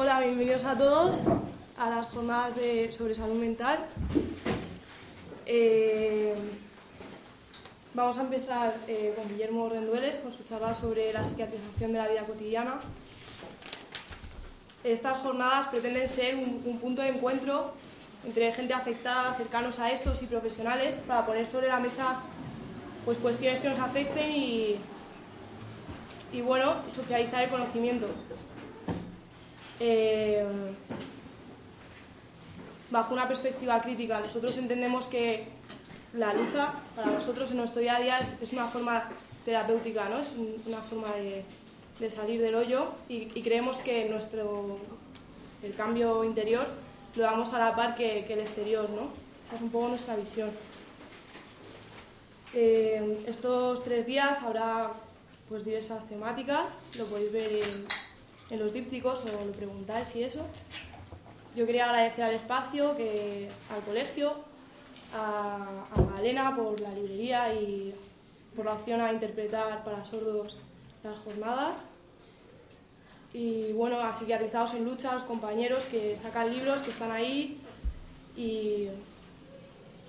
Hola, bienvenidos a todos a las jornadas de, sobre salud mental. Eh, vamos a empezar eh, con Guillermo Rendueles con su charla sobre la psiquiatrización de la vida cotidiana. Estas jornadas pretenden ser un, un punto de encuentro entre gente afectada, cercanos a estos y profesionales para poner sobre la mesa pues, cuestiones que nos afecten y, y bueno, socializar el conocimiento. Eh, bajo una perspectiva crítica, nosotros entendemos que la lucha para nosotros en nuestro día a día es, una forma terapéutica, ¿no? es un, una forma de, de, salir del hoyo y, creemos que nuestro, el cambio interior lo damos a la par que, el exterior. ¿no? Esa es un poco nuestra visión. Eh, estos tres días habrá pues, diversas temáticas, lo podéis ver en, en los dípticos o lo preguntáis y eso. Yo quería agradecer al espacio, que, al colegio, a, a por la librería y por la opción a interpretar para sordos las jornadas. Y bueno, a psiquiatrizados en lucha, los compañeros que sacan libros, que están ahí. Y,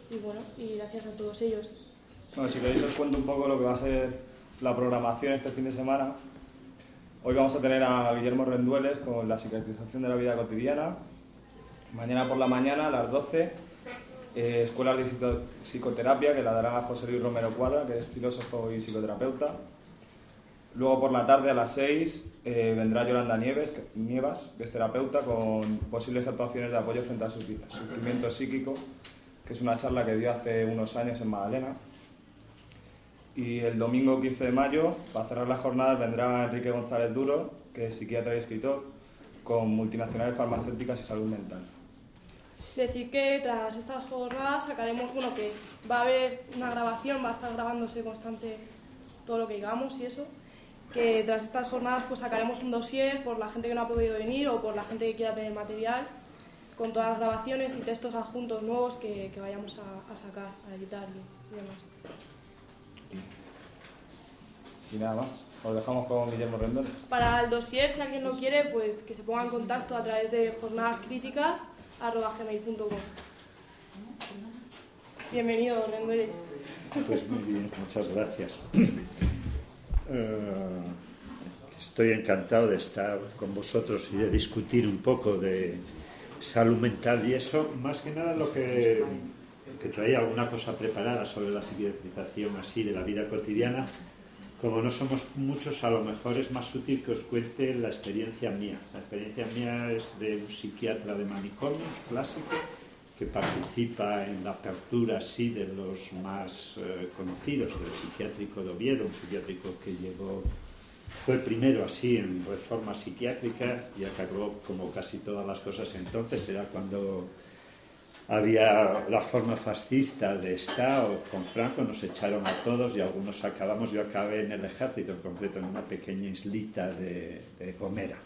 y bueno, y gracias a todos ellos. Bueno, si queréis os cuento un poco lo que va a ser la programación este fin de semana. Hoy vamos a tener a Guillermo Rendueles con la psiquiatrización de la vida cotidiana. Mañana por la mañana a las 12, eh, escuelas de psicoterapia que la dará José Luis Romero Cuadra, que es filósofo y psicoterapeuta. Luego por la tarde a las 6 eh, vendrá Yolanda Nieves, que, que es terapeuta, con posibles actuaciones de apoyo frente al sufrimiento psíquico, que es una charla que dio hace unos años en Magdalena. Y el domingo 15 de mayo, para cerrar las jornadas, vendrá Enrique González Duro, que es psiquiatra y escritor, con multinacionales farmacéuticas y salud mental. Decir que tras estas jornadas sacaremos, bueno, que va a haber una grabación, va a estar grabándose constante todo lo que digamos y eso, que tras estas jornadas pues sacaremos un dossier por la gente que no ha podido venir o por la gente que quiera tener material, con todas las grabaciones y textos adjuntos nuevos que, que vayamos a, a, sacar, a editar y, y demás. Y nada más. Os dejamos con Guillermo Rendones. Para el dossier, si alguien lo quiere, pues que se ponga en contacto a través de jornadascríticas.gmail.com Bienvenido, Rendones. Pues muy bien, muchas gracias. Uh, estoy encantado de estar con vosotros y de discutir un poco de salud mental y eso, más que nada lo que, que traía alguna cosa preparada sobre la psiquiatrización así de la vida cotidiana como no somos muchos, a lo mejor es más útil que os cuente la experiencia mía. La experiencia mía es de un psiquiatra de manicomios clásico que participa en la apertura así de los más eh, conocidos, del psiquiátrico de Oviedo, un psiquiátrico que llegó, fue el primero así en reforma psiquiátrica y acabó como casi todas las cosas entonces, era cuando había la forma fascista de Estado con Franco, nos echaron a todos y algunos acabamos, yo acabé en el ejército, en concreto en una pequeña islita de, de Gomera.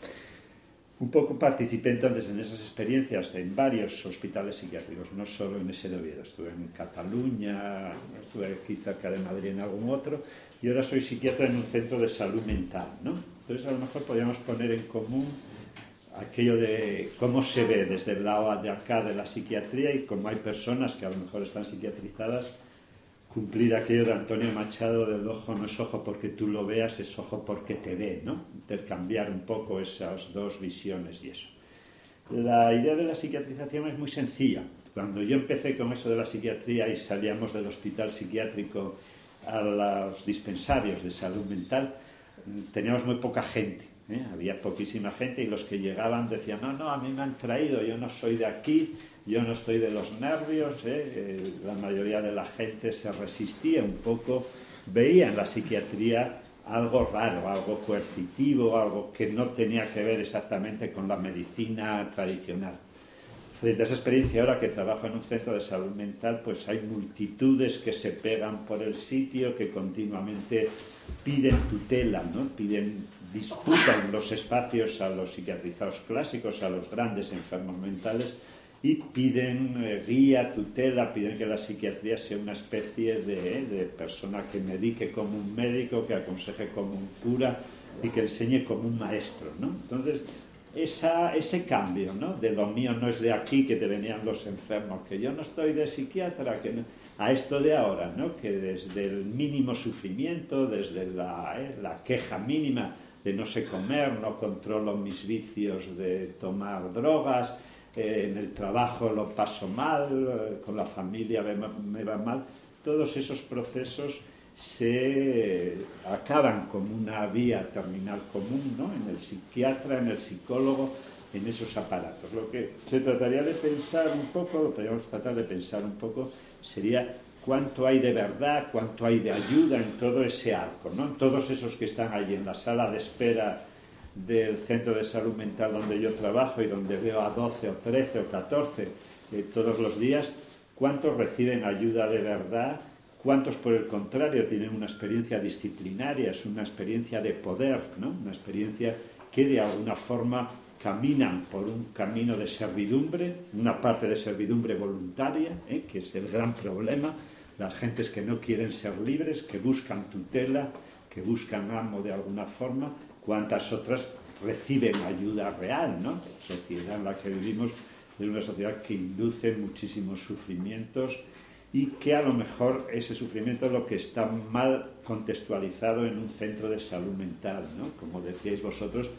Un poco participé entonces en esas experiencias en varios hospitales psiquiátricos, no solo en ese de Oviedo, estuve en Cataluña, estuve aquí cerca de Madrid en algún otro, y ahora soy psiquiatra en un centro de salud mental, ¿no? Entonces a lo mejor podríamos poner en común aquello de cómo se ve desde el lado de acá de la psiquiatría y cómo hay personas que a lo mejor están psiquiatrizadas, cumplir aquello de Antonio Machado del ojo no es ojo porque tú lo veas, es ojo porque te ve, ¿no? Intercambiar un poco esas dos visiones y eso. La idea de la psiquiatrización es muy sencilla. Cuando yo empecé con eso de la psiquiatría y salíamos del hospital psiquiátrico a los dispensarios de salud mental, teníamos muy poca gente ¿eh? Había poquísima gente y los que llegaban decían, no, no, a mí me han traído, yo no soy de aquí, yo no estoy de los nervios. ¿eh? Eh, la mayoría de la gente se resistía un poco, veía en la psiquiatría algo raro, algo coercitivo, algo que no tenía que ver exactamente con la medicina tradicional. A esa experiencia, ahora que trabajo en un centro de salud mental, pues hay multitudes que se pegan por el sitio, que continuamente piden tutela, ¿no? piden disputan los espacios a los psiquiatrizados clásicos, a los grandes enfermos mentales y piden eh, guía, tutela, piden que la psiquiatría sea una especie de, de, persona que medique como un médico, que aconseje como un cura y que enseñe como un maestro. ¿no? Entonces, esa, ese cambio, ¿no? De lo mío no es de aquí que te venían los enfermos, que yo no estoy de psiquiatra, que a esto de ahora, ¿no? Que desde el mínimo sufrimiento, desde la, ¿eh? la queja mínima de no sé comer, no controlo mis vicios de tomar drogas, eh, en el trabajo lo paso mal, eh, con la familia me, me va mal, todos esos procesos se acaban como una vía terminal común ¿no? en el psiquiatra, en el psicólogo, en esos aparatos. Lo que se trataría de pensar un poco, lo podríamos tratar de pensar un poco, sería cuánto hay de verdad, cuánto hay de ayuda en todo ese arco, ¿no? en todos esos que están allí en la sala de espera del centro de salud mental donde yo trabajo y donde veo a 12 o 13 o 14 eh, todos los días, cuántos reciben ayuda de verdad ¿Cuántos, por el contrario, tienen una experiencia disciplinaria, es una experiencia de poder, ¿no? una experiencia que de alguna forma caminan por un camino de servidumbre, una parte de servidumbre voluntaria, ¿eh? que es el gran problema, las gentes que no quieren ser libres, que buscan tutela, que buscan amo de alguna forma, cuántas otras reciben ayuda real, ¿no? La sociedad en la que vivimos es una sociedad que induce muchísimos sufrimientos, y que a lo mejor ese sufrimiento es lo que está mal contextualizado en un centro de salud mental, ¿no? Como decíais vosotros,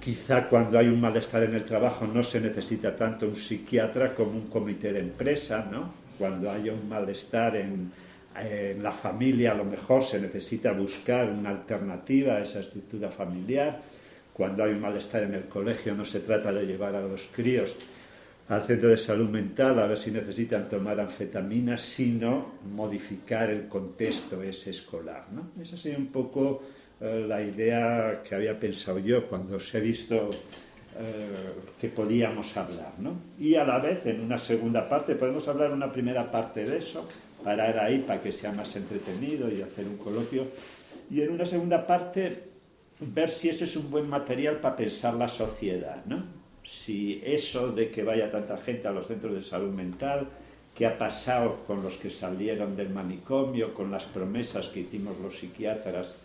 quizá cuando hay un malestar en el trabajo no se necesita tanto un psiquiatra como un comité de empresa, ¿no? Cuando haya un malestar en, en la familia a lo mejor se necesita buscar una alternativa a esa estructura familiar. Cuando hay un malestar en el colegio no se trata de llevar a los críos al centro de salud mental a ver si necesitan tomar anfetaminas, sino modificar el contexto ese escolar. ¿no? Esa sería un poco eh, la idea que había pensado yo cuando os he visto eh, que podíamos hablar. ¿no? Y a la vez, en una segunda parte, podemos hablar una primera parte de eso, parar ahí para que sea más entretenido y hacer un coloquio. Y en una segunda parte, ver si ese es un buen material para pensar la sociedad, ¿no? Si eso de que vaya tanta gente a los centros de salud mental, qué ha pasado con los que salieron del manicomio, con las promesas que hicimos los psiquiatras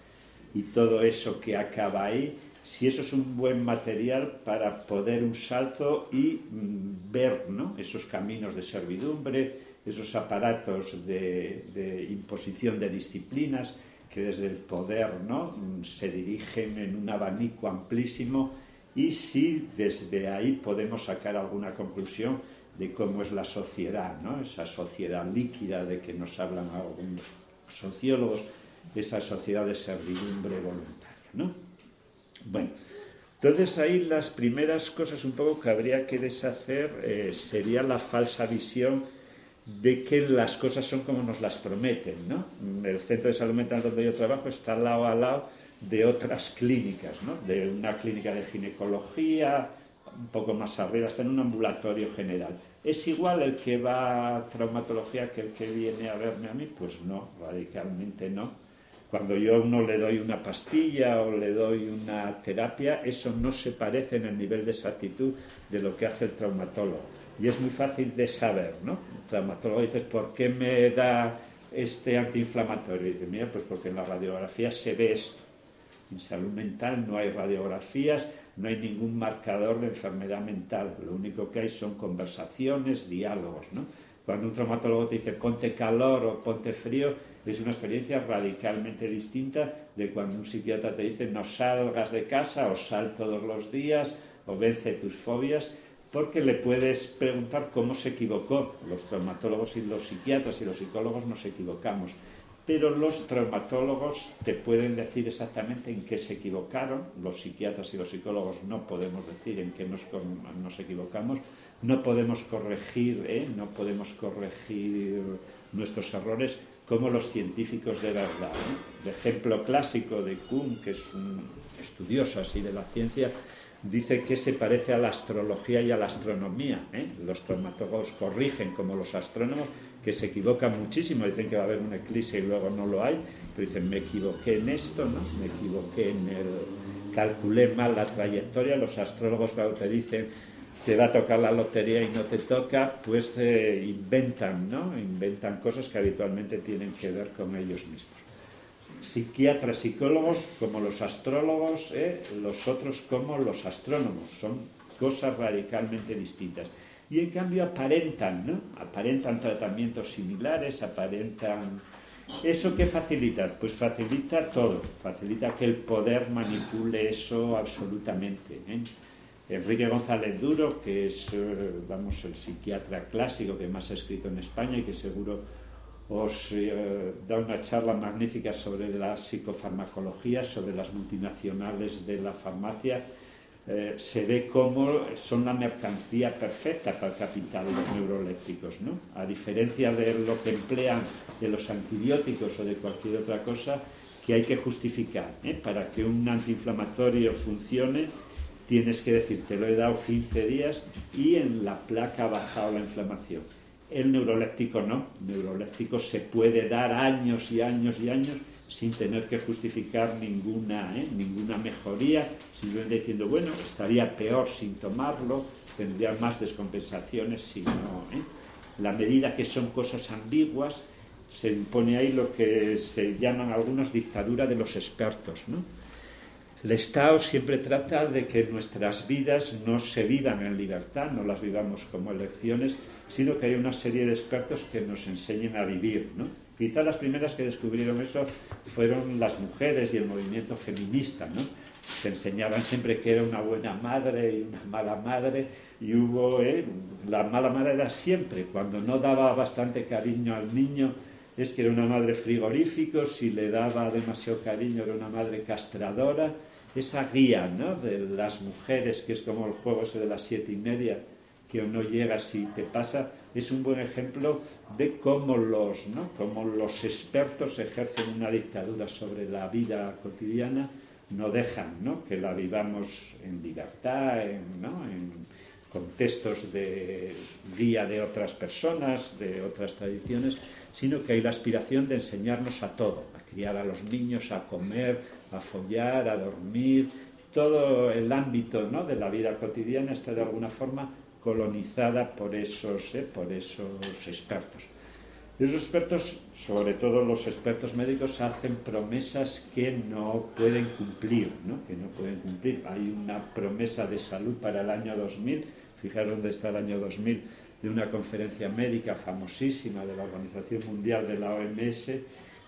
y todo eso que acaba ahí, si eso es un buen material para poder un salto y mm, ver ¿no? esos caminos de servidumbre, esos aparatos de, imposición de disciplinas que desde el poder ¿no? Se dirigen en un abanico amplísimo y si desde ahí podemos sacar alguna conclusión de cómo es la sociedad, ¿no? esa sociedad líquida de que nos hablan algunos sociólogos, esa sociedad de servidumbre voluntaria. ¿no? Bueno, entonces ahí las primeras cosas un poco que habría que deshacer eh, sería la falsa visión de que las cosas son como nos las prometen. ¿no? El centro de salud mental donde yo trabajo está lado a lado de otras clínicas, ¿no? de una clínica de ginecología, un poco más arriba, está en un ambulatorio general. ¿Es igual el que va a traumatología que el que viene a verme a mí? Pues no, radicalmente no. Cuando yo a uno le doy una pastilla o le doy una terapia, eso no se parece en el nivel de exactitud de lo que hace el traumatólogo. Y es muy fácil de saber, ¿no? El traumatólogo dice, ¿por qué me da este antiinflamatorio? Y dice, mira, pues porque en la radiografía se ve esto en salud mental no hay radiografías, no hay ningún marcador de enfermedad mental. Lo único que hay son conversaciones, diálogos. ¿no? Cuando un traumatólogo te dice ponte calor o ponte frío, es una experiencia radicalmente distinta de cuando un psiquiatra te dice no salgas de casa o sal todos los días o vence tus fobias, porque le puedes preguntar cómo se equivocó. Los traumatólogos y los psiquiatras y los psicólogos nos equivocamos pero los traumatólogos te pueden decir exactamente en qué se equivocaron, los psiquiatras y los psicólogos no podemos decir en qué nos, nos equivocamos, no podemos corregir, ¿eh? no podemos corregir nuestros errores como los científicos de verdad. El ejemplo clásico de Kuhn, que es un estudioso así de la ciencia, dice que se parece a la astrología y a la astronomía. ¿eh? Los traumatólogos corrigen como los astrónomos que se equivocan muchísimo, dicen que va a haber un eclipse y luego no lo hay, pero dicen, me equivoqué en esto, ¿no? me equivoqué en el... calculé mal la trayectoria, los astrólogos cuando te dicen te va a tocar la lotería y no te toca, pues inventan, ¿no? Inventan cosas que habitualmente tienen que ver con ellos mismos. psiquiatras, psicólogos como los astrólogos, ¿eh? los otros como los astrónomos. Son cosas radicalmente distintas. Y en cambio aparentan, ¿no? Aparentan tratamientos similares, aparentan... ¿Eso qué facilita? Pues facilita todo, facilita que el poder manipule eso absolutamente. ¿eh? Enrique González Duro, que es, eh, vamos, el psiquiatra clásico que más ha escrito en España y que seguro os eh, da una charla magnífica sobre la psicofarmacología, sobre las multinacionales de la farmacia. Eh, se ve cómo son la mercancía perfecta para el capital los neurolépticos, ¿no? A diferencia de lo que emplean de los antibióticos o de cualquier otra cosa que hay que justificar. ¿eh? Para que un antiinflamatorio funcione, tienes que decir, te lo he dado 15 días y en la placa ha bajado la inflamación el neuroléptico no. El neuroléptico se puede dar años y años y años sin tener que justificar ninguna, ¿eh? ninguna mejoría, simplemente diciendo, bueno, estaría peor sin tomarlo, tendría más descompensaciones si no. ¿eh? La medida que son cosas ambiguas, se impone ahí lo que se llaman algunos dictadura de los expertos, ¿no? El Estado siempre trata de que nuestras vidas no se vivan en libertad, no las vivamos como elecciones, sino que hay una serie de expertos que nos enseñen a vivir. ¿no? Quizá las primeras que descubrieron eso fueron las mujeres y el movimiento feminista. ¿no? Se enseñaban siempre que era una buena madre y una mala madre, y hubo. ¿eh? La mala madre era siempre, cuando no daba bastante cariño al niño, es que era una madre frigorífico, si le daba demasiado cariño era una madre castradora esa guía ¿no? de las mujeres, que es como el juego de las siete y media, que no llegas y te pasa, es un buen ejemplo de cómo los, ¿no? cómo los expertos ejercen una dictadura sobre la vida cotidiana, no dejan ¿no? que la vivamos en libertad, en, ¿no? en contextos de guía de otras personas, de otras tradiciones, sino que hay la aspiración de enseñarnos a todo, a criar a los niños, a comer, a follar, a dormir, todo el ámbito ¿no? de la vida cotidiana está de alguna forma colonizada por esos, ¿eh? por esos expertos. esos expertos, sobre todo los expertos médicos, hacen promesas que no pueden cumplir, ¿no? que no pueden cumplir. Hay una promesa de salud para el año 2000, fijaros dónde está el año 2000, de una conferencia médica famosísima de la Organización Mundial de la OMS,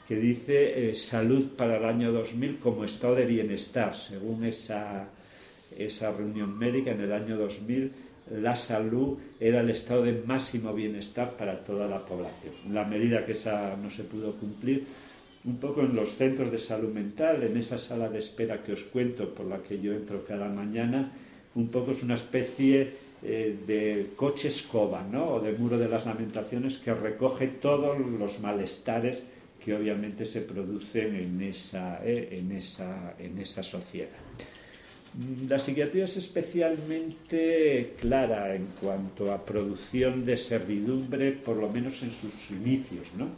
que dice eh, salud para el año 2000 como estado de bienestar. Según esa, esa reunión médica en el año 2000, la salud era el estado de máximo bienestar para toda la población. La medida que esa no se pudo cumplir, un poco en los centros de salud mental, en esa sala de espera que os cuento, por la que yo entro cada mañana, un poco es una especie eh, de coche escoba, ¿no? o de muro de las lamentaciones que recoge todos los malestares que obviamente se producen en esa, eh, en esa, en esa sociedad. La psiquiatría es especialmente clara en cuanto a producción de servidumbre, por lo menos en sus inicios. ¿no?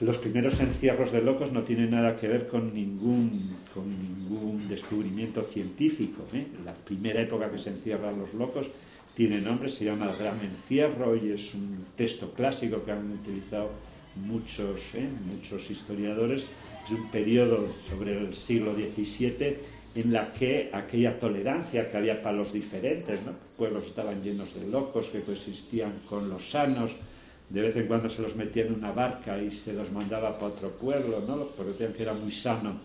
Los primeros encierros de locos no tienen nada que ver con ningún, con ningún descubrimiento científico. ¿eh? La primera época que se encierran los locos tiene nombre, se llama el Gran Encierro y es un texto clásico que han utilizado muchos, ¿eh? muchos historiadores, es un periodo sobre el siglo XVII en la que aquella tolerancia que había para los diferentes, ¿no? pueblos estaban llenos de locos que coexistían con los sanos, de vez en cuando se los metía en una barca y se los mandaba para otro pueblo, ¿no? porque decían que era muy sano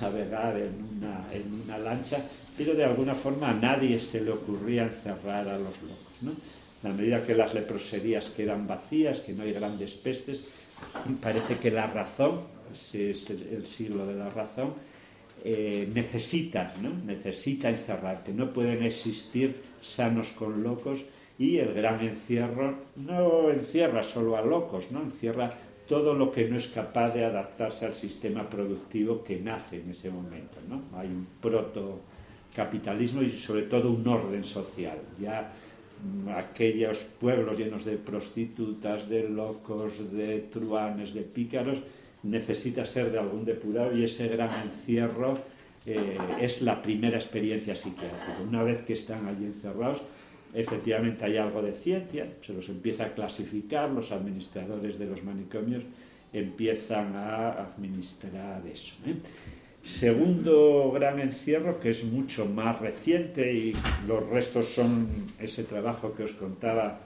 navegar en una, en una lancha, pero de alguna forma a nadie se le ocurría encerrar a los locos. ¿no? a medida que las leproserías quedan vacías, que no hay grandes pestes, parece que la razón, si es el siglo de la razón, eh, necesita, ¿no? necesita encerrarte. No pueden existir sanos con locos y el gran encierro no encierra solo a locos, ¿no? encierra todo lo que no es capaz de adaptarse al sistema productivo que nace en ese momento. ¿no? Hay un protocapitalismo y sobre todo un orden social. Ya aquellos pueblos llenos de prostitutas, de locos, de truanes, de pícaros, necesita ser de algún depurado y ese gran encierro eh, es la primera experiencia psiquiátrica. Una vez que están allí encerrados, efectivamente hay algo de ciencia, se los empieza a clasificar los administradores de los manicomios empiezan a administrar eso. ¿eh? Segundo gran encierro, que es mucho más reciente y los restos son ese trabajo que os contaba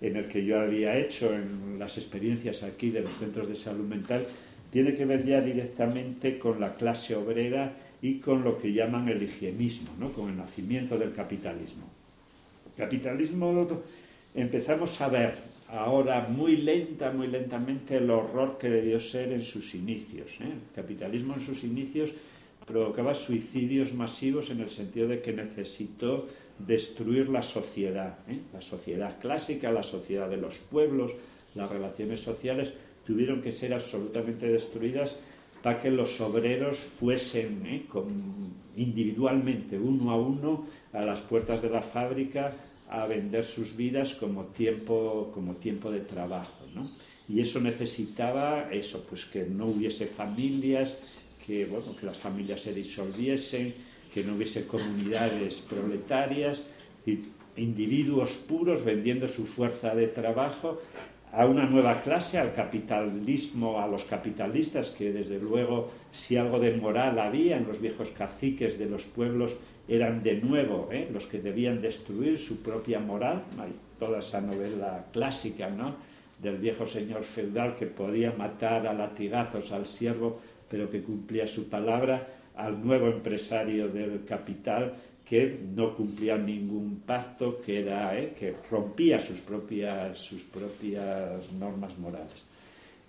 en el que yo había hecho en las experiencias aquí de los centros de salud mental, tiene que ver ya directamente con la clase obrera y con lo que llaman el higienismo, ¿no? con el nacimiento del capitalismo. Capitalismo empezamos a ver ahora muy lenta, muy lentamente el horror que debió ser en sus inicios. ¿eh? El capitalismo en sus inicios provocaba suicidios masivos en el sentido de que necesitó destruir la sociedad, ¿eh? la sociedad clásica, la sociedad de los pueblos, las relaciones sociales tuvieron que ser absolutamente destruidas para que los obreros fuesen ¿eh? individualmente, uno a uno, a las puertas de la fábrica a vender sus vidas como tiempo, como tiempo de trabajo. ¿no? Y eso necesitaba eso, pues que no hubiese familias, que, bueno, que las familias se disolviesen, que no hubiese comunidades proletarias, individuos puros vendiendo su fuerza de trabajo a una nueva clase, al capitalismo, a los capitalistas, que desde luego si algo de moral había en los viejos caciques de los pueblos, eran de nuevo ¿eh? los que debían destruir su propia moral. Hay toda esa novela clásica ¿no? del viejo señor feudal que podía matar a latigazos al siervo, pero que cumplía su palabra, al nuevo empresario del capital que no cumplía ningún pacto, que, era, ¿eh? que rompía sus propias, sus propias normas morales.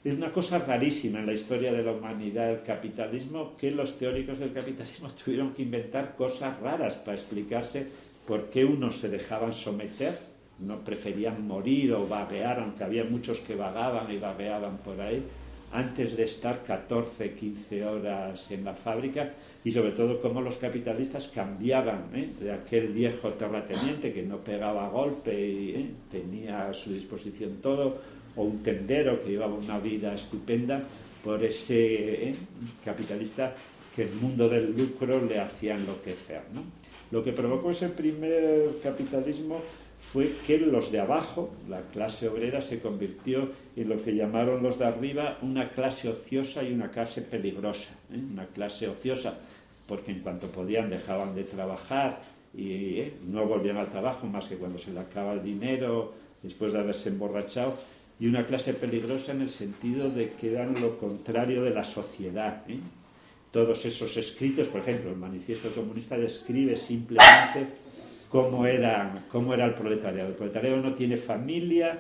Es una cosa rarísima en la historia de la humanidad el capitalismo, que los teóricos del capitalismo tuvieron que inventar cosas raras para explicarse por qué unos se dejaban someter, no preferían morir o vaguear, aunque había muchos que vagaban y vagueaban por ahí, antes de estar 14, 15 horas en la fábrica y sobre todo cómo los capitalistas cambiaban ¿eh? de aquel viejo terrateniente que no pegaba golpe y ¿eh? tenía a su disposición todo, o un tendero que llevaba una vida estupenda por ese ¿eh? capitalista que el mundo del lucro le hacía enloquecer. ¿no? Lo que provocó ese primer capitalismo fue que los de abajo, la clase obrera, se convirtió en lo que llamaron los de arriba una clase ociosa y una clase peligrosa. ¿eh? Una clase ociosa porque en cuanto podían dejaban de trabajar y ¿eh? no volvían al trabajo más que cuando se le acaba el dinero después de haberse emborrachado y una clase peligrosa en el sentido de que eran lo contrario de la sociedad. ¿eh? Todos esos escritos, por ejemplo, el manifiesto comunista describe simplemente cómo era, cómo era el proletariado. El proletariado no tiene familia,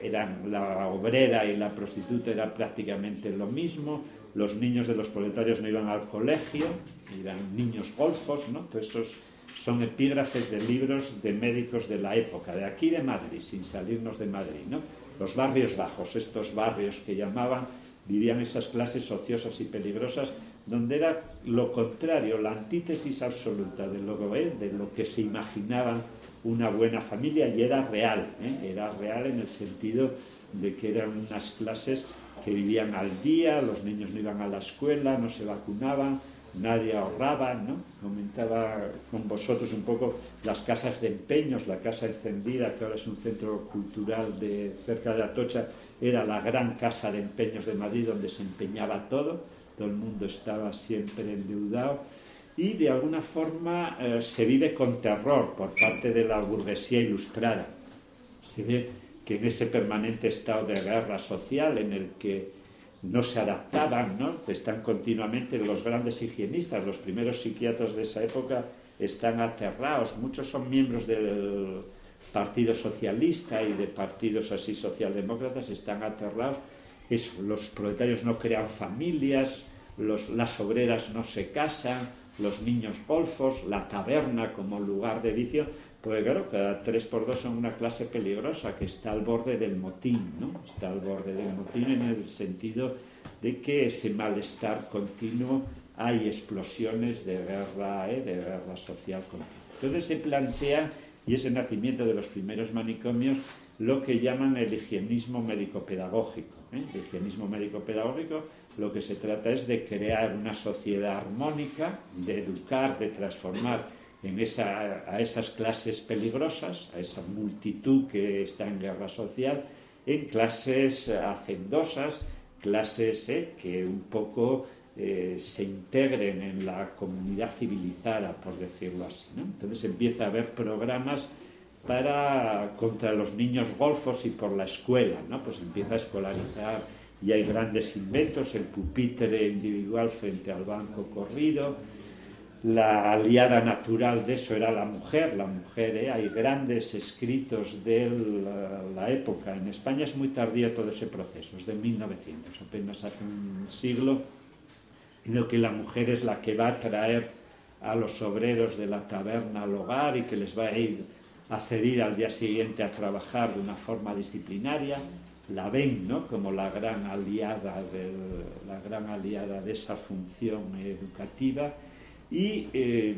eran la obrera y la prostituta era prácticamente lo mismo, los niños de los proletarios no iban al colegio, eran niños golfos, ¿no? Todos esos son epígrafes de libros de médicos de la época, de aquí de Madrid, sin salirnos de Madrid. ¿no? Los barrios bajos, estos barrios que llamaban, vivían esas clases ociosas y peligrosas, donde era lo contrario, la antítesis absoluta de lo, de lo que se imaginaban una buena familia y era real, ¿eh? era real en el sentido de que eran unas clases que vivían al día, los niños no iban a la escuela, no se vacunaban, nadie ahorraba, ¿no? Comentaba con vosotros un poco las casas de empeños, la casa encendida, que ahora es un centro cultural de cerca de Atocha, era la gran casa de empeños de Madrid donde se empeñaba todo, todo el mundo estaba siempre endeudado y de alguna forma eh, se vive con terror por parte de la burguesía ilustrada. Se ve que en ese permanente estado de guerra social en el que no se adaptaban, ¿no? Están continuamente los grandes higienistas, los primeros psiquiatras de esa época están aterrados, muchos son miembros del Partido Socialista y de partidos así socialdemócratas, están aterrados. Los proletarios no crean familias, los, las obreras no se casan, los niños golfos, la taberna como lugar de vicio, porque claro, cada tres por dos son una clase peligrosa que está al borde del motín, ¿no? Está al borde del motín en el sentido de que ese malestar continuo hay explosiones de guerra, ¿eh? de guerra social continua. Entonces se plantea, y es el nacimiento de los primeros manicomios, lo que llaman el higienismo médico-pedagógico. ¿eh? El higienismo médico-pedagógico lo que se trata es de crear una sociedad armónica, de educar, de transformar en esa, a esas clases peligrosas, a esa multitud que está en guerra social, en clases hacendosas, clases ¿eh? que un poco eh, se integren en la comunidad civilizada, por decirlo así. Entonces empieza a haber programas para contra los niños golfos y por la escuela, ¿no? Pues empieza a escolarizar y hay grandes inventos, el pupitre individual frente al banco corrido, la aliada natural de eso era la mujer, la mujer, ¿eh? hay grandes escritos de la, la, época, en España es muy tardío todo ese proceso, es de 1900, apenas hace un siglo sino que la mujer es la que va a traer a los obreros de la taberna al hogar y que les va a ir a cedir al día siguiente a trabajar de una forma disciplinaria, la ven ¿no? como la gran, aliada de, la gran aliada de esa función educativa y eh,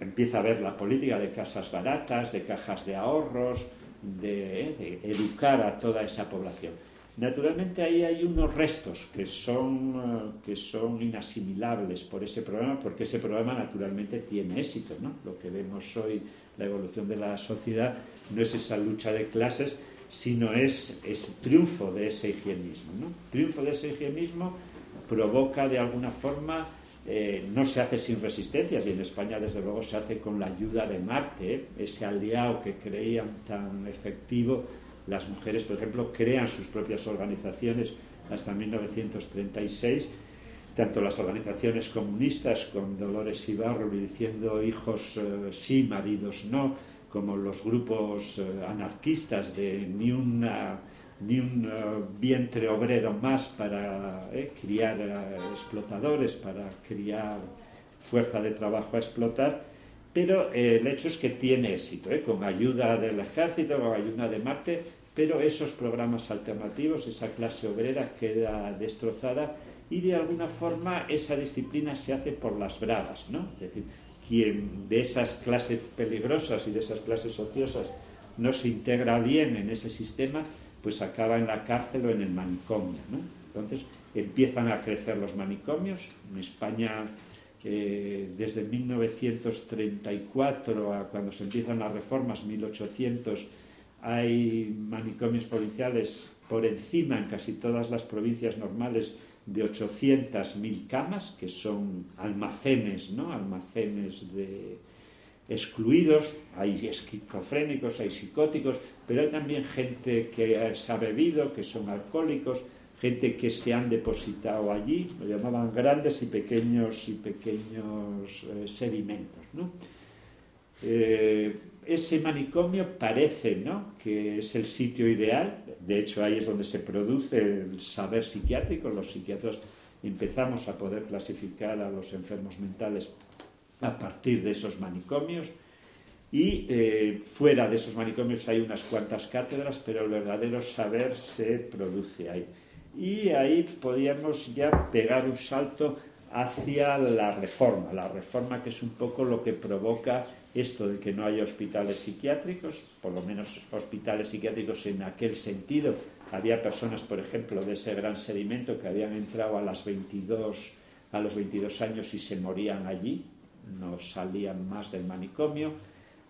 empieza a ver la política de casas baratas, de cajas de ahorros, de, de educar a toda esa población. Naturalmente ahí hay unos restos que son, eh, que son inasimilables por ese programa, porque ese programa naturalmente tiene éxito. ¿no? Lo que vemos hoy, la evolución de la sociedad, no es esa lucha de clases, sino es, es triunfo de ese higienismo. Triunfo de ese higienismo provoca de alguna forma, eh, no se hace sin resistencias, y en España desde luego se hace con la ayuda de Marte, ese aliado que creían tan efectivo las mujeres, por ejemplo, crean sus propias organizaciones hasta 1936, tanto las organizaciones comunistas con Dolores Ibarro diciendo hijos eh, sí, maridos no, como los grupos eh, anarquistas de ni, una, ni un eh, vientre obrero más para criar explotadores, para criar fuerza de trabajo a explotar, pero el hecho es que tiene éxito, con ayuda del ejército, con ayuda de Marte, pero esos programas alternativos, esa clase obrera queda destrozada y de alguna forma esa disciplina se hace por las bravas, ¿no? Es decir, quien de esas clases peligrosas y de esas clases ociosas no se integra bien en ese sistema, pues acaba en la cárcel o en el manicomio, ¿no? Entonces empiezan a crecer los manicomios. En España, eh, desde 1934 a cuando se empiezan las reformas, 1800, hay manicomios provinciales por encima en casi todas las provincias normales de 800.000 camas, que son almacenes, ¿no? Almacenes de excluidos, hay esquizofrénicos, hay psicóticos, pero hay también gente que se ha bebido, que son alcohólicos, gente que se han depositado allí, lo llamaban grandes y pequeños y pequeños eh, sedimentos, ¿no? Eh, ese manicomio parece ¿no? que es el sitio ideal, de hecho ahí es donde se produce el saber psiquiátrico, los psiquiatras empezamos a poder clasificar a los enfermos mentales a partir de esos manicomios y eh, fuera de esos manicomios hay unas cuantas cátedras, pero el verdadero saber se produce ahí. Y ahí podíamos ya pegar un salto hacia la reforma, la reforma que es un poco lo que provoca esto de que no haya hospitales psiquiátricos, por lo menos hospitales psiquiátricos en aquel sentido. Había personas, por ejemplo, de ese gran sedimento que habían entrado a, las 22, a los 22 años y se morían allí, no salían más del manicomio.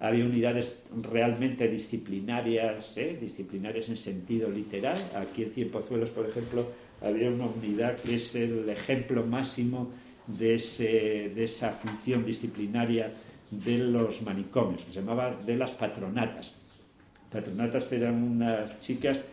Había unidades realmente disciplinarias, ¿eh? disciplinarias en sentido literal. Aquí en Cienpozuelos, por ejemplo, había una unidad que es el ejemplo máximo de, ese, de esa función disciplinaria de los manicomios, que se llamaba de las patronatas. Patronatas eran unas chicas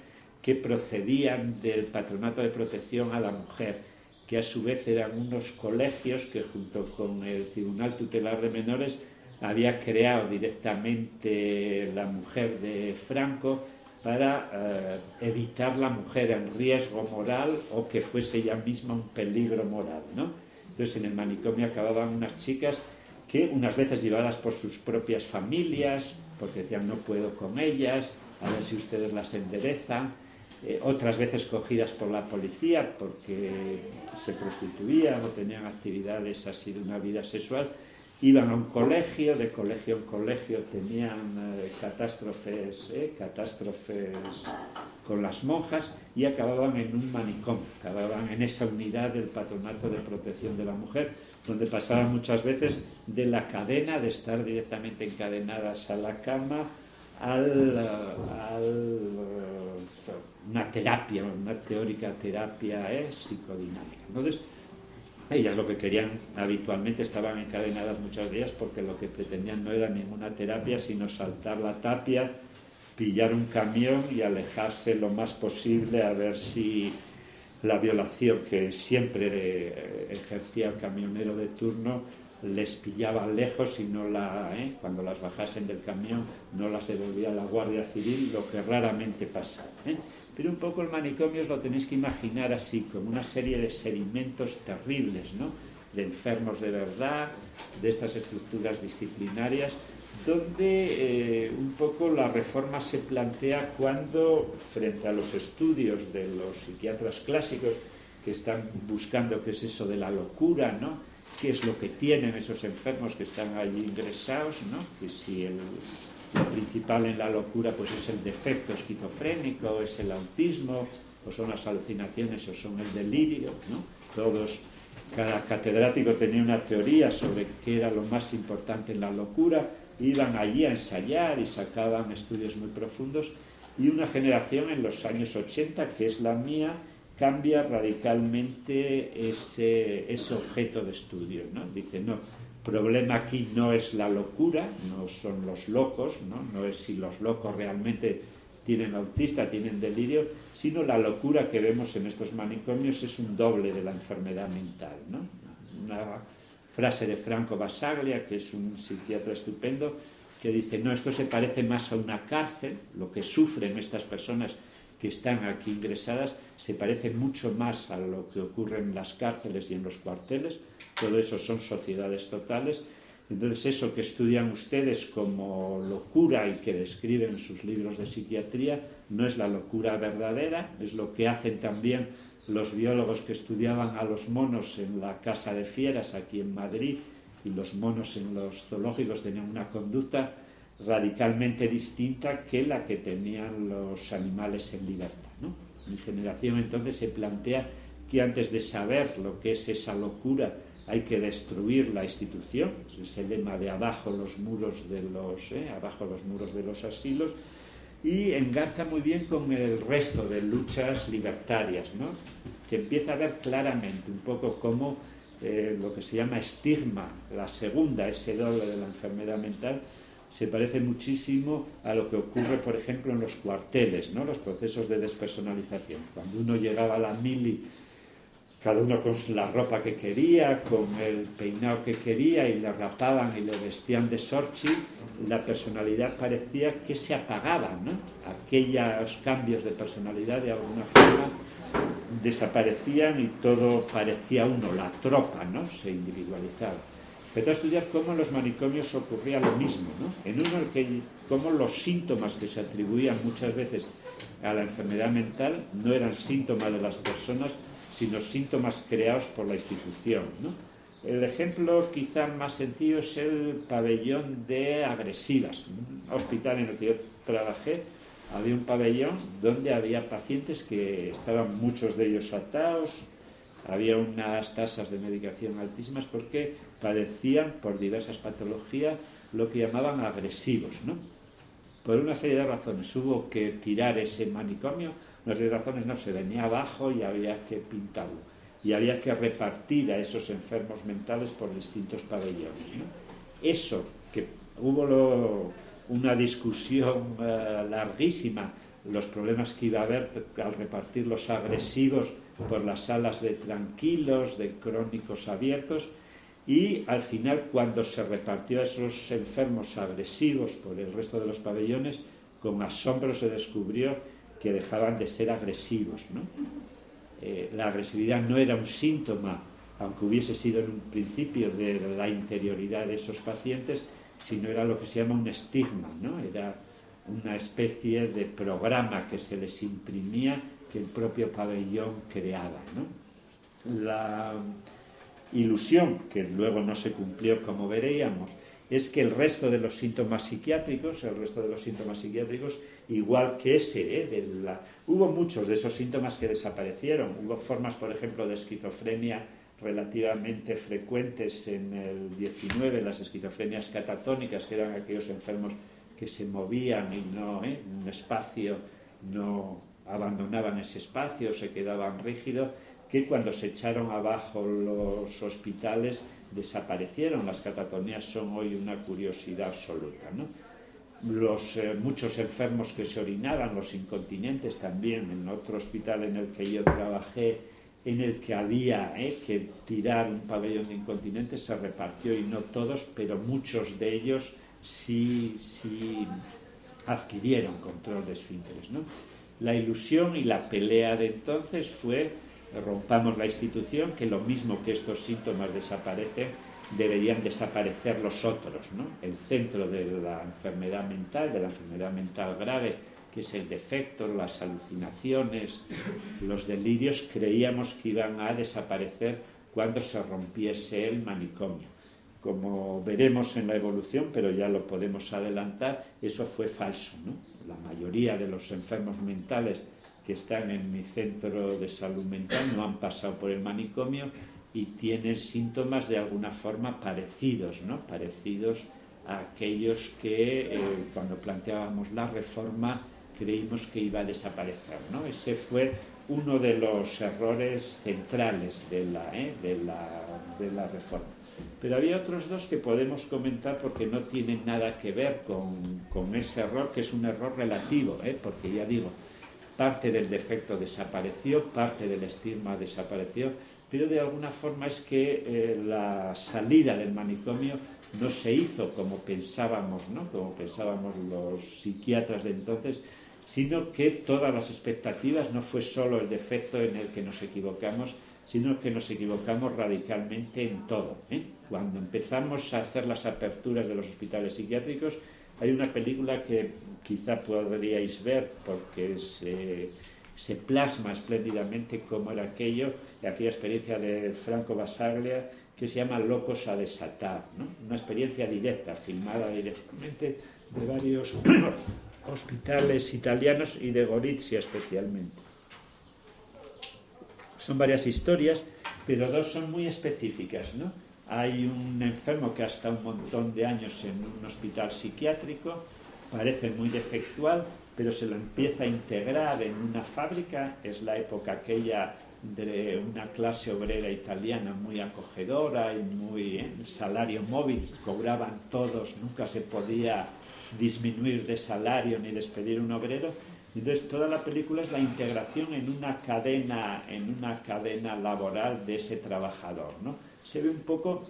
que procedían del patronato de protección a la mujer, que a su vez eran unos colegios que junto con el Tribunal Tutelar de Menores había creado directamente la mujer de Franco para eh, evitar la mujer en riesgo moral o que fuese ella misma un peligro moral. ¿no? Entonces en el manicomio acababan unas chicas que unas veces llevadas por sus propias familias, porque decían no puedo con ellas, a ver si ustedes las enderezan, eh, otras veces cogidas por la policía porque se prostituían o tenían actividades así de una vida sexual, iban a un colegio, de colegio en colegio tenían eh, catástrofes, eh, catástrofes con las monjas y acababan en un manicomio, acababan en esa unidad del patronato de protección de la mujer, donde pasaban muchas veces de la cadena, de estar directamente encadenadas a la cama, al, al una terapia, una teórica terapia ¿eh? psicodinámica. Entonces, ellas lo que querían habitualmente estaban encadenadas muchas días porque lo que pretendían no era ninguna terapia, sino saltar la tapia, pillar un camión y alejarse lo más posible a ver si la violación que siempre eh, ejercía el camionero de turno les pillaba lejos y no la, ¿eh? cuando las bajasen del camión no las devolvía la Guardia Civil, lo que raramente pasa. ¿eh? Pero un poco el manicomio os lo tenéis que imaginar así, como una serie de sedimentos terribles, ¿no? de enfermos de verdad, de estas estructuras disciplinarias, donde eh, un poco la reforma se plantea cuando, frente a los estudios de los psiquiatras clásicos, que están buscando qué es eso de la locura, ¿no? qué es lo que tienen esos enfermos que están allí ingresados, ¿no? que si el, lo principal en la locura pues es el defecto esquizofrénico, es el autismo, o son las alucinaciones o son el delirio, ¿no? Todos, cada catedrático tenía una teoría sobre qué era lo más importante en la locura, iban allí a ensayar y sacaban estudios muy profundos y una generación en los años 80, que es la mía, cambia radicalmente ese, ese objeto de estudio, ¿no? Dice, no, problema aquí no es la locura, no son los locos, no, no es si los locos realmente tienen autista, tienen delirio, sino la locura que vemos en estos manicomios es un doble de la enfermedad mental. ¿no? Una frase de Franco Basaglia, que es un psiquiatra estupendo, que dice, no, esto se parece más a una cárcel, lo que sufren estas personas que están aquí ingresadas se parece mucho más a lo que ocurre en las cárceles y en los cuarteles, todo eso son sociedades totales. Entonces eso que estudian ustedes como locura y que describen en sus libros de psiquiatría no es la locura verdadera, es lo que hacen también los biólogos que estudiaban a los monos en la casa de fieras aquí en Madrid y los monos en los zoológicos tenían una conducta radicalmente distinta que la que tenían los animales en libertad. ¿no? Mi generación entonces se plantea que antes de saber lo que es esa locura hay que destruir la institución, es el lema de abajo los muros de los, eh, abajo los muros de los asilos, y engarza muy bien con el resto de luchas libertarias, ¿no? Se empieza a ver claramente un poco cómo eh, lo que se llama estigma, la segunda, ese doble de la enfermedad mental, se parece muchísimo a lo que ocurre, por ejemplo, en los cuarteles, ¿no? los procesos de despersonalización. Cuando uno llegaba a la mili cada uno con la ropa que quería, con el peinado que quería y le rapaban y le vestían de sorchi, la personalidad parecía que se apagaba, ¿no? Aquellos cambios de personalidad de alguna forma desaparecían y todo parecía uno, la tropa, ¿no? Se individualizaba. Empezó a estudiar cómo en los manicomios ocurría lo mismo, ¿no? En uno cómo los síntomas que se atribuían muchas veces a la enfermedad mental no eran síntomas de las personas, sino síntomas creados por la institución. El ejemplo quizá más sencillo es el pabellón de agresivas. Un hospital en el que yo trabajé había un pabellón donde había pacientes que estaban muchos de ellos atados, había unas tasas de medicación altísimas porque padecían por diversas patologías lo que llamaban agresivos. ¿no? Por una serie de razones hubo que tirar ese manicomio no de razones no, se venía abajo y había que pintarlo. Y había que repartir a esos enfermos mentales por distintos pabellones. Eso, que hubo una discusión eh, larguísima, los problemas que iba a haber al repartir los agresivos por las salas de tranquilos, de crónicos abiertos, y al final cuando se repartió a esos enfermos agresivos por el resto de los pabellones, con asombro se descubrió que dejaban de ser agresivos. ¿no? Eh, la agresividad no era un síntoma, aunque hubiese sido en un principio, de la interioridad de esos pacientes, sino era lo que se llama un estigma, ¿no? era una especie de programa que se les imprimía que el propio pabellón creaba. ¿no? La ilusión, que luego no se cumplió como veríamos, es que el resto de los síntomas psiquiátricos, el resto de los síntomas psiquiátricos, igual que ese, ¿eh? de la... hubo muchos de esos síntomas que desaparecieron. Hubo formas, por ejemplo, de esquizofrenia relativamente frecuentes en el 19, las esquizofrenias catatónicas, que eran aquellos enfermos que se movían y no, ¿eh? un espacio no abandonaban ese espacio, se quedaban rígidos, que cuando se echaron abajo los hospitales desaparecieron. Las catatonías son hoy una curiosidad absoluta. Los, eh, muchos enfermos que se orinaban, los incontinentes también, en otro hospital en el que yo trabajé, en el que había eh, que tirar un pabellón de incontinentes, se repartió y no todos, pero muchos de ellos sí, sí adquirieron control de esfínteres. ¿no? La ilusión y la pelea de entonces fue rompamos la institución, que lo mismo que estos síntomas desaparecen, deberían desaparecer los otros. ¿no? El centro de la enfermedad mental, de la enfermedad mental grave, que es el defecto, las alucinaciones, los delirios, creíamos que iban a desaparecer cuando se rompiese el manicomio. Como veremos en la evolución, pero ya lo podemos adelantar, eso fue falso. ¿no? La mayoría de los enfermos mentales que están en mi centro de salud mental no han pasado por el manicomio y tienen síntomas de alguna forma parecidos, ¿no? Parecidos a aquellos que eh, cuando planteábamos la reforma creímos que iba a desaparecer, ¿no? Ese fue uno de los errores centrales de la, ¿eh? de la, de la reforma. Pero había otros dos que podemos comentar porque no tienen nada que ver con, con ese error, que es un error relativo, ¿eh? porque ya digo, parte del defecto desapareció, parte del estigma desapareció, pero de alguna forma es que eh, la salida del manicomio no se hizo como pensábamos, ¿no? como pensábamos los psiquiatras de entonces, sino que todas las expectativas no fue solo el defecto en el que nos equivocamos, sino que nos equivocamos radicalmente en todo. ¿eh? Cuando empezamos a hacer las aperturas de los hospitales psiquiátricos, hay una película que quizá podríais ver porque se, se plasma espléndidamente cómo era aquello, y aquella experiencia de Franco Basaglia que se llama Locos a desatar, ¿no? una experiencia directa, filmada directamente de varios hospitales italianos y de Gorizia especialmente. Son varias historias, pero dos son muy específicas. ¿no? Hay un enfermo que ha estado un montón de años en un hospital psiquiátrico, parece muy defectual, pero se lo empieza a integrar en una fábrica, es la época aquella de una clase obrera italiana muy acogedora y muy en salario móvil, cobraban todos, nunca se podía disminuir de salario ni despedir un obrero. Entonces toda la película es la integración en una cadena, en una cadena laboral de ese trabajador, ¿no? Se ve un poco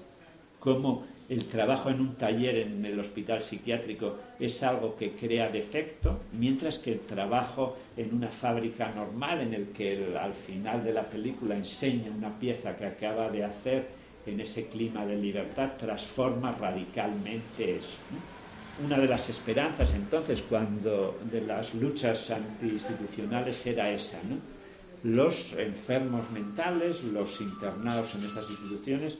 como el trabajo en un taller en el hospital psiquiátrico es algo que crea defecto, mientras que el trabajo en una fábrica normal, en el que al final de la película enseña una pieza que acaba de hacer en ese clima de libertad, transforma radicalmente eso. Una de las esperanzas entonces cuando de las luchas antiinstitucionales era esa, ¿no? los enfermos mentales, los internados en estas instituciones,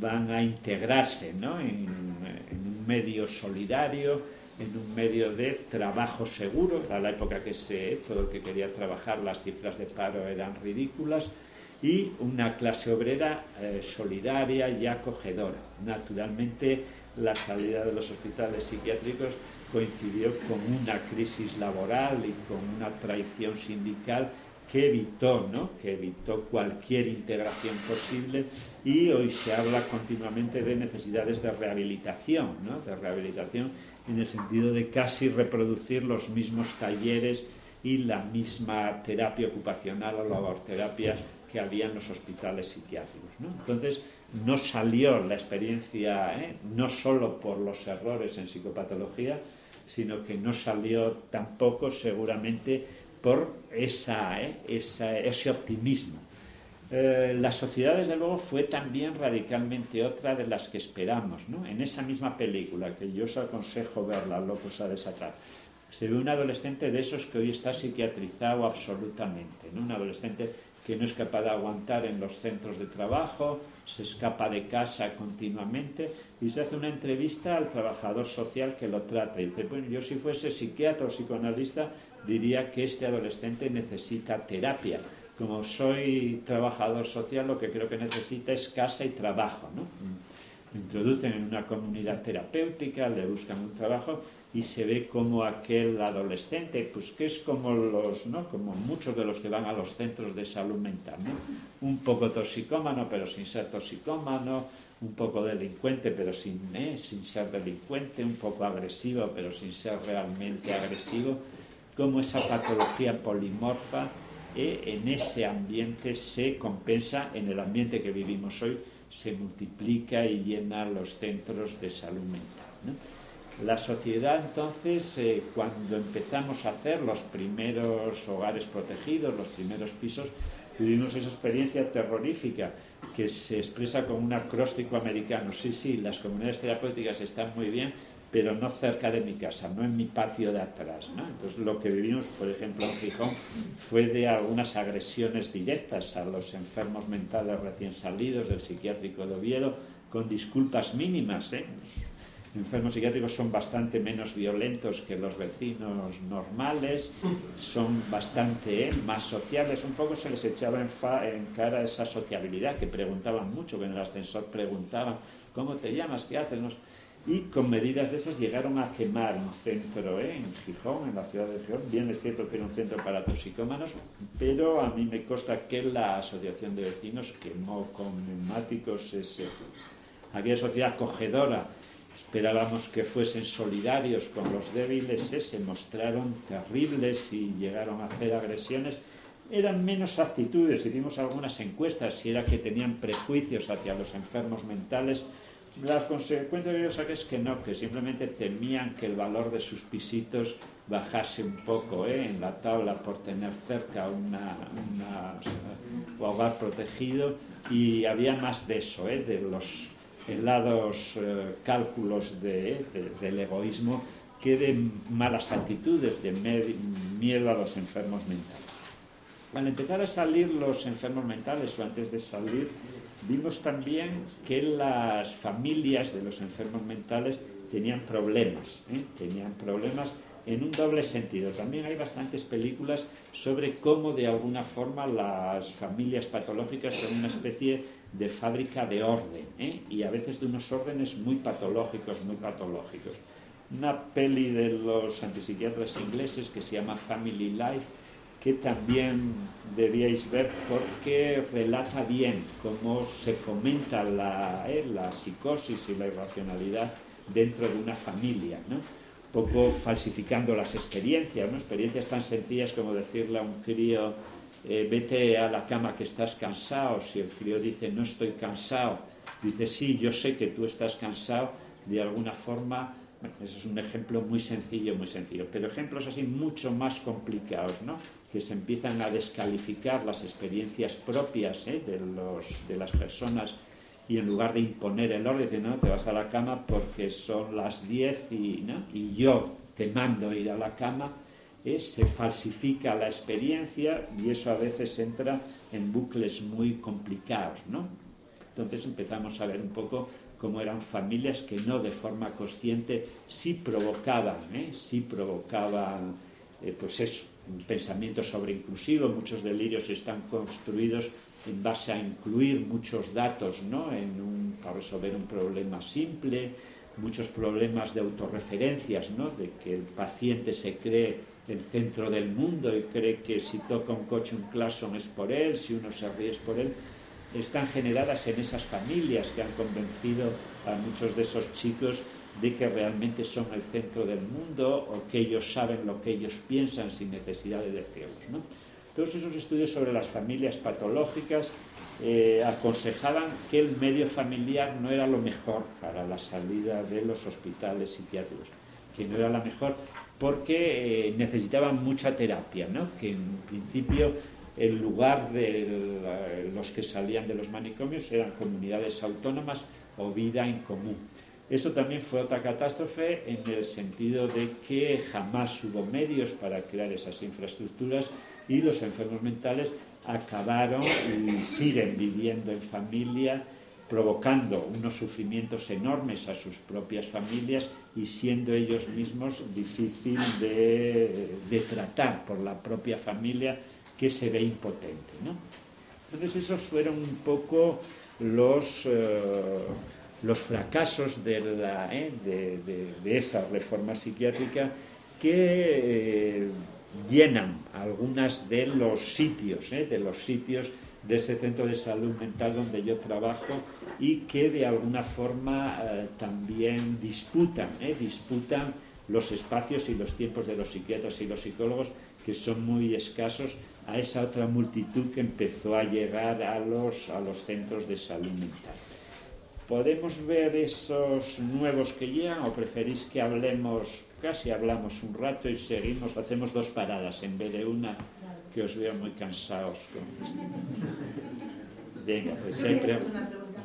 van a integrarse en, un medio solidario, en un medio de trabajo seguro. A la época que se, todo el que quería trabajar, las cifras de paro eran ridículas, y una clase obrera eh, solidaria y acogedora. Naturalmente, la salida de los hospitales psiquiátricos coincidió con una crisis laboral y con una traición sindical que evitó, ¿no? que evitó cualquier integración posible y hoy se habla continuamente de necesidades de rehabilitación, ¿no? de rehabilitación en el sentido de casi reproducir los mismos talleres y la misma terapia ocupacional o laborterapia que había en los hospitales psiquiátricos. Entonces, no salió la experiencia, ¿eh? no solo por los errores en psicopatología, sino que no salió tampoco seguramente por esa, ¿eh? ese optimismo. Eh, la sociedad, desde luego, fue también radicalmente otra de las que esperamos. ¿no? En esa misma película, que yo os aconsejo verla, Locos a desatar, se ve un adolescente de esos que hoy está psiquiatrizado absolutamente, ¿no? un adolescente que no es capaz de aguantar en los centros de trabajo, se escapa de casa continuamente y se hace una entrevista al trabajador social que lo trata y dice, bueno, yo si fuese psiquiatra o psicoanalista diría que este adolescente necesita terapia. Como soy trabajador social, lo que creo que necesita es casa y trabajo. ¿no? Lo introducen en una comunidad terapéutica, le buscan un trabajo y se ve como aquel adolescente, pues que es como los, ¿no? como muchos de los que van a los centros de salud mental, ¿no? un poco toxicómano pero sin ser toxicómano, un poco delincuente pero sin, ¿eh? ser delincuente, un poco agresivo pero sin ser realmente agresivo, como esa patología polimorfa eh, en ese ambiente se compensa, en el ambiente que vivimos hoy, se multiplica y llena los centros de salud mental. La sociedad entonces, eh, cuando empezamos a hacer los primeros hogares protegidos, los primeros pisos, vivimos esa experiencia terrorífica que se expresa con un acróstico americano. Sí, sí, las comunidades terapéuticas están muy bien, pero no cerca de mi casa, no en mi patio de atrás. Entonces, lo que vivimos, por ejemplo, en Gijón, fue de algunas agresiones directas a los enfermos mentales recién salidos del psiquiátrico de Oviedo, con disculpas mínimas. ¿eh? Enfermos psiquiátricos son bastante menos violentos que los vecinos normales, son bastante ¿eh? más sociables. Un poco se les echaba en, en, cara esa sociabilidad que preguntaban mucho, que en el ascensor preguntaban, ¿cómo te llamas? ¿Qué haces? Y con medidas de esas llegaron a quemar un centro ¿eh? en Gijón, en la ciudad de Gijón. Bien es cierto que era un centro para toxicómanos, pero a mí me consta que la asociación de vecinos quemó con neumáticos ese, aquella sociedad acogedora Esperábamos que fuesen solidarios con los débiles, ¿eh? se mostraron terribles y llegaron a hacer agresiones. Eran menos actitudes, hicimos algunas encuestas si era que tenían prejuicios hacia los enfermos mentales. Las consecuencias que yo saqué es que no, que simplemente temían que el valor de sus pisitos bajase un poco ¿eh? en la tabla por tener cerca una, un hogar protegido y había más de eso, ¿eh? de los helados eh, cálculos de, del egoísmo que de malas actitudes, de miedo a los enfermos mentales. Al empezar a salir los enfermos mentales o antes de salir, vimos también que las familias de los enfermos mentales tenían problemas, ¿eh? tenían problemas en un doble sentido. También hay bastantes películas sobre cómo de alguna forma las familias patológicas son una especie de fábrica de orden ¿eh? y a veces de unos órdenes muy patológicos, muy patológicos. Una peli de los antipsiquiatras ingleses que se llama Family Life que también debíais ver porque relata bien cómo se fomenta la, ¿eh? la psicosis y la irracionalidad dentro de una familia. ¿no? Poco falsificando las experiencias, ¿no? experiencias tan sencillas como decirle a un crío, eh, vete a la cama que estás cansado, si el crío dice no estoy cansado, dice sí, yo sé que tú estás cansado, de alguna forma, bueno, eso es un ejemplo muy sencillo, muy sencillo, pero ejemplos así mucho más complicados, ¿no? que se empiezan a descalificar las experiencias propias ¿eh? de, los, de las personas y en lugar de imponer el orden, ¿no? te vas a la cama porque son las 10 y, ¿no? y yo te mando ir a la cama, ¿eh? se falsifica la experiencia y eso a veces entra en bucles muy complicados. ¿no? Entonces empezamos a ver un poco cómo eran familias que no de forma consciente sí provocaban, ¿eh? sí provocaban eh, pues eso, un pensamiento sobre inclusivo, muchos delirios están construidos base a incluir muchos datos ¿no? en un, para resolver un problema simple, muchos problemas de autorreferencias, ¿no? de que el paciente se cree el centro del mundo y cree que si toca un coche un claxon es por él, si uno se ríe es por él, están generadas en esas familias que han convencido a muchos de esos chicos de que realmente son el centro del mundo o que ellos saben lo que ellos piensan sin necesidad de decirlo. ¿no? Todos esos estudios sobre las familias patológicas eh, aconsejaban que el medio familiar no era lo mejor para la salida de los hospitales psiquiátricos, que no era la mejor porque eh, necesitaban mucha terapia, ¿no? que en principio el lugar de los que salían de los manicomios eran comunidades autónomas o vida en común. Eso también fue otra catástrofe en el sentido de que jamás hubo medios para crear esas infraestructuras y los enfermos mentales acabaron y siguen viviendo en familia, provocando unos sufrimientos enormes a sus propias familias y siendo ellos mismos difícil de, tratar por la propia familia que se ve impotente. ¿no? Entonces esos fueron un poco los, eh, los fracasos de, la, ¿eh? de, esa reforma psiquiátrica que llenan algunas de los sitios, de los sitios de ese centro de salud mental donde yo trabajo y que de alguna forma eh, también disputan, ¿eh? disputan los espacios y los tiempos de los psiquiatras y los psicólogos que son muy escasos a esa otra multitud que empezó a llegar a los, a los centros de salud mental. ¿Podemos ver esos nuevos que llegan o preferís que hablemos, casi hablamos un rato y seguimos, hacemos dos paradas en vez de una? que os veo muy cansados con esto. Venga, pues siempre... Una pregunta.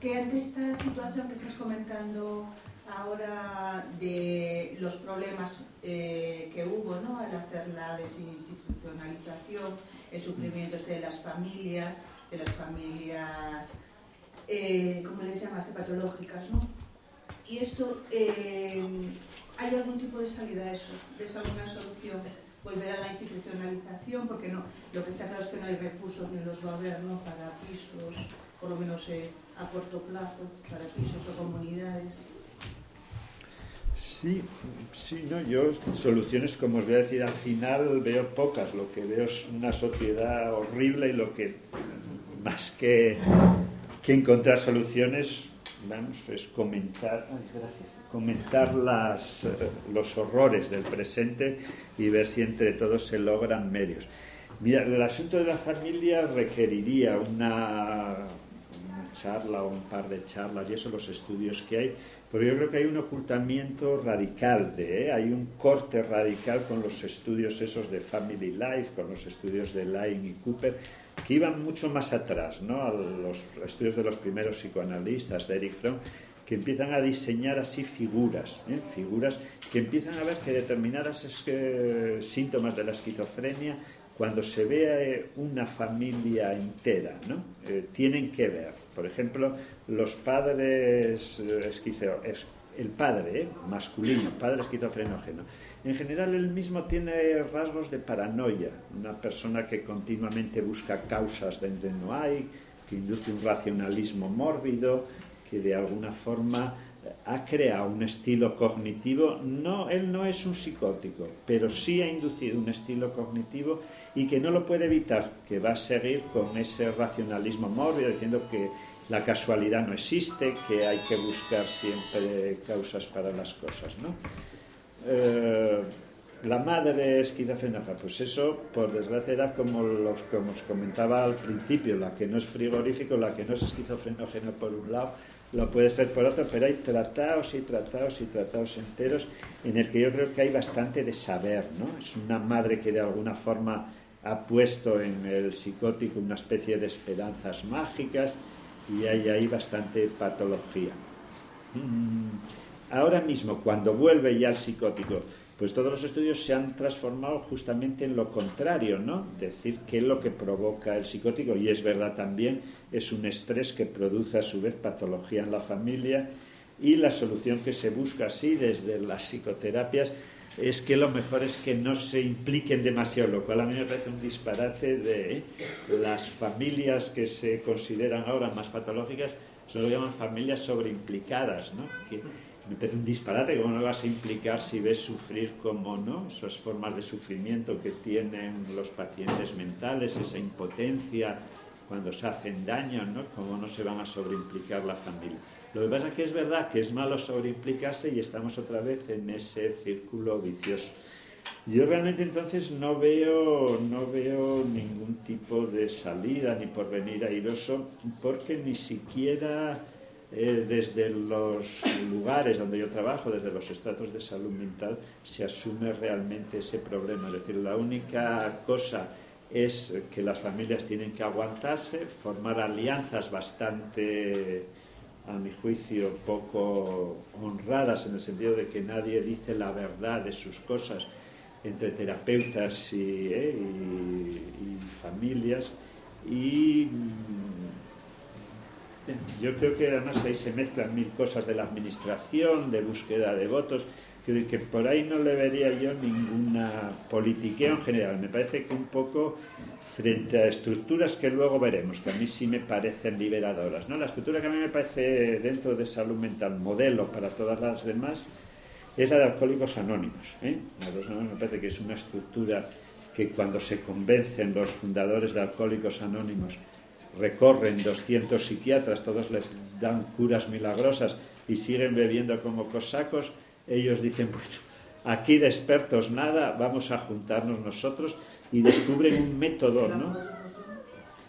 ¿Qué ante esta situación que estás comentando ahora de los problemas eh, que hubo ¿no? al hacer la desinstitucionalización, el sufrimiento este de las familias, de las familias, eh, ¿cómo les llamaste? Patológicas, ¿no? Y esto, eh, ¿hay algún tipo de salida a eso? ¿Ves alguna solución? volver a la institucionalización, porque no, lo que está claro es que no hay recursos ni los va a haber ¿no? para pisos, por lo menos eh, a corto plazo, para pisos o comunidades. Sí, sí, no, yo soluciones, como os voy a decir, al final veo pocas. Lo que veo es una sociedad horrible y lo que, más que, que encontrar soluciones, vamos, es comentar. Ay, gracias comentar las, eh, los horrores del presente y ver si entre todos se logran medios. Mira, el asunto de la familia requeriría una, charla o un par de charlas y eso los estudios que hay, pero yo creo que hay un ocultamiento radical de, ¿eh? hay un corte radical con los estudios esos de Family Life, con los estudios de Lyne y Cooper, que iban mucho más atrás, ¿no? A los estudios de los primeros psicoanalistas, de Eric Fromm, que empiezan a diseñar así figuras, ¿eh? figuras que empiezan a ver que determinadas síntomas de la esquizofrenia, cuando se ve una familia entera, ¿no? Eh, tienen que ver. Por ejemplo, los padres eh, esquizofrénicos, el padre masculino, padre esquizofrenógeno, en general él mismo tiene rasgos de paranoia, una persona que continuamente busca causas donde no hay, que induce un racionalismo mórbido, que de alguna forma eh, ha creado un estilo cognitivo, no, él no es un psicótico, pero sí ha inducido un estilo cognitivo y que no lo puede evitar, que va a seguir con ese racionalismo mórbido, diciendo que la casualidad no existe, que hay que buscar siempre causas para las cosas. ¿no? Eh, la madre esquizofrénica, pues eso, por desgracia, era como, los, como os comentaba al principio, la que no es frigorífico, la que no es esquizofrenógena por un lado, lo puede ser por otro, pero hay tratados y tratados y tratados enteros en el que yo creo que hay bastante de saber, ¿no? Es una madre que de alguna forma ha puesto en el psicótico una especie de esperanzas mágicas y hay ahí bastante patología. Mm, ahora mismo, cuando vuelve ya el psicótico, pues todos los estudios se han transformado justamente en lo contrario, ¿no? Decir que lo que provoca el psicótico, y es verdad también, es un estrés que produce a su vez patología en la familia y la solución que se busca así desde las psicoterapias es que lo mejor es que no se impliquen demasiado, lo cual a mí me parece un disparate de las familias que se consideran ahora más patológicas, se lo llaman familias sobreimplicadas, ¿no? Me parece un disparate, ¿cómo no vas a implicar si ves sufrir como no? Esas formas de sufrimiento que tienen los pacientes mentales, esa impotencia cuando se hacen daño, ¿no? ¿Cómo no se van a sobreimplicar la familia? Lo que pasa es que es verdad que es malo sobreimplicarse y estamos otra vez en ese círculo vicioso. Yo realmente entonces no veo, no veo ningún tipo de salida ni por venir airoso porque ni siquiera eh, desde los lugares donde yo trabajo, desde los estratos de salud mental, se asume realmente ese problema. Es decir, la única cosa es que las familias tienen que aguantarse, formar alianzas bastante, a mi juicio, poco honradas en el sentido de que nadie dice la verdad de sus cosas entre terapeutas y, eh, y familias y yo creo que además ahí se mezclan mil cosas de la administración, de búsqueda de votos, que, que por ahí no le vería yo ninguna politiqueo en general. Me parece que un poco frente a estructuras que luego veremos, que a mí sí me parecen liberadoras. ¿no? La estructura que a mí me parece dentro de salud mental modelo para todas las demás es la de Alcohólicos Anónimos. ¿eh? me parece que es una estructura que cuando se convencen los fundadores de Alcohólicos Anónimos recorren 200 psiquiatras, todos les dan curas milagrosas y siguen bebiendo como cosacos, ellos dicen, bueno, aquí de expertos nada, vamos a juntarnos nosotros y descubren un método, ¿no?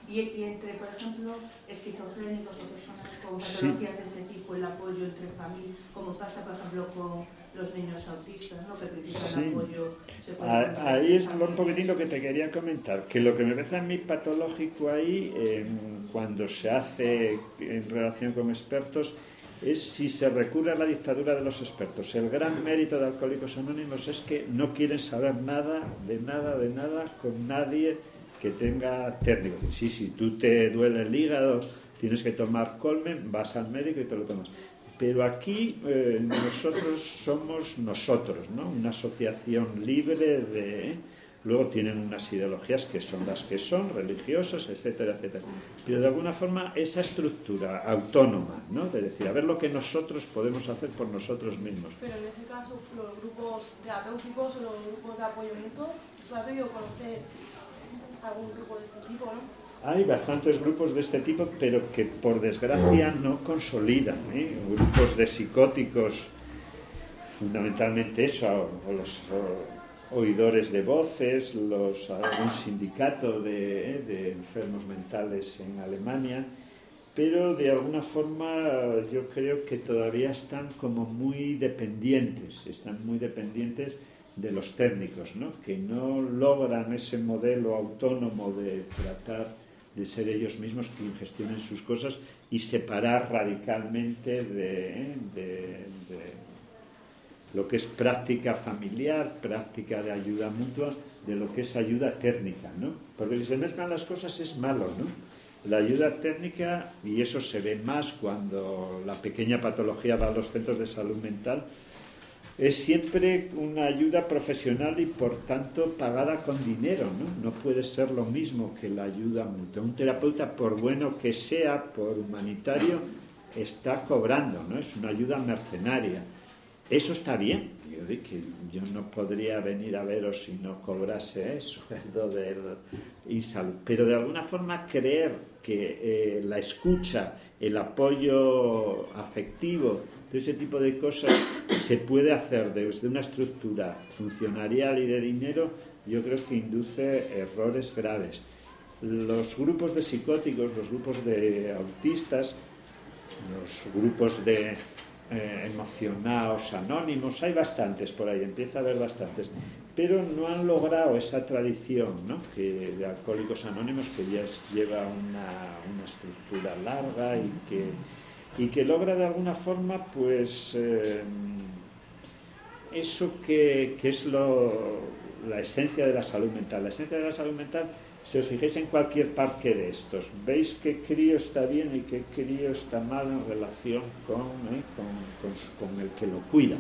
Y, entre, por ejemplo, esquizofrénicos o personas con patologías de ese tipo, el apoyo entre familias, como pasa, por ejemplo, con los niños autistas, ¿no? que necesitan apoyo. ahí es un poquitín lo que te quería comentar, que lo que me parece a mí patológico ahí, cuando se hace en relación con expertos, es si se recurre a la dictadura de los expertos. El gran mérito de Alcohólicos Anónimos es que no quieren saber nada, de nada, de nada, con nadie que tenga técnico. Sí, si tú te duele el hígado, tienes que tomar colmen, vas al médico y te lo tomas. Pero aquí eh, nosotros somos nosotros, ¿no? Una asociación libre de Luego tienen unas ideologías que son las que son, religiosas, etcétera, etcétera. Pero de alguna forma esa estructura autónoma, ¿no? De decir, a ver lo que nosotros podemos hacer por nosotros mismos. Pero en ese caso, los grupos terapéuticos o los grupos de apoyo mutuo, ¿tú has debido conocer algún grupo de este tipo, no? Hay bastantes grupos de este tipo, pero que por desgracia no consolidan. ¿eh? Grupos de psicóticos, fundamentalmente eso, o los oidores de voces, los, algún sindicato de, de, enfermos mentales en Alemania, pero de alguna forma yo creo que todavía están como muy dependientes, están muy dependientes de los técnicos, ¿no? que no logran ese modelo autónomo de tratar de ser ellos mismos quien gestionen sus cosas y separar radicalmente de, de lo que es práctica familiar, práctica de ayuda mutua, de lo que es ayuda técnica, ¿no? Porque si se mezclan las cosas es malo, ¿no? La ayuda técnica, y eso se ve más cuando la pequeña patología va a los centros de salud mental, es siempre una ayuda profesional y por tanto pagada con dinero, ¿no? No puede ser lo mismo que la ayuda mutua. Un terapeuta, por bueno que sea, por humanitario, está cobrando, ¿no? Es una ayuda mercenaria eso está bien. Yo, que yo no podría venir a veros si no cobrase el sueldo del insalud. Pero de alguna forma creer que eh, la escucha, el apoyo afectivo, ese tipo de cosas se puede hacer desde una estructura funcionarial y de dinero, yo creo que induce errores graves. Los grupos de psicóticos, los grupos de autistas, los grupos de eh, emocionados, anónimos, hay bastantes por ahí, empieza a haber bastantes, pero no han logrado esa tradición ¿no? que, de alcohólicos anónimos que ya lleva una, una, estructura larga y que, y que logra de alguna forma pues eh, eso que, que es lo, la esencia de la salud mental. La esencia de la salud mental si os fijáis en cualquier parque de estos, veis qué crío está bien y qué crío está mal en relación eh, con, con, el que lo cuida.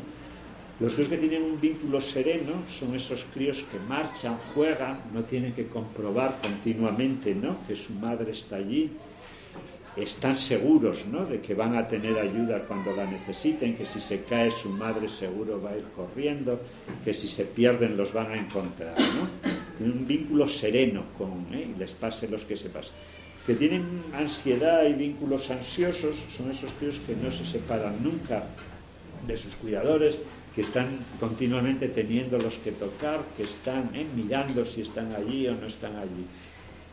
Los críos que tienen un vínculo sereno son esos críos que marchan, juegan, no tienen que comprobar continuamente ¿no? que su madre está allí, están seguros ¿no? de que van a tener ayuda cuando la necesiten, que si se cae su madre seguro va a ir corriendo, que si se pierden los van a encontrar. ¿no? un vínculo sereno con, ¿eh? y les pase los que se pasen. Que tienen ansiedad y vínculos ansiosos son esos críos que no se separan nunca de sus cuidadores, que están continuamente teniéndolos que tocar, que están ¿eh? mirando si están allí o no están allí.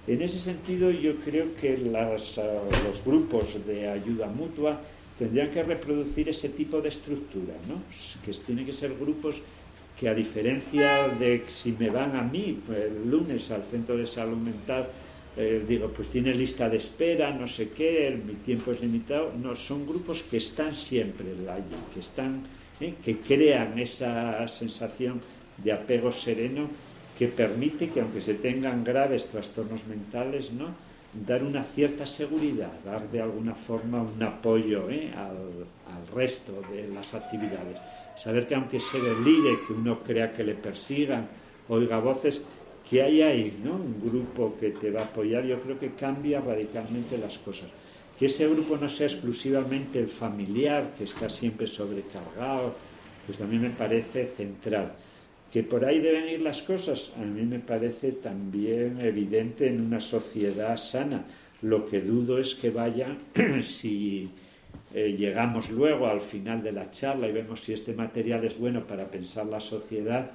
En ese sentido, yo creo que las, ah, los grupos de ayuda mutua tendrían que reproducir ese tipo de estructura, ¿no? que tienen que ser grupos que a diferencia de si me van a mí el lunes al centro de salud mental, eh, digo, pues tiene lista de espera, no sé qué, mi tiempo es limitado. No, son grupos que están siempre allí, que están, eh, que crean esa sensación de apego sereno que permite que aunque se tengan graves trastornos mentales, ¿no? dar una cierta seguridad, dar de alguna forma un apoyo ¿eh? al, resto de las actividades saber que aunque se delire, que uno crea que le persigan, oiga voces, que hay ahí, ¿no? Un grupo que te va a apoyar, yo creo que cambia radicalmente las cosas. Que ese grupo no sea exclusivamente el familiar, que está siempre sobrecargado, pues también me parece central. Que por ahí deben ir las cosas, a mí me parece también evidente en una sociedad sana. Lo que dudo es que vaya, si eh, llegamos luego al final de la charla y vemos si este material es bueno para pensar la sociedad,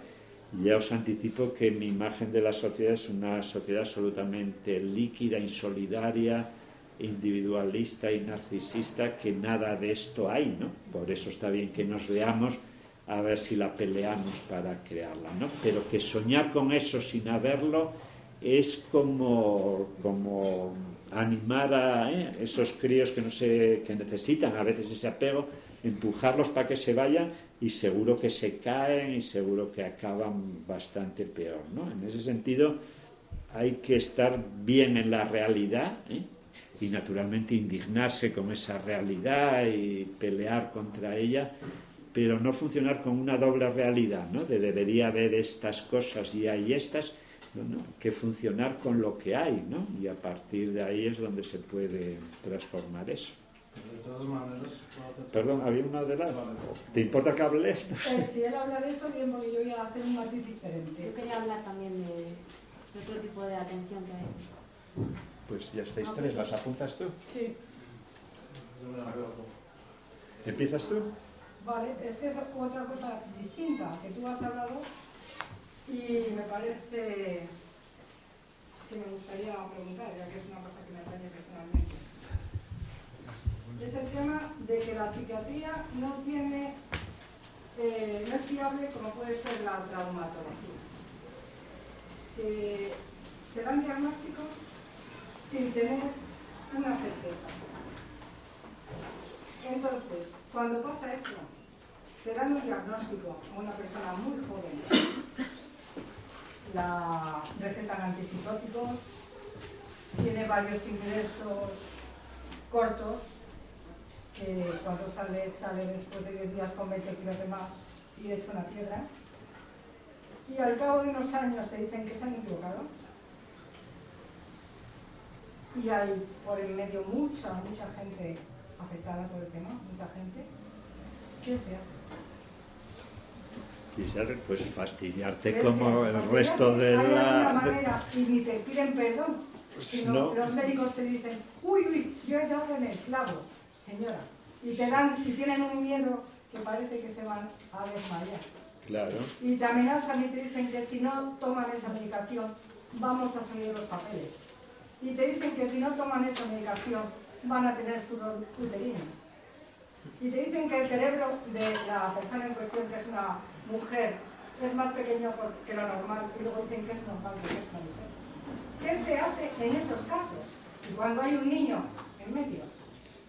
ya os anticipo que mi imagen de la sociedad es una sociedad absolutamente líquida, insolidaria, individualista y narcisista, que nada de esto hay, ¿no? Por eso está bien que nos veamos a ver si la peleamos para crearla, ¿no? Pero que soñar con eso sin haberlo es como, como animar a ¿eh? esos críos que, no se, que necesitan a veces ese apego, empujarlos para que se vayan y seguro que se caen y seguro que acaban bastante peor. ¿no? En ese sentido hay que estar bien en la realidad ¿eh? y naturalmente indignarse con esa realidad y pelear contra ella, pero no funcionar con una doble realidad, ¿no? de debería haber estas cosas y hay estas, ¿no? que funcionar con lo que hay, ¿no? y a partir de ahí es donde se puede transformar eso. De todas maneras, Perdón, había una de las. ¿Te importa que hable? Eh, si él habla de eso, bien, porque yo voy a hacer un matiz diferente. Yo quería hablar también de, de otro tipo de atención que hay. Pues ya estáis tres, ¿las apuntas tú? Sí, ¿Empiezas tú? Vale, es que es otra cosa distinta que tú has hablado y me parece que me gustaría preguntar, ya que es una cosa que me atañe personalmente. Es el tema de que la psiquiatría no tiene, eh, no es fiable como puede ser la traumatología. Que se dan diagnósticos sin tener una certeza. Entonces, cuando pasa eso, te dan un diagnóstico a una persona muy joven, la recetan antipsicóticos, tiene varios ingresos cortos, que cuando sale, sale después de 10 días con 20 kilos de más y hecho una piedra. Y al cabo de unos años te dicen que se han equivocado. Y hay por en medio mucha, mucha gente afectada por el tema, mucha gente. ¿Qué se hace? Quisiera pues fastidiarte ¿Qué como el resto de ¿Hay alguna la... de- manera y ni te piden perdón? Sino no. los médicos te dicen, uy, uy, yo he dado en el clavo, señora. Y te dan, y tienen un miedo que parece que se van a desmayar. Claro. Y te amenazan y te dicen que si no toman esa medicación, vamos a salir los papeles. Y te dicen que si no toman esa medicación, van a tener furor uterino. Y te dicen que el cerebro de la persona en cuestión, que es una mujer, es más pequeño que lo normal, y luego dicen que es normal que es una mujer. ¿Qué se hace en esos casos? Y cuando hay un niño en medio,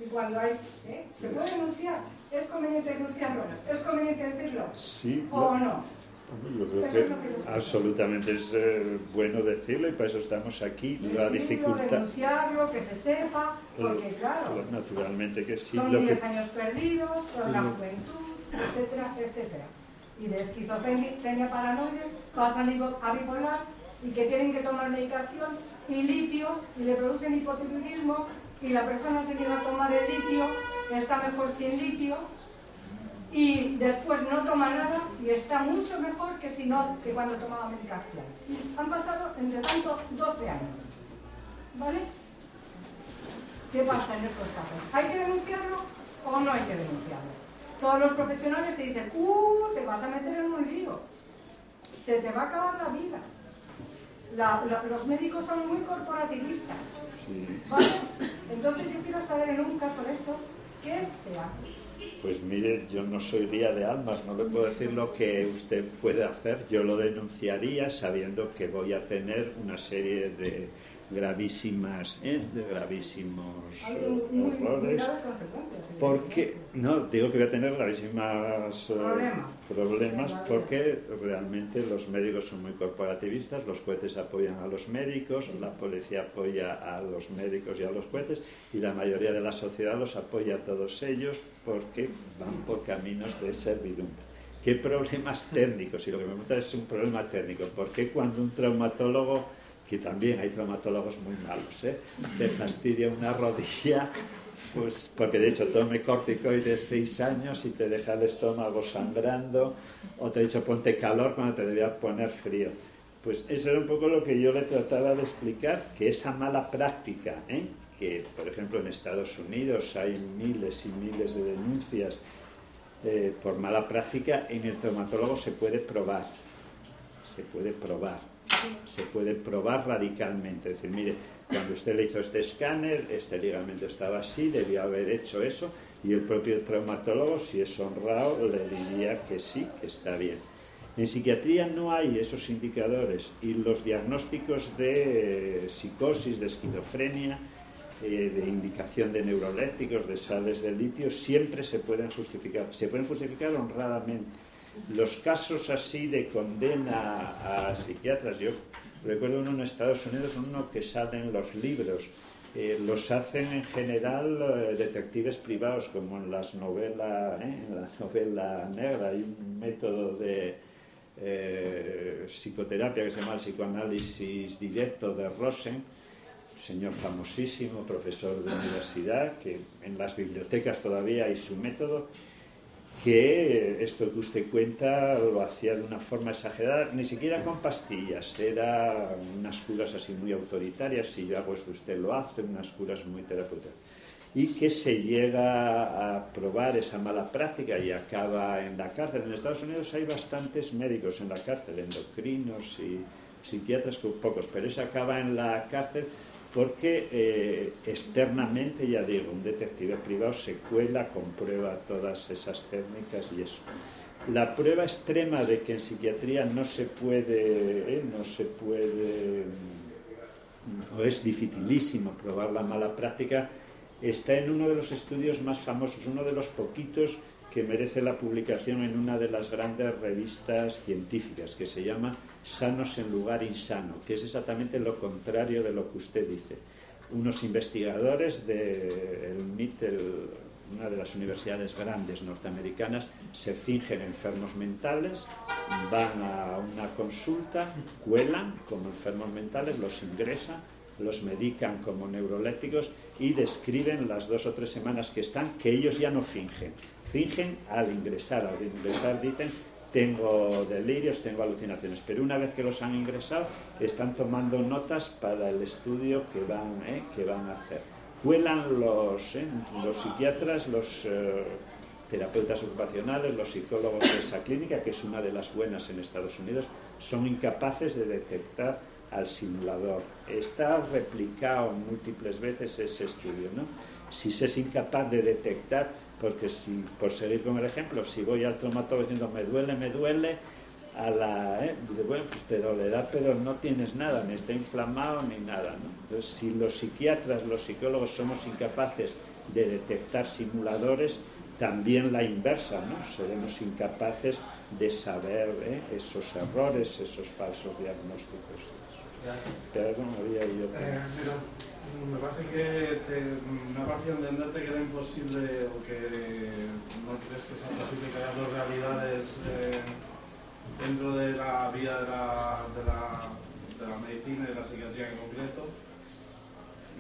y cuando hay... ¿eh? ¿Se puede denunciar? ¿Es conveniente denunciarlo? ¿Es conveniente decirlo? Sí, ¿O no? yo creo Eso es que lo que yo creo. absolutamente es eh, bueno decirlo y para eso estamos aquí. La dificultad... denunciarlo, que se sepa, porque claro, Naturalmente que sí. son Lo que 10 años perdidos, toda la juventud, etcétera, etcétera. Y de esquizofrenia paranoide pasan a bipolar y que tienen que tomar medicación y litio y le producen hipotiroidismo y la persona se a tomar el litio, está mejor sin litio y después no toma nada y está mucho mejor que si no, que cuando tomaba medicación. Han pasado entre tanto 12 años. ¿Vale? ¿Qué pasa en estos casos? ¿Hay que denunciarlo o no hay que denunciarlo? Todos los profesionales te dicen, ¡uh! Te vas a meter en un lío. Se te va a acabar la vida. La- la- los médicos son muy corporativistas. ¿Vale? Entonces yo quiero saber en un caso de estos, ¿qué se hace? Pues mire, yo no soy guía de almas, no le puedo decir lo que usted puede hacer. Yo lo denunciaría sabiendo que voy a tener una serie de gravísimas, ¿eh? de gravísimos eh, errores. consecuencias. Porque, no, digo que voy a tener gravísimas eh, Problemas. porque realmente los médicos son muy corporativistas, los jueces apoyan a los médicos, la policía apoya a los médicos y a los jueces y la mayoría de la sociedad los apoya a todos ellos porque van por caminos de servidumbre. ¿Qué problemas técnicos? Y lo que me pregunta es un problema técnico. ¿Por qué cuando un traumatólogo, que también hay traumatólogos muy malos, ¿eh? te fastidia una rodilla, pues porque de hecho tome corticoides seis años y te deja el estómago sangrando, o te ha dicho ponte calor cuando te debía poner frío. Pues eso era un poco lo que yo le trataba de explicar, que esa mala práctica, ¿eh? que por ejemplo en Estados Unidos hay miles y miles de denuncias eh, por mala práctica, en el traumatólogo se puede probar, se puede probar, se puede probar radicalmente. Es decir, mire, cuando usted le hizo este escáner, este ligamento estaba así, debió haber hecho eso, y el propio traumatólogo, si es honrado, le diría que sí, que está bien. En psiquiatría no hay esos indicadores y los diagnósticos de psicosis, de esquizofrenia, eh, de indicación de neurolépticos, de sales de litio, siempre se pueden justificar. Se pueden justificar honradamente. Los casos así de condena a psiquiatras, yo recuerdo uno en Estados Unidos, uno que sale en los libros, eh, los hacen en general eh, detectives privados, como en las novelas, en la novela negra, hay un método de psicoterapia que se llama el psicoanálisis directo de Rosen, señor famosísimo, profesor de universidad, que en las bibliotecas todavía hay su método, que esto que usted cuenta lo hacía de una forma exagerada, ni siquiera con pastillas, eran unas curas así muy autoritarias, si yo hago esto usted lo hace, unas curas muy terapéuticas. Y que se llega a probar esa mala práctica y acaba en la cárcel. En Estados Unidos hay bastantes médicos en la cárcel, endocrinos y psiquiatras, pocos, pero ese acaba en la cárcel porque eh, externamente, ya digo, un detective privado se cuela, comprueba todas esas técnicas y eso. La prueba extrema de que en psiquiatría no se puede, eh, no se puede, mm, o es dificilísimo probar la mala práctica, está en uno de los estudios más famosos, uno de los poquitos que merece la publicación en una de las grandes revistas científicas, que se llama Sanos en lugar insano, que es exactamente lo contrario de lo que usted dice. Unos investigadores de MIT, una de las universidades grandes norteamericanas, se fingen enfermos mentales, van a una consulta, cuelan como enfermos mentales, los ingresan, los medican como neurolépticos y describen las dos o tres semanas que están que ellos ya no fingen fingen al ingresar. Al ingresar dicen, tengo delirios, tengo alucinaciones, pero una vez que los han ingresado, están tomando notas para el estudio que van, eh, que van a hacer. Cuelan los, eh, los psiquiatras, los eh, terapeutas ocupacionales, los psicólogos de esa clínica, que es una de las buenas en Estados Unidos, son incapaces de detectar al simulador. Está replicado múltiples veces ese estudio. ¿no? Si se es incapaz de detectar, porque si, por seguir con el ejemplo, si voy al traumatólogo diciendo me duele, me duele, a la, ¿eh? dice, bueno, pues te dolerá, pero no tienes nada, ni está inflamado ni nada. ¿no? Entonces, si los psiquiatras, los psicólogos somos incapaces de detectar simuladores, también la inversa, ¿no? Seremos incapaces de saber ¿eh? esos errores, esos falsos diagnósticos. Perdón, había yo. Eh, me parece que te, me parece entenderte que era imposible o que no crees que sea posible que haya dos realidades eh, dentro de la vida de la, de, la, medicina y de la psiquiatría en concreto.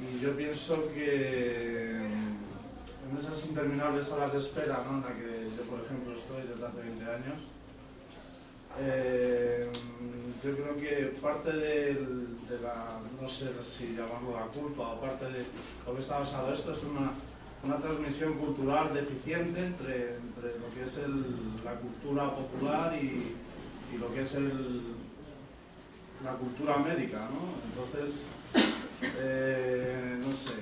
Y yo pienso que en esas interminables horas de espera, ¿no? en la que yo, por ejemplo, estoy desde hace 20 años, eh, yo creo que parte de la, no sé si llamarlo la culpa o parte de lo que está basado esto es una, una transmisión cultural deficiente entre, entre lo que es la cultura popular y, y, lo que es el, la cultura médica, ¿no? Entonces, eh, no sé,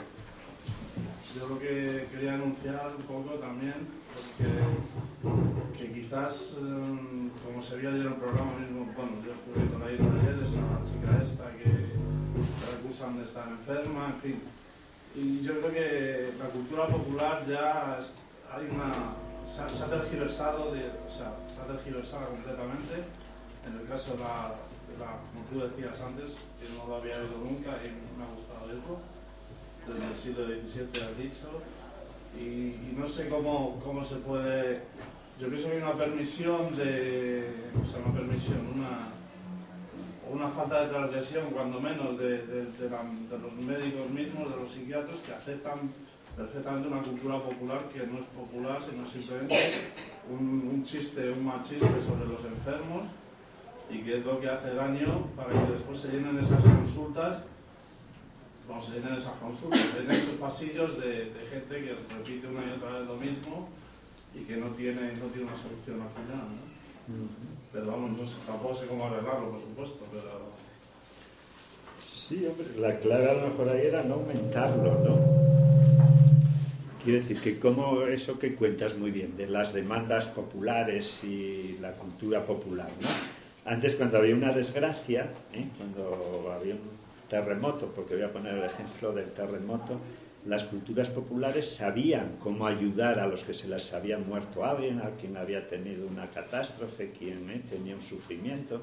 yo lo que quería anunciar un poco también es que, que quizás, em, como se vio ayer en el programa mismo, bueno, yo estuve con la isla ayer, es una chica esta que la acusan de estar enferma, en fin. Y yo creo que la cultura popular ya hay una, se, ha, tergiversado, de, o sea, está tergiversada completamente. En el caso de la, como tú decías antes, que no lo había oído nunca y me ha gustado esto desde el siglo XVII has dicho, y, no sé cómo, cómo se puede yo pienso que hay una permisión de, o sea, una permisión, una, una falta de transgresión, cuando menos, de, los médicos mismos, de los psiquiatras, que aceptan perfectamente una cultura popular que no es popular, sino simplemente un chiste, un machiste sobre los enfermos y que es lo que hace daño para que después se llenen esas consultas, vamos, llenen esas consultas, se llenen esos pasillos de, de gente que repite una y otra vez lo mismo y que no tiene, no tiene una solución al final. ¿no? Pero vamos, no sé, tampoco sé cómo arreglarlo, por supuesto, pero... Sí, hombre, la clave a lo mejor ahí era no aumentarlo, ¿no? Quiero decir que como eso que cuentas muy bien, de las demandas populares y la cultura popular, ¿no? Antes cuando había una desgracia, ¿eh? cuando había un terremoto, porque voy a poner el ejemplo del terremoto, las culturas populares sabían cómo ayudar a los que se les había muerto alguien, a quien había tenido una catástrofe, quien ¿eh? tenía un sufrimiento,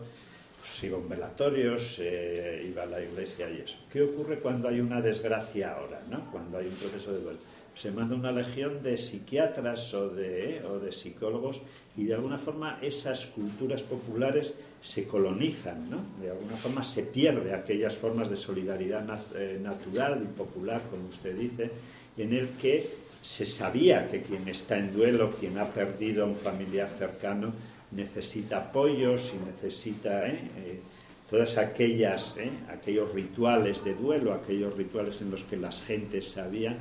pues iban velatorios, iba a la iglesia y eso. ¿Qué ocurre cuando hay una desgracia ahora, ¿no? cuando hay un proceso de duelo? Se manda una legión de psiquiatras o de, ¿eh? o de psicólogos y de alguna forma esas culturas populares se colonizan, ¿no? de alguna forma se pierde aquellas formas de solidaridad eh, natural y popular, como usted dice, en el que se sabía que quien está en duelo, quien ha perdido a un familiar cercano, necesita apoyos y necesita ¿eh? Eh, todas aquellas, aquellos rituales de duelo, aquellos rituales en los que las gentes sabían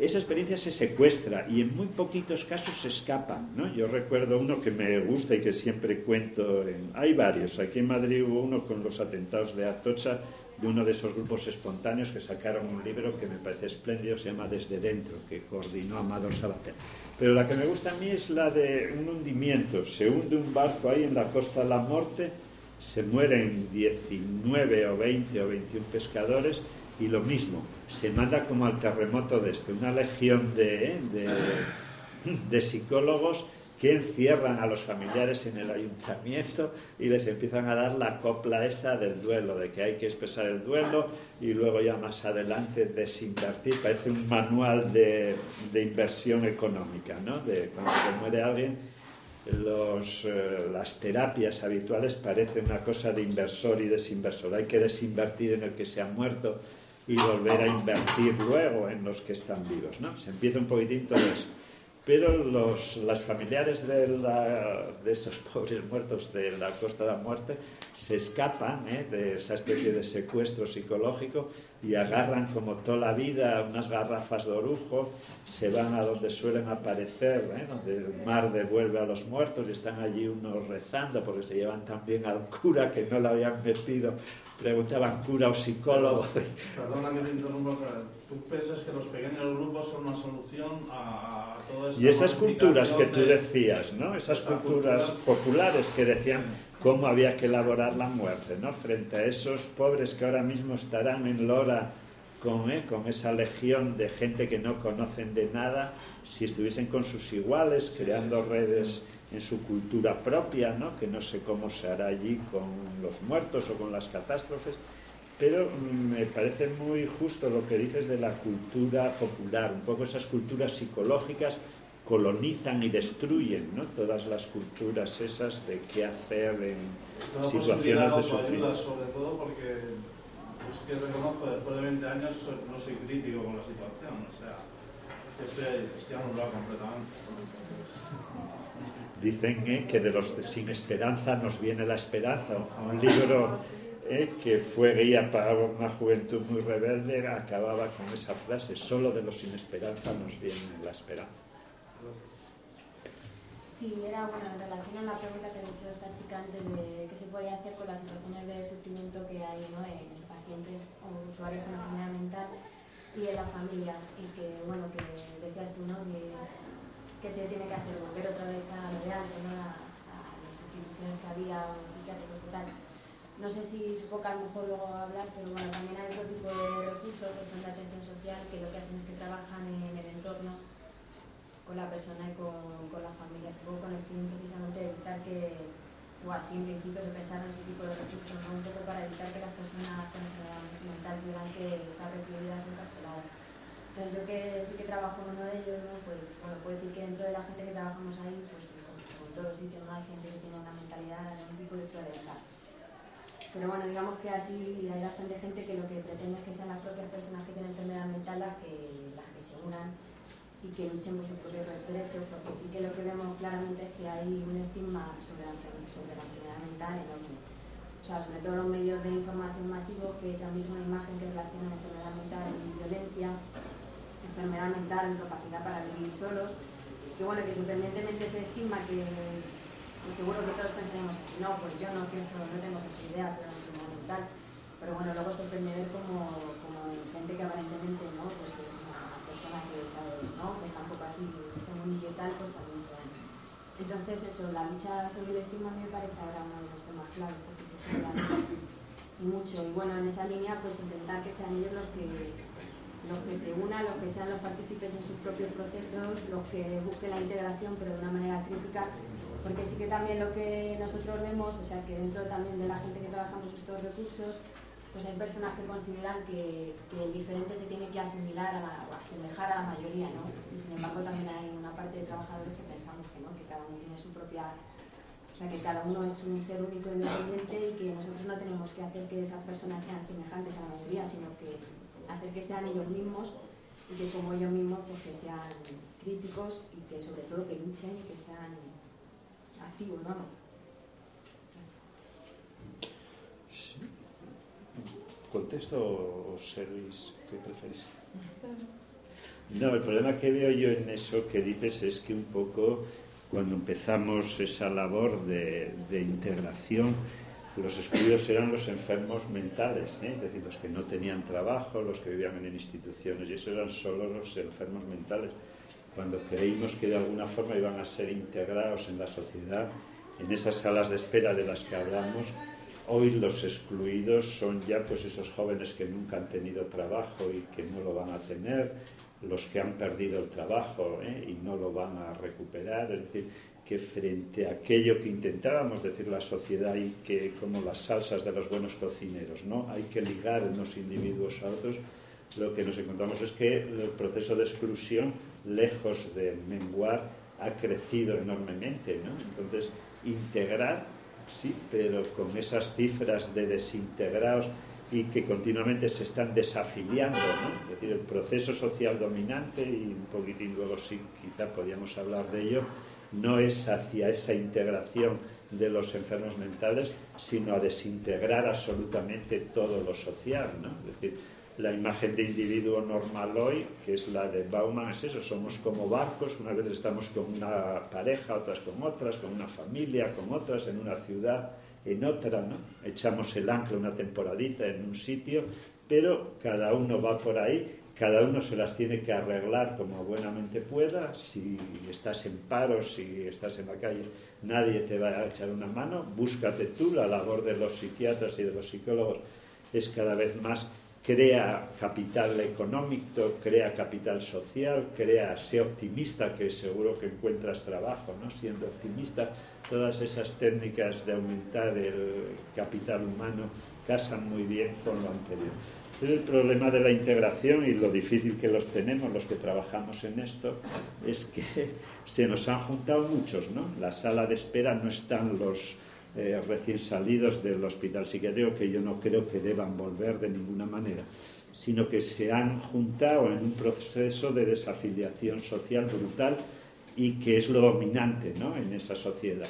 esa experiencia se secuestra y en muy poquitos casos se escapa. ¿no? Yo recuerdo uno que me gusta y que siempre cuento, en... hay varios, aquí en Madrid hubo uno con los atentados de Atocha, de uno de esos grupos espontáneos que sacaron un libro que me parece espléndido, se llama Desde Dentro, que coordinó Amado Sabater. Pero la que me gusta a mí es la de un hundimiento, se hunde un barco ahí en la costa de la muerte, se mueren 19 o 20 o 21 pescadores y lo mismo, se manda como al terremoto de este, una legión de, de, psicólogos que encierran a los familiares en el ayuntamiento y les empiezan a dar la copla esa del duelo, de que hay que expresar el duelo y luego ya más adelante desinvertir. Parece un manual de, de inversión económica, ¿no? De cuando se muere alguien, los, eh, las terapias habituales parecen una cosa de inversor y desinversor. Hay que desinvertir en el que se ha muerto y volver a invertir luego en los que están vivos. ¿no? Se empieza un poquitín todo eso. Pero los, las familiares de, la, de, esos pobres muertos de la Costa de la Muerte se escapan ¿eh? de esa especie de secuestro psicológico y agarran como toda la vida unas garrafas de orujo, se van a donde suelen aparecer, ¿eh? donde el mar devuelve a los muertos y están allí unos rezando porque se llevan también al cura que no lo habían metido preguntaban cura o psicólogo. Perdóname, ¿tú piensas que los pequeños grupos son una solución a, a todo esto? Y esas culturas que tú decías, ¿no? Esas culturas populares que decían cómo había que elaborar la muerte, ¿no? Frente a esos pobres que ahora mismo estarán en Lora con, ¿eh? con esa legión de gente que no conocen de nada, si estuviesen con sus iguales, creando redes en su cultura propia, ¿no? que no sé cómo se hará allí con los muertos o con las catástrofes, pero me parece muy justo lo que dices de la cultura popular, un poco esas culturas psicológicas colonizan y destruyen ¿no? todas las culturas esas de qué hacer en Toda situaciones de sufrimiento. Sobre todo porque, pues que reconozco, después de 20 años no soy crítico con la situación, o sea, estoy, estoy anulado completamente. Dicen eh, que de los de sin esperanza nos viene la esperanza. Un libro que fue guía para una juventud muy rebelde acababa con esa frase, solo de los sin esperanza nos viene la esperanza. Sí, era bueno, en relación a la pregunta que ha hecho esta chica antes de qué se podía hacer con las situaciones de sufrimiento que hay en pacientes o usuarios con enfermedad mental y en las familias y que, bueno, que decías tú, ¿no? Que, que se tiene que hacer volver otra vez a lo de antes, ¿no? a, a, las instituciones que había, o psiquiátricos y tal. No sé si supongo que a lo mejor luego hablar, pero bueno, también hay otro tipo de recursos que son de atención social que lo que hacen es que trabajan en el entorno con la persona y con, con la familia, supongo con el fin precisamente de evitar que, o así en principio se pensaron ese tipo de recursos, ¿no? un poco para evitar que las personas con enfermedad mental tuvieran que estar recluidas o encarceladas. Entonces yo que sí que trabajo en uno de ellos, ¿no? pues bueno, puedo decir que dentro de la gente que trabajamos ahí, pues todos los sitios no hay gente que tiene una mentalidad un tipo de verdad. Pero bueno, digamos que así hay bastante gente que lo que pretende es que sean las propias personas que tienen enfermedad mental las que, las que se unan y que luchen por sus propios derechos, porque sí que lo que vemos claramente es que hay un estigma sobre la, sobre la enfermedad mental enorme. O sea, sobre todo los medios de información masivos que transmiten una imagen que relaciona enfermedad mental y violencia, enfermedad mental, incapacidad para vivir solos, que bueno, que sorprendentemente ese estigma que pues seguro que todos pensaremos, no, pues yo no pienso, no tengo esas ideas de la enfermedad mental, pero bueno, luego sorprende ver como, como gente que aparentemente no, pues es persona que sabe, ¿no? que está un poco así, este mundillo y tal, pues también se dan. Entonces eso, la lucha sobre el estigma me parece ahora uno de los temas claves, porque se sabe y mucho. Y bueno, en esa línea, pues intentar que sean ellos los que los que se unan, los que sean los partícipes en sus propios procesos, los que busquen la integración, pero de una manera crítica, porque sí que también lo que nosotros vemos, o sea, que dentro también de la gente que trabajamos estos recursos, pues hay personas que consideran que, el diferente se tiene que asimilar a la, o asemejar a la mayoría, ¿no? Y sin embargo también hay una parte de trabajadores que pensamos que no, que cada uno tiene su propia, o sea, que cada uno es un ser único e independiente y que nosotros no tenemos que hacer que esas personas sean semejantes a la mayoría, sino que hacer que sean ellos mismos y que como ellos mismos pues que sean críticos y que sobre todo que luchen y que sean ¿Contesto o servís? ¿Qué preferís? No, el problema que veo yo en eso que dices es que un poco cuando empezamos esa labor de, de integración, los excluidos eran los enfermos mentales, ¿eh? es decir, los que no tenían trabajo, los que vivían en instituciones, y eso eran solo los enfermos mentales. Cuando creímos que de alguna forma iban a ser integrados en la sociedad, en esas salas de espera de las que hablamos, Hoy los excluidos son ya pues esos jóvenes que nunca han tenido trabajo y que no lo van a tener, los que han perdido el trabajo ¿eh? y no lo van a recuperar, es decir, que frente a aquello que intentábamos decir la sociedad y que como las salsas de los buenos cocineros, ¿no? Hay que ligar unos individuos a otros, lo que nos encontramos es que el proceso de exclusión, lejos de menguar, ha crecido enormemente, ¿no? Entonces, integrar sí, pero con esas cifras de desintegrados y que continuamente se están desafiliando. Es decir, el proceso social dominante, y un poquitín luego sí, quizá podríamos hablar de ello, no es hacia esa integración de los enfermos mentales, sino a desintegrar absolutamente todo lo social, ¿no? Es decir, la imagen de individuo normal hoy, que es la de Bauman, es eso, somos como barcos, una vez estamos con una pareja, otras con otras, con una familia, con otras, en una ciudad, en otra, ¿no? Echamos el ancla una temporadita en un sitio, pero cada uno va por ahí, cada uno se las tiene que arreglar como buenamente pueda, si estás en paro, si estás en la calle, nadie te va a echar una mano, búscate tú, la labor de los psiquiatras y de los psicólogos es cada vez más crea capital económico, crea capital social, crea, sé optimista, que seguro que encuentras trabajo, ¿no? Siendo optimista, todas esas técnicas de aumentar el capital humano casan muy bien con lo anterior. el problema de la integración y lo difícil que los tenemos, los que trabajamos en esto, es que se nos han juntado muchos, ¿no? La sala de espera no están los eh, recién salidos del hospital psiquiátrico que yo no creo que deban volver de ninguna manera, sino que se han juntado en un proceso de desafiliación social brutal y que es lo dominante ¿no? en esa sociedad.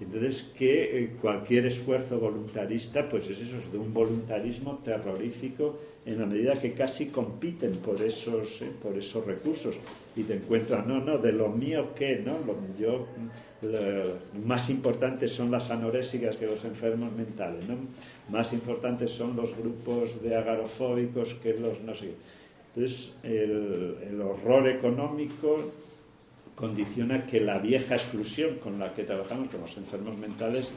Entonces, que eh, cualquier esfuerzo voluntarista, pues es eso, es de un voluntarismo terrorífico en la medida que casi compiten por esos, eh, por esos recursos y te encuentran, no, no, de lo mío qué, ¿no? Yo, lo, más importantes son las anorésicas que los enfermos mentales, ¿no? Más importantes son los grupos de agarofóbicos que los no sé. Entonces, el, el horror económico condiciona que la vieja exclusión con la que trabajamos con los enfermos mentales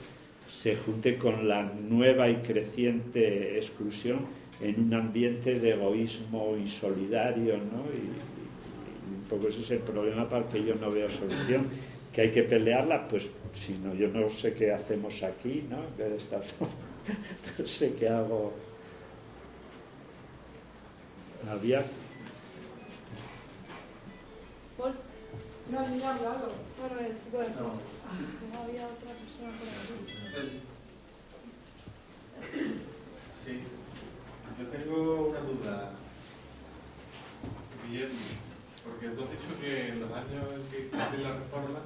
se junte con la nueva y creciente exclusión en un ambiente de egoísmo insolidario, ¿no? Y, un poco ese es el problema para el que yo no veo solución, que hay que pelearla, pues si no, yo no sé qué hacemos aquí, ¿no? De esta forma, no sé qué hago. Había No, ni ha hablado. Bueno, el chico del no. no había otra persona por aquí. Sí, yo tengo una duda, Guillermo, porque tú has dicho que en los años en que hiciste la reforma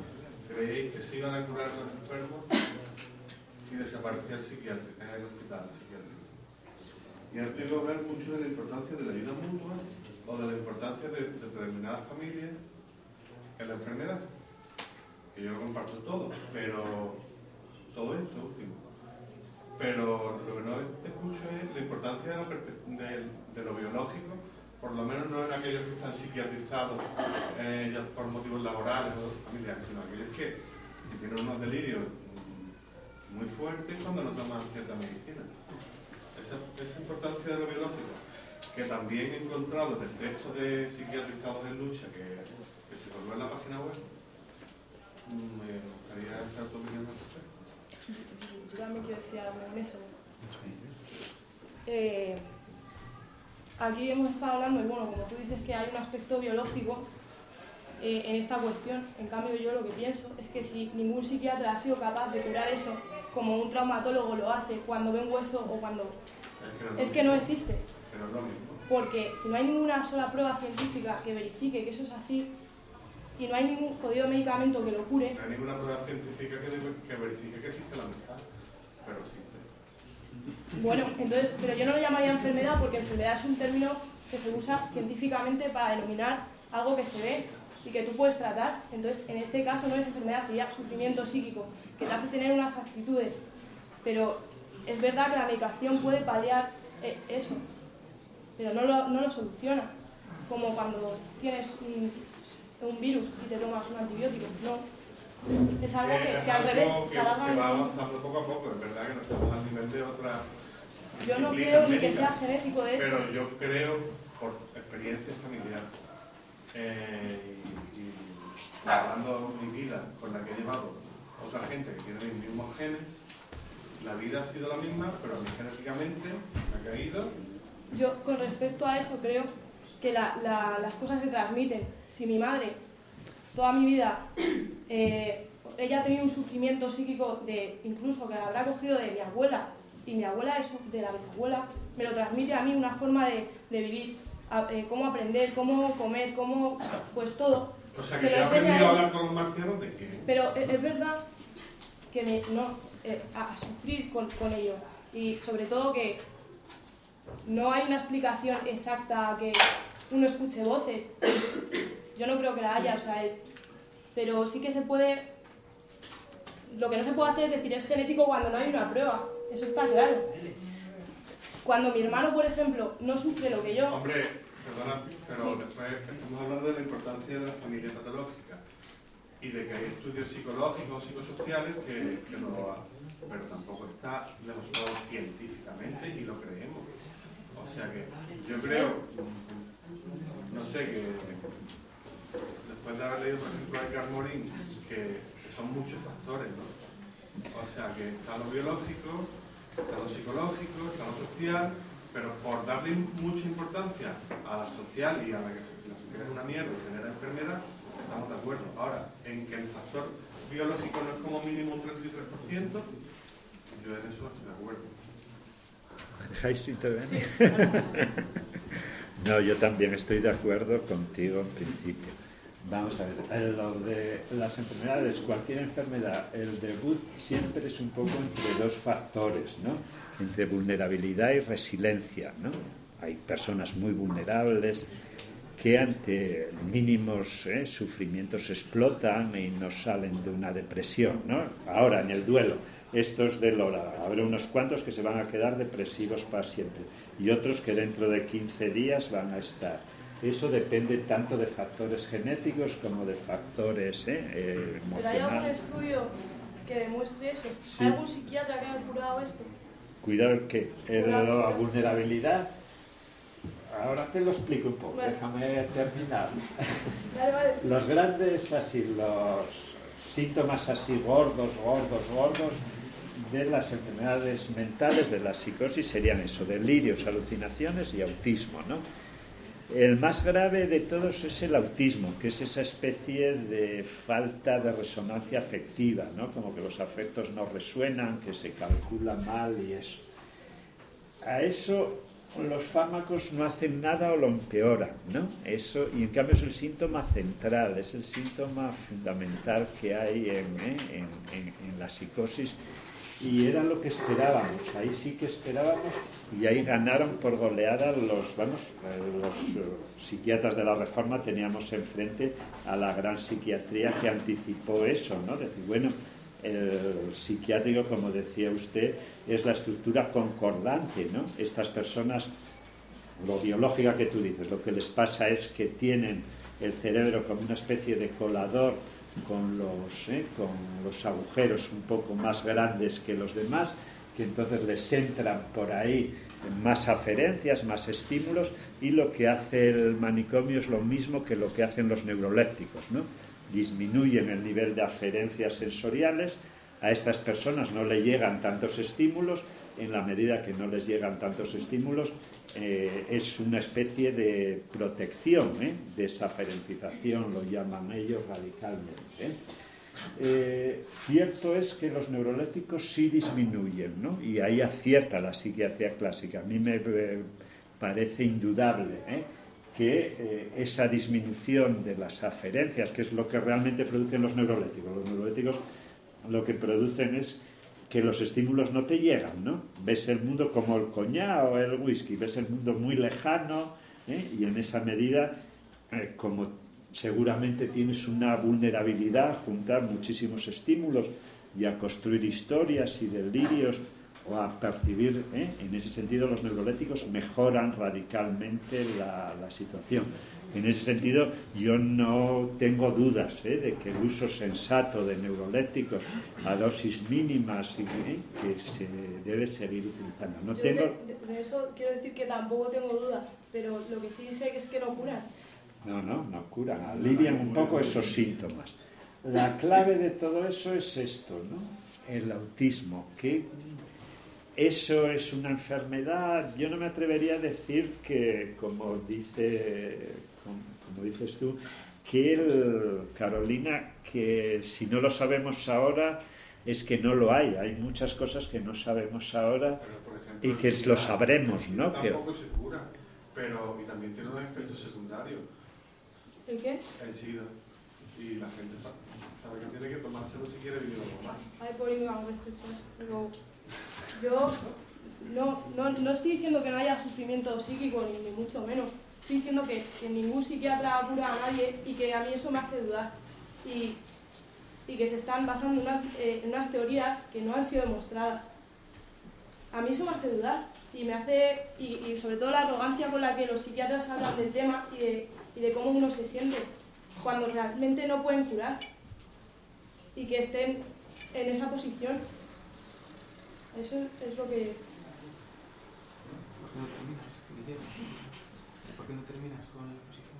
creéis que se iban a curar los enfermos si desaparecía el psiquiátrico en el hospital psiquiátrico. Y ahora quiero hablar mucho de la importancia de la ayuda mutua o de la importancia de determinadas familias en la enfermedad, que yo lo comparto todo, pero todo esto último. Pero lo que no te escucho es la importancia de lo, biológico, por lo menos no en aquellos que están psiquiatrizados eh, por motivos laborales o familiares, sino aquellos que, que tienen unos delirios muy fuertes cuando no toman cierta medicina. Esa, esa importancia de lo biológico, que también he encontrado en el texto de psiquiatrizados en lucha, que, que colgó en la página web, me gustaría estar tu opinión al respecto. Yo también quiero decir algo en eso. Eh, aquí hemos estado hablando, y bueno, como tú dices que hay un aspecto biológico eh, en esta cuestión, en cambio yo lo que pienso es que si ningún psiquiatra ha sido capaz de curar eso, como un traumatólogo lo hace cuando ve un hueso o cuando... Es que no existe. Pero es lo mismo. Porque si no hay ninguna sola prueba científica que verifique que eso es así, y no hay ningún jodido medicamento que lo cure, No hay ninguna prueba científica que, que verifique que existe la amistad, pero existe. Bueno, entonces, pero yo no lo llamaría enfermedad porque enfermedad es un término que se usa científicamente para denominar algo que se ve y que tú puedes tratar. Entonces, en este caso no es enfermedad, sería sufrimiento psíquico, que te hace tener unas actitudes. Pero es verdad que la medicación puede paliar eh, eso, pero no lo, no lo soluciona. Como cuando tienes un, un virus y te tomas un antibiótico. No. Es algo que, Eh, que al revés que, se alarga que va avanzando poco a poco, es verdad que no estamos al nivel de otras Yo no creo ni que sea genético, de hecho. Pero yo creo, por experiencia familiar, eh, y, y comparando mi vida con la que he llevado otra gente que tiene mis mismos genes, la vida ha sido la misma, pero a mí genéticamente me ha caído. Yo, con respecto a eso, creo que la- la- las cosas se transmiten. Si mi madre, toda mi vida, eh, ella ha tenido un sufrimiento psíquico de incluso que habrá cogido de mi abuela, y mi abuela es de la bisabuela, me lo transmite a mí una forma de, de vivir, a- eh, cómo aprender, cómo comer, cómo, pues todo. O sea, que enseña aprendido a hablar con los marcianos de que Pero es, es verdad que me, no, eh, a, a sufrir con, con ello. Y sobre todo que no hay una explicación exacta que uno escuche voces. Yo no creo que la haya, o sea, el- pero sí que se puede... Lo que no se puede hacer es decir es genético cuando no hay una prueba. Eso está claro. Cuando mi hermano, por ejemplo, no sufre lo que yo, Hombre, perdona, pero Sí. después estamos hablando de la importancia de la familia patológica y de que hay estudios psicológicos, psicosociales que, que no lo hacen, pero tampoco está demostrado científicamente y lo creemos. O sea que yo creo, no sé, que después de haber leído, por ejemplo, a Edgar Morin, que, son muchos factores, ¿no? O sea que está lo biológico, está lo psicológico, está lo social, pero por darle mucha importancia a la social y a la que la sociedad es una mierda y genera enfermedad, estamos de acuerdo. Ahora, en que el factor biológico no es como mínimo un 33%, yo en eso estoy de acuerdo. ¿Me dejáis intervenir? no, yo también estoy de acuerdo contigo en principio. Vamos a ver, lo de las enfermedades, cualquier enfermedad, el debut siempre es un poco entre dos factores, ¿no? Entre vulnerabilidad y resiliencia, ¿no? Hay personas muy vulnerables que ante mínimos eh, sufrimientos explotan y no salen de una depresión, ¿no? Ahora, en el duelo, estos de Lora, habrá unos cuantos que se van a quedar depresivos para siempre y otros que dentro de 15 días van a estar. Eso depende tanto de factores genéticos como de factores eh, eh, pero hay algún emocionales. estudio que demuestre eso. Sí. ¿Hay algún psiquiatra que haya curado esto? Cuidado el que el- la vulnerabilidad. Ahora te lo explico un poco, déjame terminar. Vale, vale. Los grandes así, los síntomas así gordos, gordos, gordos de las enfermedades mentales, de la psicosis, serían eso, delirios, alucinaciones y autismo, ¿no? El más grave de todos es el autismo, que es esa especie de falta de resonancia afectiva, ¿no? como que los afectos no resuenan, que se calcula mal y eso. A eso los fármacos no hacen nada o lo empeoran, ¿no? Eso, y en cambio es el síntoma central, es el síntoma fundamental que hay en, ¿eh? en, en, en la psicosis y era lo que esperábamos, ahí sí que esperábamos y ahí ganaron por goleada los, vamos, los uh, psiquiatras de la reforma teníamos enfrente a la gran psiquiatría que anticipó eso, ¿no? Decir, bueno, el psiquiátrico, como decía usted, es la estructura concordante, ¿no? Estas personas, lo biológica que tú dices, lo que les pasa es que tienen el cerebro como una especie de colador con los, ¿eh? con los agujeros un poco más grandes que los demás, que entonces les entran por ahí más aferencias, más estímulos, y lo que hace el manicomio es lo mismo que lo que hacen los neurolépticos, ¿no? Disminuyen el nivel de aferencias sensoriales, a estas personas no le llegan tantos estímulos, en la medida que no les llegan tantos estímulos, eh, es una especie de protección, ¿eh? desaferencización, lo llaman ellos radicalmente. Eh, cierto es que los neurolépticos sí disminuyen, ¿no? y ahí acierta la psiquiatría clásica. A mí me eh, parece indudable ¿eh? que eh, esa disminución de las aferencias, que es lo que realmente producen los neurolépticos, los neurolépticos lo que producen es que los estímulos no te llegan, ¿no? Ves el mundo como el coñac o el whisky, ves el mundo muy lejano ¿eh? y en esa medida, eh, como seguramente tienes una vulnerabilidad juntar muchísimos estímulos y a construir historias y delirios o a percibir, ¿eh? en ese sentido los neurolépticos mejoran radicalmente la, la, situación. En ese sentido yo no tengo dudas ¿eh? de que el uso sensato de neurolépticos a dosis mínimas ¿eh? que se debe seguir utilizando. No Yo tengo... de, de, de, eso quiero decir que tampoco tengo dudas, pero lo que sí sé es que no curan. No, no, no curan, alivian un poco esos síntomas. La clave de todo eso es esto, ¿no? El autismo, que eso es una enfermedad, yo no me atrevería a decir que, como, dice, como, como dices tú, que el, Carolina, que si no lo sabemos ahora es que no lo hay, hay muchas cosas que no sabemos ahora ejemplo, y que lo sabremos, ¿no? SIDA Que, Tampoco se cura, pero y también tiene un efecto secundario, ¿El qué? el SIDA. Y la gente sa- sabe que tiene que tomárselo si quiere vivir algo más. Ay, por ahí yo no, no, no estoy diciendo que no haya sufrimiento psíquico, ni, mucho menos. Estoy diciendo que, que ningún psiquiatra cura a nadie y que a mí eso me hace dudar. Y, y que se están basando en, una- eh, en unas teorías que no han sido demostradas. A mí eso me hace dudar y me hace, y, y sobre todo la arrogancia con la que los psiquiatras hablan del tema y de, y de cómo uno se siente cuando realmente no pueden curar y que estén en esa posición. Eso es lo que... ¿Por qué no terminas? ¿Por qué no terminas con la exposición?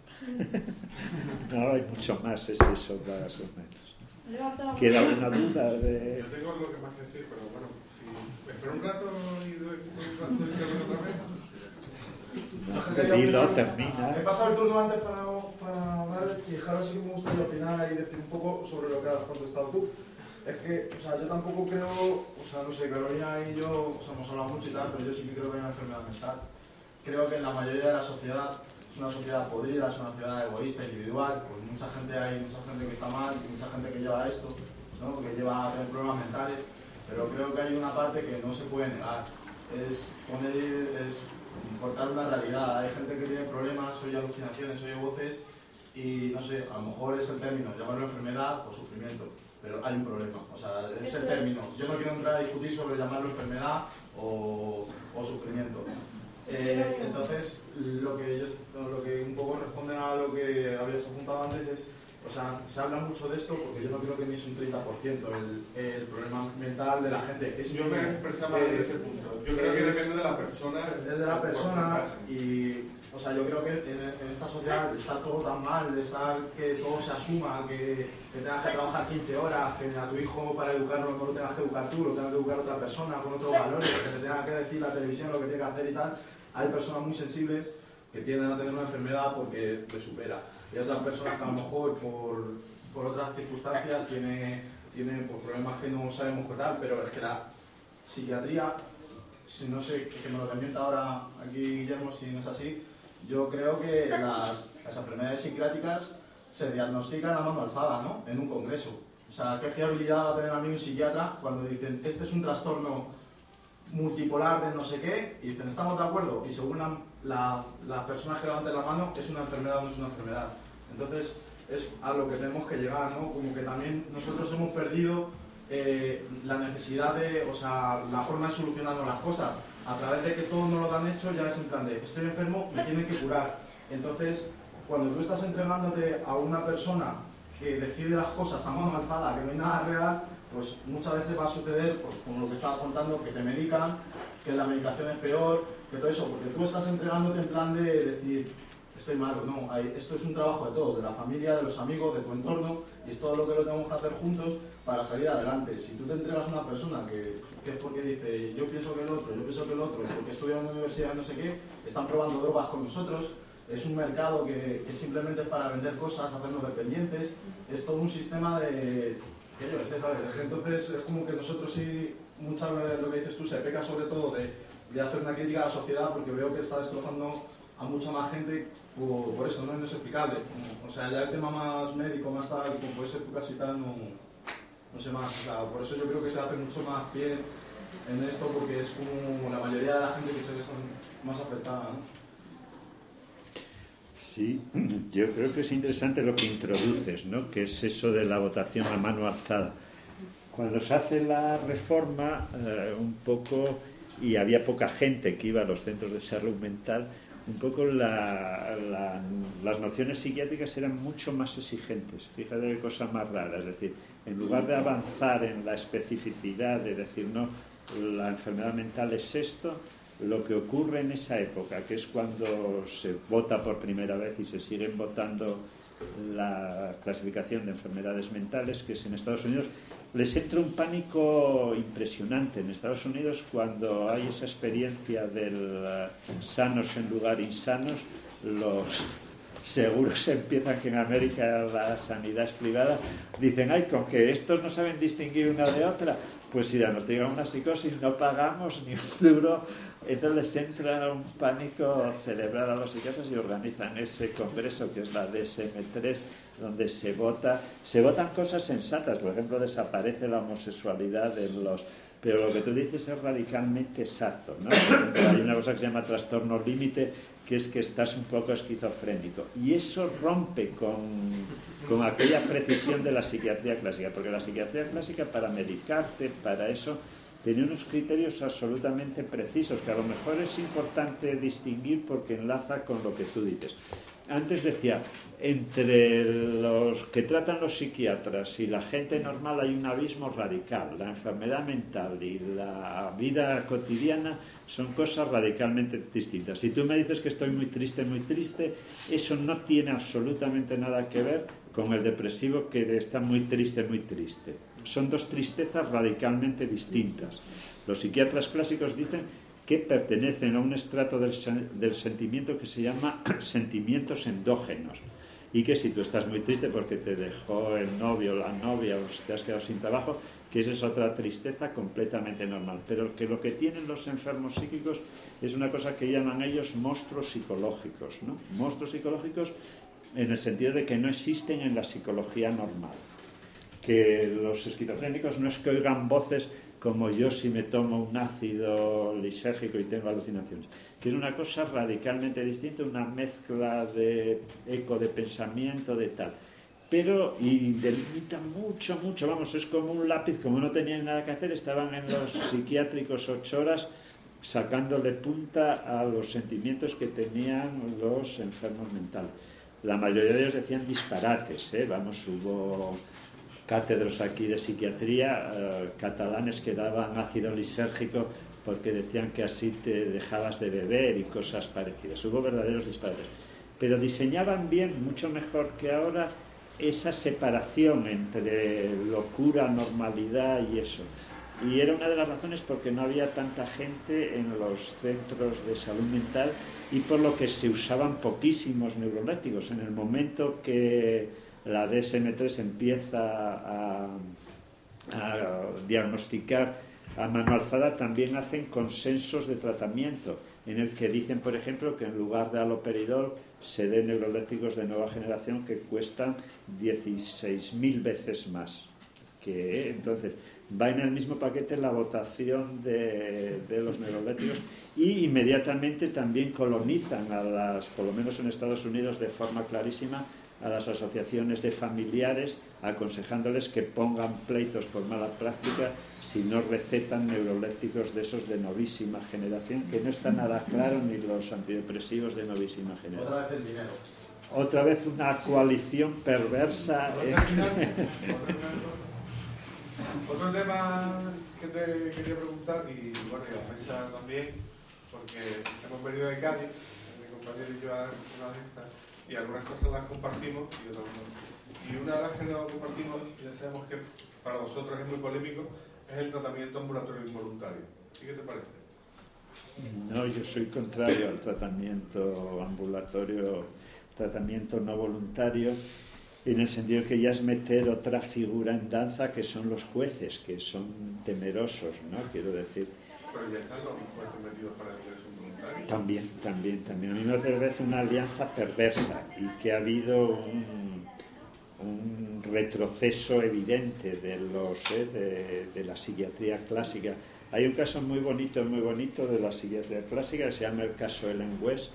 no, hay mucho más, es eso, más o menos. ¿Queda alguna duda? De... Yo tengo algo que más decir, pero bueno, si espero un rato y doy un rato y te hablo otra vez. No, dilo, termina. He pasado el turno antes para, para hablar y ahora sí que me gustaría opinar y decir un poco sobre lo que has contestado tú. Es que, o sea, yo tampoco creo, o sea, no sé, Carolina y yo, o sea, hemos hablado mucho y tal, pero yo sí que creo que hay una enfermedad mental. Creo que en la mayoría de la sociedad es una sociedad podrida, es una sociedad egoísta, individual, pues mucha gente hay, mucha gente que está mal, y mucha gente que lleva esto, ¿no? que lleva a tener problemas mentales, pero creo que hay una parte que no se puede negar, es poner, es cortar una realidad. Hay gente que tiene problemas, oye alucinaciones, oye voces y no sé, a lo mejor es el término, llamarlo enfermedad o sufrimiento, pero hay un problema, o sea, es el término. Yo no quiero entrar a discutir sobre llamarlo enfermedad o, o sufrimiento. Eh, entonces, lo que, ellos, lo que un poco responde a lo que habías apuntado antes es, o sea, se habla mucho de esto porque yo no creo que ni es un 30% el, el problema mental de la gente. Es Yo me expresaba en ese punto. Yo creo que depende de la persona. es de la persona y, o sea, yo creo que en, en esta sociedad está todo tan mal, está que todo se asuma, que, que tengas que trabajar 15 horas, que a tu hijo para educarlo no lo tengas que educar tú, lo tengas que educar otra persona con otros valores, que te tenga que decir la televisión lo que tiene que hacer y tal. Hay personas muy sensibles que tienden a tener una enfermedad porque te supera. Y otras personas que a lo mejor por, por otras circunstancias tienen tiene pues, problemas que no sabemos qué tal, pero es que la psiquiatría, si no sé, que me lo comenta ahora aquí Guillermo, si no es así, yo creo que las, las enfermedades psiquiátricas se diagnostican a mano alzada, ¿no? En un congreso. O sea, ¿qué fiabilidad va a tener a mí un psiquiatra cuando dicen, este es un trastorno multipolar de no sé qué, y dicen, ¿estamos de acuerdo? Y según la, la, las personas que levanten la mano, es una enfermedad o no es una enfermedad. Entonces, es a lo que tenemos que llegar, ¿no? Como que también nosotros hemos perdido eh, la necesidad de, o sea, la forma de solucionarnos las cosas. A través de que todos nos lo han hecho, ya es en plan de, estoy enfermo, me tienen que curar. Entonces, cuando tú estás entregándote a una persona que decide las cosas a mano alzada, que no hay nada real, pues muchas veces va a suceder, pues como lo que estaba contando, que te medican, que la medicación es peor, que todo eso, porque tú estás entregándote en plan de decir, estoy malo, no, esto es un trabajo de todos, de la familia, de los amigos, de tu entorno, y es todo lo que lo tenemos que hacer juntos para salir adelante. Si tú te entregas a una persona que, que es porque dice, yo pienso que el otro, yo pienso que el otro, porque estudia en la universidad no sé qué, están probando drogas con nosotros, es un mercado que, que simplemente es para vender cosas, hacernos dependientes, es todo un sistema de... Entonces es como que nosotros sí, muchas veces lo que dices tú, se peca sobre todo de, de hacer una crítica a la sociedad porque veo que está destrozando a mucha más gente por, por eso, ¿no? es explicable. O sea, ya el tema más médico, más tal, como puede ser tu caso y tal, no, no sé más. O sea, por eso yo creo que se hace mucho más pie en esto porque es como la mayoría de la gente que se ve más afectada, ¿no? Sí, yo creo que es interesante lo que introduces, ¿no? que es eso de la votación a mano alzada. Cuando se hace la reforma, eh, un poco, y había poca gente que iba a los centros de salud mental, un poco la, la, las nociones psiquiátricas eran mucho más exigentes. Fíjate qué cosa más rara. Es decir, en lugar de avanzar en la especificidad, de decir, no, la enfermedad mental es esto, lo que ocurre en esa época, que es cuando se vota por primera vez y se siguen votando la clasificación de enfermedades mentales, que es en Estados Unidos, les entra un pánico impresionante en Estados Unidos cuando hay esa experiencia del sanos en lugar insanos, los seguros empiezan que en América la sanidad es privada, dicen, ay, con que estos no saben distinguir una de otra, pues si nos digan una psicosis no pagamos ni un duro entonces entra un pánico cerebral a los psiquiatras y organizan ese congreso que es la DSM-3, donde se vota, se votan cosas sensatas, por ejemplo, desaparece la homosexualidad en los... Pero lo que tú dices es radicalmente exacto, ¿no? hay una cosa que se llama trastorno límite, que es que estás un poco esquizofrénico. Y eso rompe con, con aquella precisión de la psiquiatría clásica, porque la psiquiatría clásica para medicarte, para eso, tenía unos criterios absolutamente precisos, que a lo mejor es importante distinguir porque enlaza con lo que tú dices. Antes decía, entre los que tratan los psiquiatras y la gente normal hay un abismo radical. La enfermedad mental y la vida cotidiana son cosas radicalmente distintas. Si tú me dices que estoy muy triste, muy triste, eso no tiene absolutamente nada que ver con el depresivo que está muy triste, muy triste son dos tristezas radicalmente distintas. Los psiquiatras clásicos dicen que pertenecen a un estrato del, del, sentimiento que se llama sentimientos endógenos. Y que si tú estás muy triste porque te dejó el novio la novia o te has quedado sin trabajo, que esa es otra tristeza completamente normal. Pero que lo que tienen los enfermos psíquicos es una cosa que llaman ellos monstruos psicológicos. ¿no? Monstruos psicológicos en el sentido de que no existen en la psicología normal que los esquizofrénicos no es que oigan voces como yo si me tomo un ácido lisérgico y tengo alucinaciones, que es una cosa radicalmente distinta, una mezcla de eco de pensamiento, de tal. Pero, y delimita mucho, mucho, vamos, es como un lápiz, como no tenían nada que hacer, estaban en los psiquiátricos ocho horas sacándole punta a los sentimientos que tenían los enfermos mentales. La mayoría de ellos decían disparates, ¿eh? vamos, hubo cátedros aquí de psiquiatría eh, catalanes que daban ácido lisérgico porque decían que así te dejabas de beber y cosas parecidas. Hubo verdaderos disparates. Pero diseñaban bien, mucho mejor que ahora, esa separación entre locura, normalidad y eso. Y era una de las razones porque no había tanta gente en los centros de salud mental y por lo que se usaban poquísimos neurolépticos. En el momento que la DSM-3 empieza a, diagnosticar a mano alzada, también hacen consensos de tratamiento, en el que dicen, por ejemplo, que en lugar de aloperidol se den neurolépticos de nueva generación que cuestan 16.000 veces más. Que, entonces, va en el mismo paquete la votación de, de los neurolépticos y inmediatamente también colonizan a las, por lo menos en Estados Unidos, de forma clarísima, a las asociaciones de familiares aconsejándoles que pongan pleitos por mala práctica si no recetan neurolépticos de esos de novísima generación, que no está nada claro ni los antidepresivos de novísima generación. Otra vez el dinero. Otra vez una coalición perversa. Otro tema que te quería preguntar, y bueno, y a la mesa también, porque hemos venido de Cádiz, mi compañero y yo a una de estas, y algunas cosas las compartimos y otras no. Y una de las que no compartimos, ya sabemos que para vosotros es muy polémico, es el tratamiento ambulatorio involuntario. ¿Sí qué te parece? No, yo soy contrario al tratamiento ambulatorio, tratamiento no voluntario, en el sentido que ya es meter otra figura en danza que son los jueces, que son temerosos, ¿no? Quiero decir. Pero ya están los jueces metidos para el. También, también, también. A mí me parece una alianza perversa y que ha habido un, un retroceso evidente de, los, eh, de, de, la psiquiatría clásica. Hay un caso muy bonito, muy bonito de la psiquiatría clásica que se llama el caso Ellen West,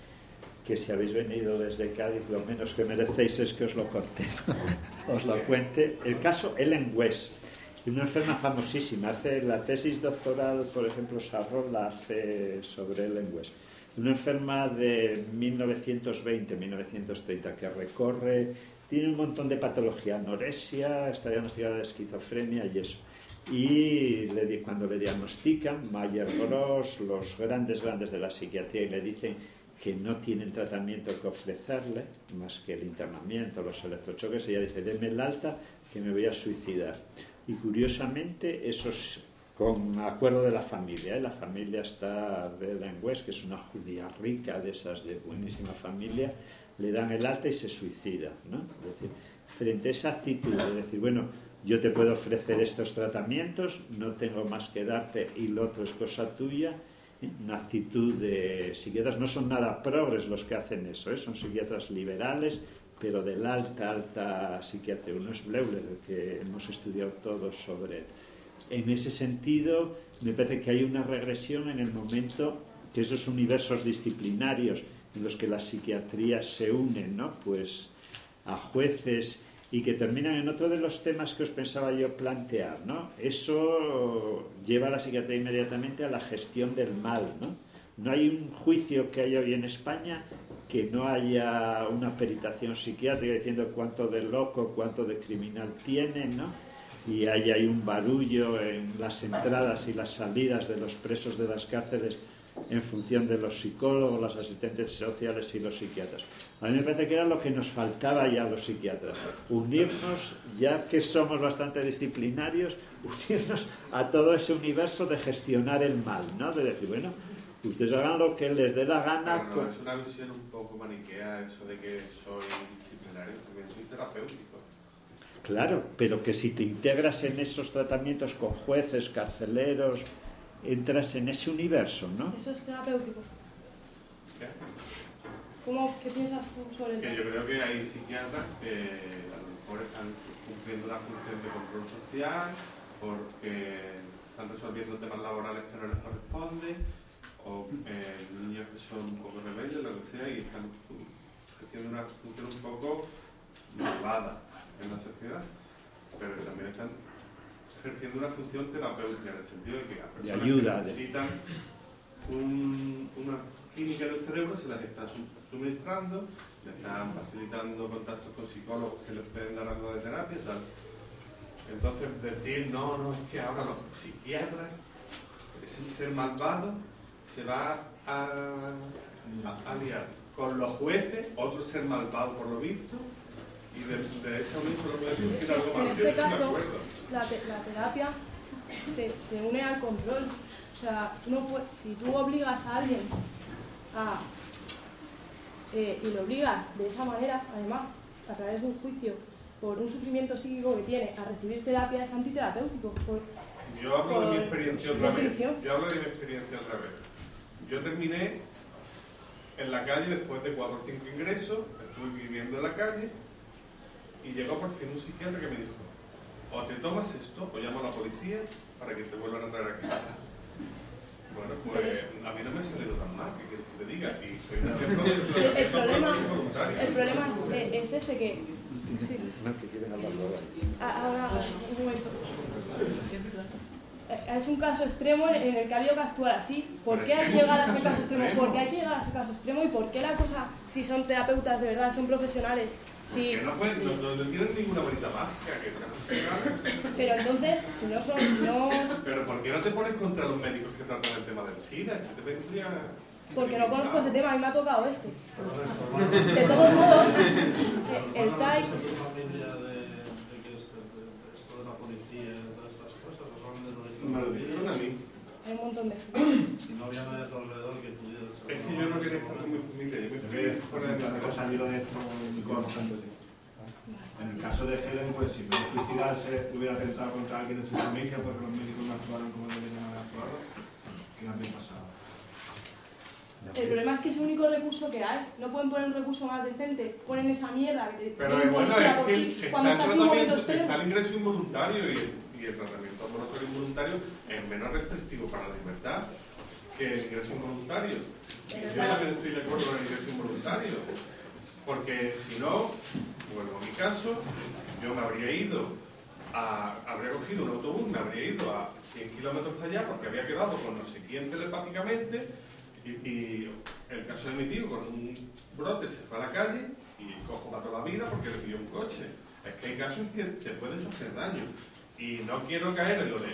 que si habéis venido desde Cádiz, lo menos que merecéis es que os lo conté, os lo cuente. El caso Ellen West, una enferma famosísima, hace la tesis doctoral, por ejemplo, Sarro la hace sobre Ellen West. Una enferma de 1920-1930 que recorre, tiene un montón de patología, anorexia, está diagnosticada de esquizofrenia y eso. Y le, cuando le diagnostican, Mayer Gross, los grandes, grandes de la psiquiatría, y le dicen que no tienen tratamiento que ofrecerle, más que el internamiento, los electrochoques, ella dice, denme el alta que me voy a suicidar. Y curiosamente, eso es con acuerdo de la familia. ¿eh? La familia está de West, que es una judía rica, de esas de buenísima familia, le dan el alta y se suicida. ¿no? Es decir, frente a esa actitud de decir, bueno, yo te puedo ofrecer estos tratamientos, no tengo más que darte y lo otro es cosa tuya, una actitud de psiquiatras, no son nada progres los que hacen eso, ¿eh? son psiquiatras liberales, pero de la alta, alta psiquiatría. Uno es Bleuler, el que hemos estudiado todos sobre. En ese sentido, me parece que hay una regresión en el momento que esos universos disciplinarios en los que las psiquiatrías se unen, ¿no? Pues a jueces y que terminan en otro de los temas que os pensaba yo plantear, ¿no? Eso lleva a la psiquiatría inmediatamente a la gestión del mal, ¿no? No hay un juicio que haya hoy en España que no haya una peritación psiquiátrica diciendo cuánto de loco, cuánto de criminal tiene, ¿no? Y hay, hay un barullo en las entradas y las salidas de los presos de las cárceles en función de los psicólogos, los asistentes sociales y los psiquiatras. A mí me parece que era lo que nos faltaba ya a los psiquiatras, unirnos, ya que somos bastante disciplinarios, unirnos a todo ese universo de gestionar el mal, ¿no? De decir, bueno, ustedes hagan lo que les dé la gana. Pero no, es una visión un poco maniquea eso de que soy disciplinario, también soy terapéutico. Claro, pero que si te integras en esos tratamientos con jueces, carceleros, entras en ese universo, ¿no? Eso es terapéutico. ¿Qué? ¿Cómo, ¿Qué piensas tú sobre el Que yo creo que hay psiquiatras que a lo mejor están cumpliendo una función de control social porque están resolviendo temas laborales que no les corresponden o eh, niños que son un poco rebeldes, lo que sea, y están ejerciendo una función un poco malvada en la sociedad, pero que también están ejerciendo una función terapéutica en el sentido de que a personas ayuda, que necesitan un- una química del cerebro se las está su- suministrando, le están facilitando contactos con psicólogos que les pueden dar algo de terapia tal. Entonces decir, no, no, es que ahora los psiquiatras, ese ser malvado, se va a, a, a liar con los jueces, otro ser malvado por lo visto, y de, de esa unión puede surgir algo en más este bien, ¿de caso, la, te- la terapia se, se une al control. O sea, tú no puedes- si tú obligas a alguien a, eh, y lo obligas de esa manera, además, a través de un juicio, por un sufrimiento psíquico que tiene, a recibir terapia, es antiterapéutico. Por- Yo hablo de mi experiencia otra vez. Yo hablo de mi experiencia otra vez. Yo terminé en la calle después de cuatro o cinco ingresos, estuve viviendo en la calle y llegó por fin un psiquiatra que me dijo, o te tomas esto o llamo a la policía para que te vuelvan a traer aquí. Bueno, pues a mí no me ha salido tan mal, que quieres que te diga, y soy El, el problema, el problema es, es ese que... sí. No, que quieren hablar luego. Ah, Ahora, un momento. Eh, Es un caso extremo en el que ha habido que actuar así. ¿Por qué hay que llegar a ese caso extremo? ¿Por qué hay que llegar a ese caso extremo? ¿Y por qué la cosa, si son terapeutas de verdad, son profesionales? Que no, pueden, no, no, no tienen ninguna varita mágica, que profesionales. pero entonces, si no son, si no, Pero ¿por qué no te pones contra los médicos que tratan el tema del SIDA? Que te vendría... porque no conozco ese tema, a mí me ha tocado este. De todos modos, el TAI, ¿Tu familia de, de que esto, de, de esto de la policía y de todas estas cosas? ¿O solamente lo dijeron Me lo dijeron a mí. Hay un montón de... Si no había nadie a tu alrededor que pudiera Es que yo no quería estar mi familia, yo me Yo fui fuera de mi una cosa hilo de esto. En el caso de Helen, pues si puede suicidarse, hubiera atentado contra alguien de su familia porque los médicos no actuaron como deberían haber actuado, ¿qué habría pasado? El problema es que es el único recurso que hay. No pueden poner un recurso más decente. Ponen esa mierda que te Pero bueno, es que está el tratamiento, está el ingreso involuntario y, y el tratamiento ambulatorio involuntario es menos restrictivo para la libertad que el ingreso involuntario. Yo también estoy de acuerdo con el ingreso involuntario. Porque si no, vuelvo a mi caso, yo me habría ido a, habría cogido un autobús, me habría ido a 100 kilómetros de allá porque había quedado con no sé quién telepáticamente y, y el caso de mi tío con un brote se fue a la calle y cojo para toda la vida porque le pidió un coche. Es que hay casos en que te puedes hacer daño y no quiero caer en lo de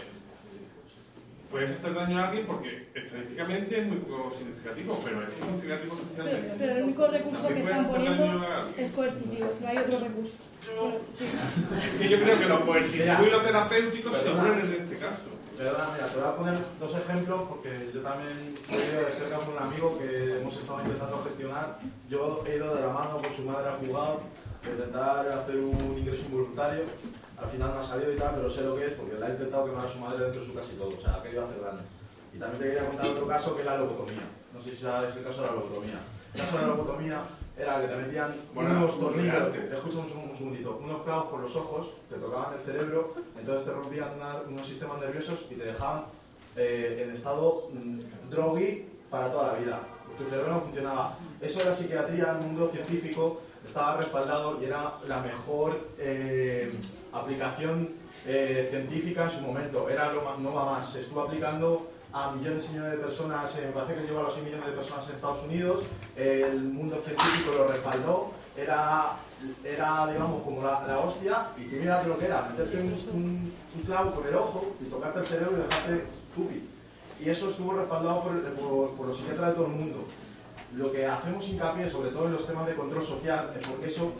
puedes hacer daño a alguien porque estadísticamente es muy poco significativo, pero es significativo Pero, socialmente. pero el único recurso que están poniendo es coercitivo, no hay otro recurso. Bueno, sí. Es que yo creo que lo coercitivo y lo terapéutico se unen en este caso. Perdona, mira, te voy a poner dos ejemplos porque yo también he ido de cerca con un amigo que hemos estado intentando gestionar. Yo he ido de la mano con su madre a jugar, intentar hacer un ingreso involuntario. Al final no ha salido y tal, pero sé lo que es porque le ha intentado quemar a su madre dentro de su casa y todo, o sea, ha querido hacer daño. Y también te quería contar otro caso que es la lobotomía. No sé si sabes el caso de la lobotomía. El caso de la lobotomía era que te metían Bueno, unos tornillos, antes. escucha un, un segundito, unos clavos por los ojos, te tocaban el cerebro, entonces te rompían una- unos sistemas nerviosos y te dejaban eh, en estado mm, drogui para toda la vida. Tu cerebro no funcionaba. Eso era psiquiatría, el mundo científico, estaba respaldado y era la mejor eh, aplicación eh, científica en su momento. Era lo más, no va más. Se estuvo aplicando a millones y millones de personas, me parece que llegó a los 6 millones de personas en Estados Unidos, el mundo científico lo respaldó, era, era digamos, como la, la hostia, y tú mírate lo que era, meterte un, un- clavo por el ojo y tocarte el cerebro y dejarte tubi. Y eso estuvo respaldado por, por, por los psiquiatras de todo el mundo. Lo que hacemos hincapié, sobre todo en los temas de control social, es porque eso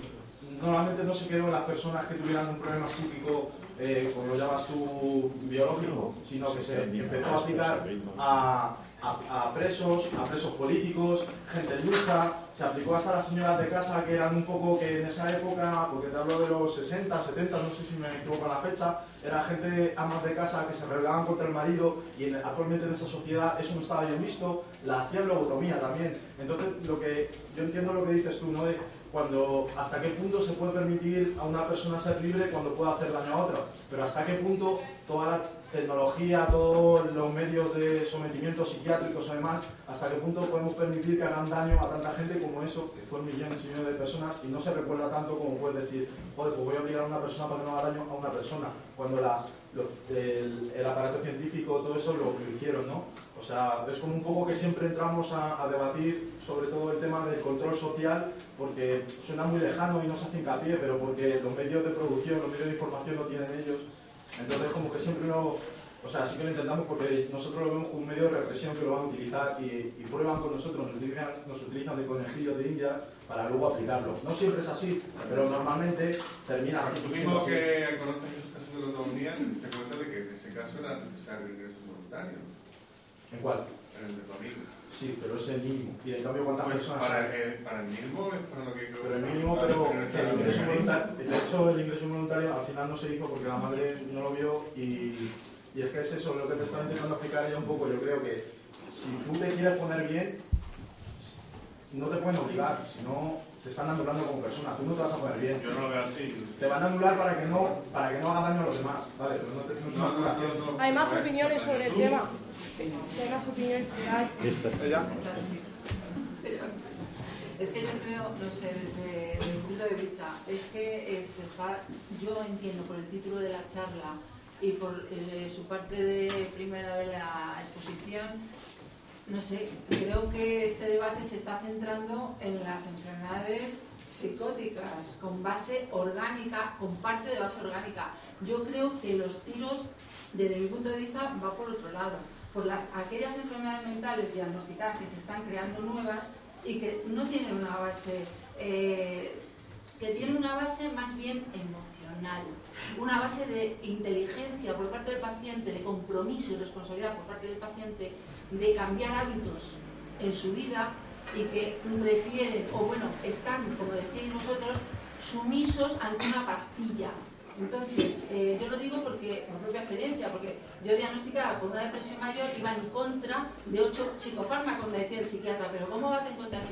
normalmente no se quedó en las personas que tuvieran un problema psíquico, eh, como lo llamas tú, biológico, sino que se empezó a aplicar a, a- a presos, a presos políticos, gente en lucha, se aplicó hasta a las señoras de casa que eran un poco que en esa época, porque te hablo de los 60, 70, no sé si me equivoco en la fecha, era gente amas de casa que se rebelaban contra el marido y en- actualmente en esa sociedad eso no estaba bien visto, la hacían lobotomía también. Entonces, lo que yo entiendo lo que dices tú, ¿no? Cuando hasta qué punto se puede permitir a una persona ser libre cuando puede hacer daño a otra, pero hasta qué punto toda la tecnología, todos los medios de sometimiento psiquiátricos además, hasta qué punto podemos permitir que hagan daño a tanta gente como eso, que fueron millones y millones de personas y no se recuerda tanto como puedes decir, joder, pues voy a obligar a una persona para que no haga daño a una persona, cuando la, el, aparato científico, todo eso lo hicieron, ¿no? O sea, es como un poco que siempre entramos a, a debatir sobre todo el tema del control social, porque suena muy lejano y no se hace hincapié, pero porque los medios de producción, los medios de información lo tienen ellos. Entonces, como que siempre no. O sea, sí que lo intentamos porque nosotros lo vemos como un medio de represión que lo van a utilizar y, y prueban con nosotros, nos utilizan, nos utilizan de conejillos de India para luego aplicarlo. No siempre es así, pero normalmente termina Tú siendo mismo así. que conoces esos casos de la autonomía, te cuenta de que en ese caso era necesario el ingreso voluntario. ¿En cuál? En el de tu amigo. Sí, pero es el mínimo. Y en cambio, ¿cuántas Pues personas? para, el, para el mínimo es para lo que creo Pero el mínimo, pero el ingreso voluntario, de hecho el ingreso voluntario al final no se hizo porque la madre no lo vio y, y es que es eso lo que te estaba intentando explicar ella un poco. Yo creo que si tú te quieres poner bien, no te pueden obligar, si no te están anulando como persona, tú no te vas a poner bien. Yo no lo veo así. Te van a anular para que no, para que no haga daño a los demás, ¿vale? Pero no, te- no es una no, no. Hay más opiniones sobre el tema. Esta Ella. Es que yo creo, no sé, desde mi punto de vista, es que es, está, yo entiendo por el título de la charla y por eh, su parte de primera de la exposición, no sé, creo que este debate se está centrando en las enfermedades psicóticas con base orgánica, con parte de base orgánica. Yo creo que los tiros, desde mi punto de vista, va por otro lado, por las aquellas enfermedades mentales diagnosticadas que se están creando nuevas y que no tienen una base, eh, que tienen una base más bien emocional, una base de inteligencia por parte del paciente, de compromiso y responsabilidad por parte del paciente, de cambiar hábitos en su vida y que prefieren, o bueno, están, como decíais vosotros, sumisos ante una pastilla. Entonces, eh, yo lo digo porque, por propia experiencia, porque yo diagnosticada con una depresión mayor iba en contra de ocho psicofármacos, me decía el psiquiatra, pero ¿cómo vas en contra de?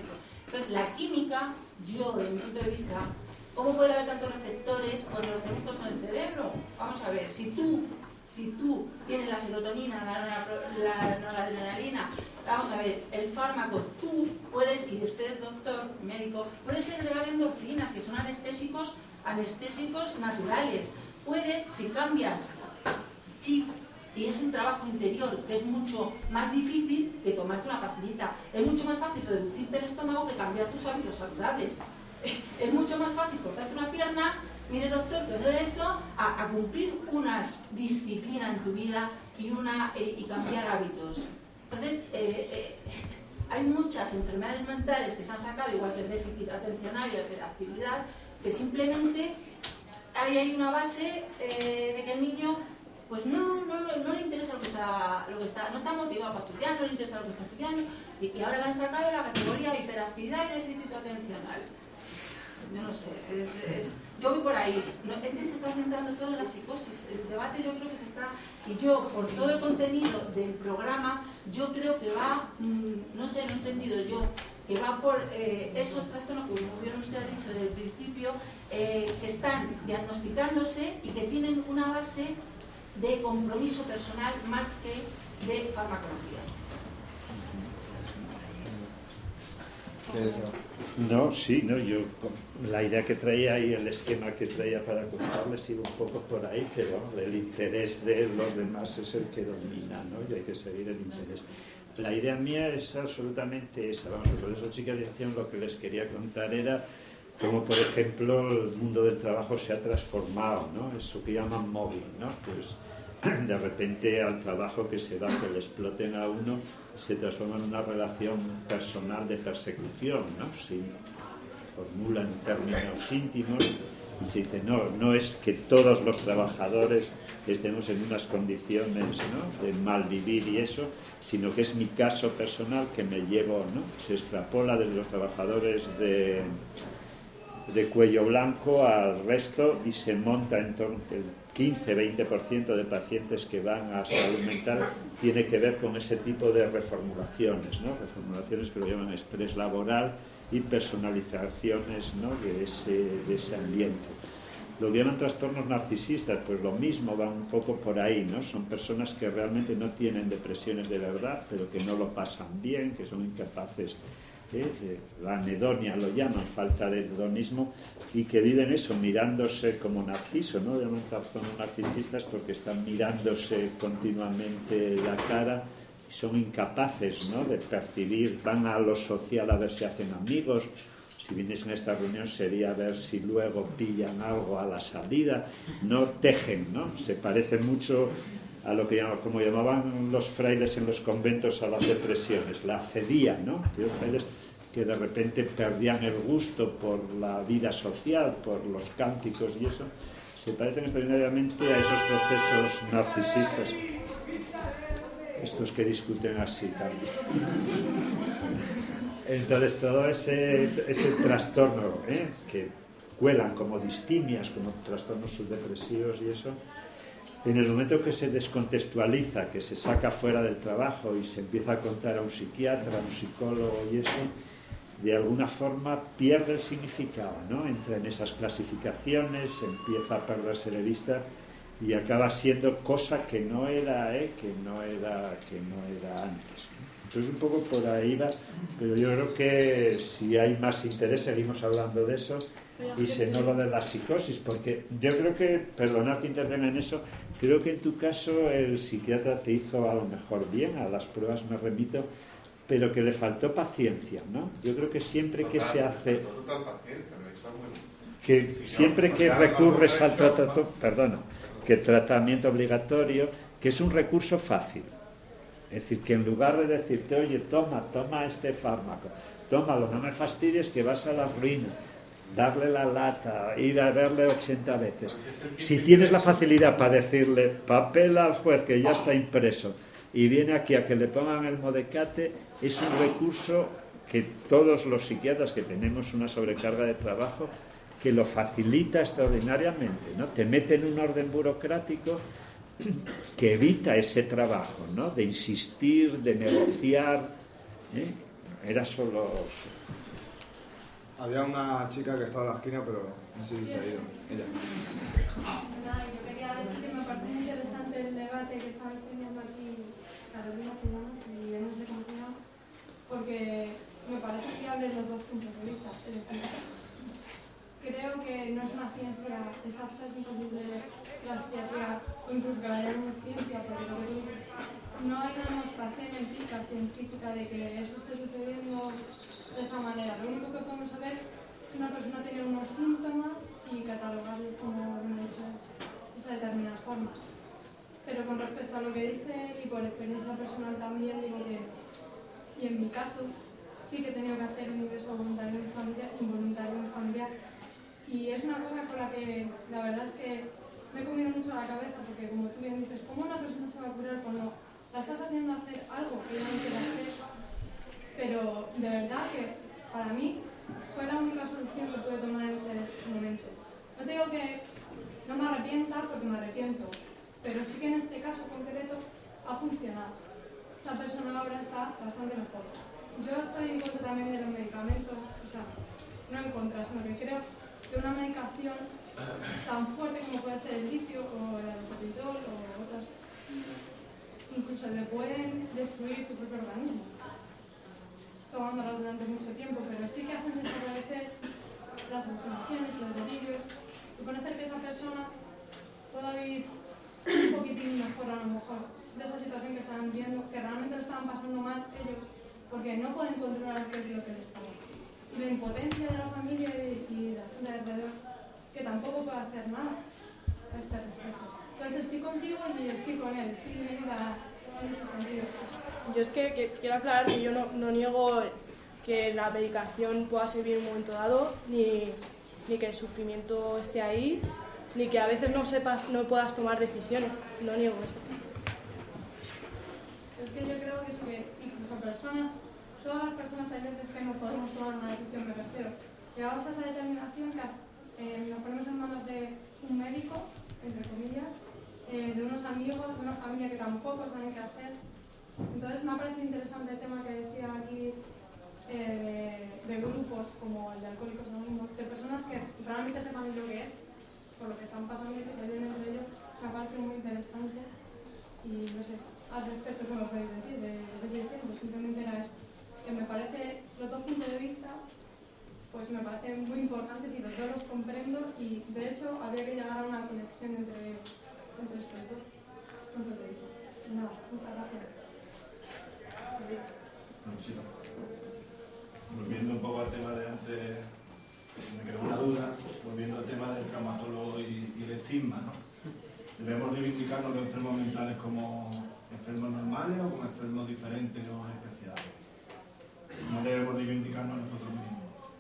Entonces, la química, yo, desde mi punto de vista, ¿cómo puede haber tantos receptores cuando los tenemos todos en el cerebro? Vamos a ver, si tú, si tú tienes la serotonina, la, nora- la noradrenalina, vamos a ver, el fármaco, tú puedes, y usted, doctor, médico, puedes segregar endorfinas, que son anestésicos anestésicos naturales. Puedes, si cambias chip, y es un trabajo interior que es mucho más difícil que tomarte una pastillita. Es mucho más fácil reducirte el estómago que cambiar tus hábitos saludables. Es mucho más fácil cortarte una pierna, mire doctor, duele esto, a, a cumplir una disciplina en tu vida y, una, eh, y cambiar hábitos. Entonces, eh, eh, hay muchas enfermedades mentales que se han sacado, igual que el déficit atencional y la hiperactividad, que simplemente ahí hay una base eh, de que el niño pues no, no, no, le interesa lo que, está, lo que está, no está motivado para estudiar, no le interesa lo que está estudiando, y que ahora le han sacado la categoría hiperactividad y déficit atencional. Yo no sé, yo voy por ahí. Es que se está centrando todo en la psicosis. El debate yo creo que se está, y yo por todo el contenido del programa, yo creo que va, mm, no sé, no he entendido yo, que va por eh, esos trastornos, como bien usted ha dicho desde el principio, eh, que están diagnosticándose y que tienen una base de compromiso personal más que de farmacología. No, sí, no, yo la idea que traía y el esquema que traía para contarles iba un poco por ahí, pero el interés de los demás es el que domina, ¿no? Y hay que seguir el interés. La idea mía es absolutamente esa, vamos, por eso psiquiatrización lo que les quería contar era cómo, por ejemplo, el mundo del trabajo se ha transformado, ¿no? Eso que llaman móvil, ¿no? Pues de repente al trabajo que se da, que le exploten a uno, se transforma en una relación personal de persecución, ¿no? Se formula términos íntimos y se dice, no, no es que todos los trabajadores estemos en unas condiciones ¿no? de mal vivir y eso, sino que es mi caso personal que me llevo, ¿no? Se extrapola desde los trabajadores de, de cuello blanco al resto y se monta en torno el 15-20% de pacientes que van a salud mental tiene que ver con ese tipo de reformulaciones, ¿no? reformulaciones que lo llaman estrés laboral y personalizaciones ¿no? de, ese, de ese ambiente. Lo llaman trastornos narcisistas, pues lo mismo, va un poco por ahí, ¿no? Son personas que realmente no tienen depresiones de verdad, pero que no lo pasan bien, que son incapaces ¿eh? la anedonia lo llaman, falta de hedonismo, y que viven eso, mirándose como narciso, ¿no? Llaman trastornos narcisistas porque están mirándose continuamente la cara y son incapaces, ¿no? De percibir, van a lo social a ver si hacen amigos, si vienes en esta reunión sería ver si luego pillan algo a la salida, no tejen, ¿no? Se parece mucho a lo que llama- como llamaban los frailes en los conventos a las depresiones, la cedía, ¿no? Los frailes que de repente perdían el gusto por la vida social, por los cánticos y eso, se parecen extraordinariamente a esos procesos narcisistas, estos que discuten así también. Entonces todo ese, ese trastorno ¿eh? que cuelan como distimias, como trastornos subdepresivos y eso, en el momento que se descontextualiza, que se saca fuera del trabajo y se empieza a contar a un psiquiatra, a un psicólogo y eso, de alguna forma pierde el significado, ¿no? Entra en esas clasificaciones, empieza a perderse de vista y acaba siendo cosa que no era, ¿eh? que no era, que no era antes. Entonces un poco por ahí va, pero yo creo que si hay más interés seguimos hablando de eso y se no lo de la psicosis, porque yo creo que, perdonad que intervenga en eso, creo que en tu caso el psiquiatra te hizo a lo mejor bien, a las pruebas me remito, pero que le faltó paciencia, ¿no? Yo creo que siempre que se hace... Que siempre que recurres al tratamiento, perdona, que tratamiento obligatorio, que es un recurso fácil. Es decir, que en lugar de decirte, oye, toma, toma este fármaco, tómalo, no me fastidies que vas a la ruina, darle la lata, ir a verle 80 veces. Si tienes la facilidad para decirle, papel al juez que ya está impreso y viene aquí a que le pongan el modecate, es un recurso que todos los psiquiatras que tenemos una sobrecarga de trabajo, que lo facilita extraordinariamente, ¿no? Te mete en un orden burocrático que evita ese trabajo, ¿no? De insistir, de negociar. ¿eh? Era solo había una chica que estaba en la esquina, pero sí se ha ido. Ella. Nada, yo quería decir que me parece muy interesante el debate que estabais teniendo aquí Carolina Ciudadanos y no sé cómo se llama, porque me parece fiable los dos puntos de vista. Creo que no es una ciencia exacta, es imposible la psiquiatría o incluso que la llamemos ciencia, porque no hay una demostración empírica científica de que eso esté sucediendo de esa manera. Lo único que podemos saber es que una persona tiene unos síntomas y catalogarlos como de esa determinada forma. Pero con respecto a lo que dice, y por experiencia personal también, digo que, y en mi caso, sí que he tenido que hacer un ingreso voluntario en familia, involuntario en familiar. Y es una cosa con la que la verdad es que me he comido mucho la cabeza, porque como tú bien dices, ¿cómo una persona se va a curar cuando la estás haciendo hacer algo que no quiere hacer? pero de verdad que para mí fue la única solución que pude tomar en ese momento. No digo que no me arrepienta porque me arrepiento, pero sí que en este caso concreto ha funcionado. Esta persona ahora está bastante mejor. Yo estoy en contra también de los medicamentos, o sea, no en contra, sino que creo que una medicación tan fuerte como puede ser el litio o el alcoholidol o otras, incluso le pueden destruir tu propio organismo tomándola durante mucho tiempo, pero sí que hacen desaparecer las alucinaciones, los delirios, y hacer que esa persona pueda vivir un poquitín mejor a lo mejor de esa situación que estaban viendo, que realmente lo estaban pasando mal ellos, porque no pueden controlar qué es lo que les pasa. Y la impotencia de la familia y de la gente alrededor, que tampoco puede hacer nada a este respecto. Entonces estoy contigo y estoy con él, estoy unida en ese sentido. Yo es que, quiero aclarar que yo no, niego que la medicación pueda servir en un momento dado, ni, que el sufrimiento esté ahí, ni que a veces no sepas, no puedas tomar decisiones. No niego eso. Es que yo creo que es que incluso personas, todas las personas hay veces que no podemos tomar una decisión, me refiero. Llegados a esa determinación que eh, nos ponemos en manos de un médico, entre comillas, eh, de unos amigos, de una familia que tampoco saben qué hacer, entonces me ha parecido interesante el tema que decía aquí eh, de, grupos como el de Alcohólicos Anónimos, de personas que realmente sepan lo que es, por lo que están pasando y que se vienen de ello, me ha parecido muy interesante. Y no sé, al respecto que me podéis decir, de, de, pues simplemente era eso, que me parece, los dos puntos de vista, pues me parecen muy importantes y los dos los comprendo y de hecho habría que llegar a una conexión entre, entre estos dos puntos de vista. Nada, muchas gracias. Volviendo un poco al tema de antes, me quedó una duda, volviendo al tema del traumatólogo y, el estigma, ¿no? ¿Debemos reivindicarnos los enfermos mentales como enfermos normales o como enfermos diferentes especiales? No debemos reivindicarnos nosotros mismos,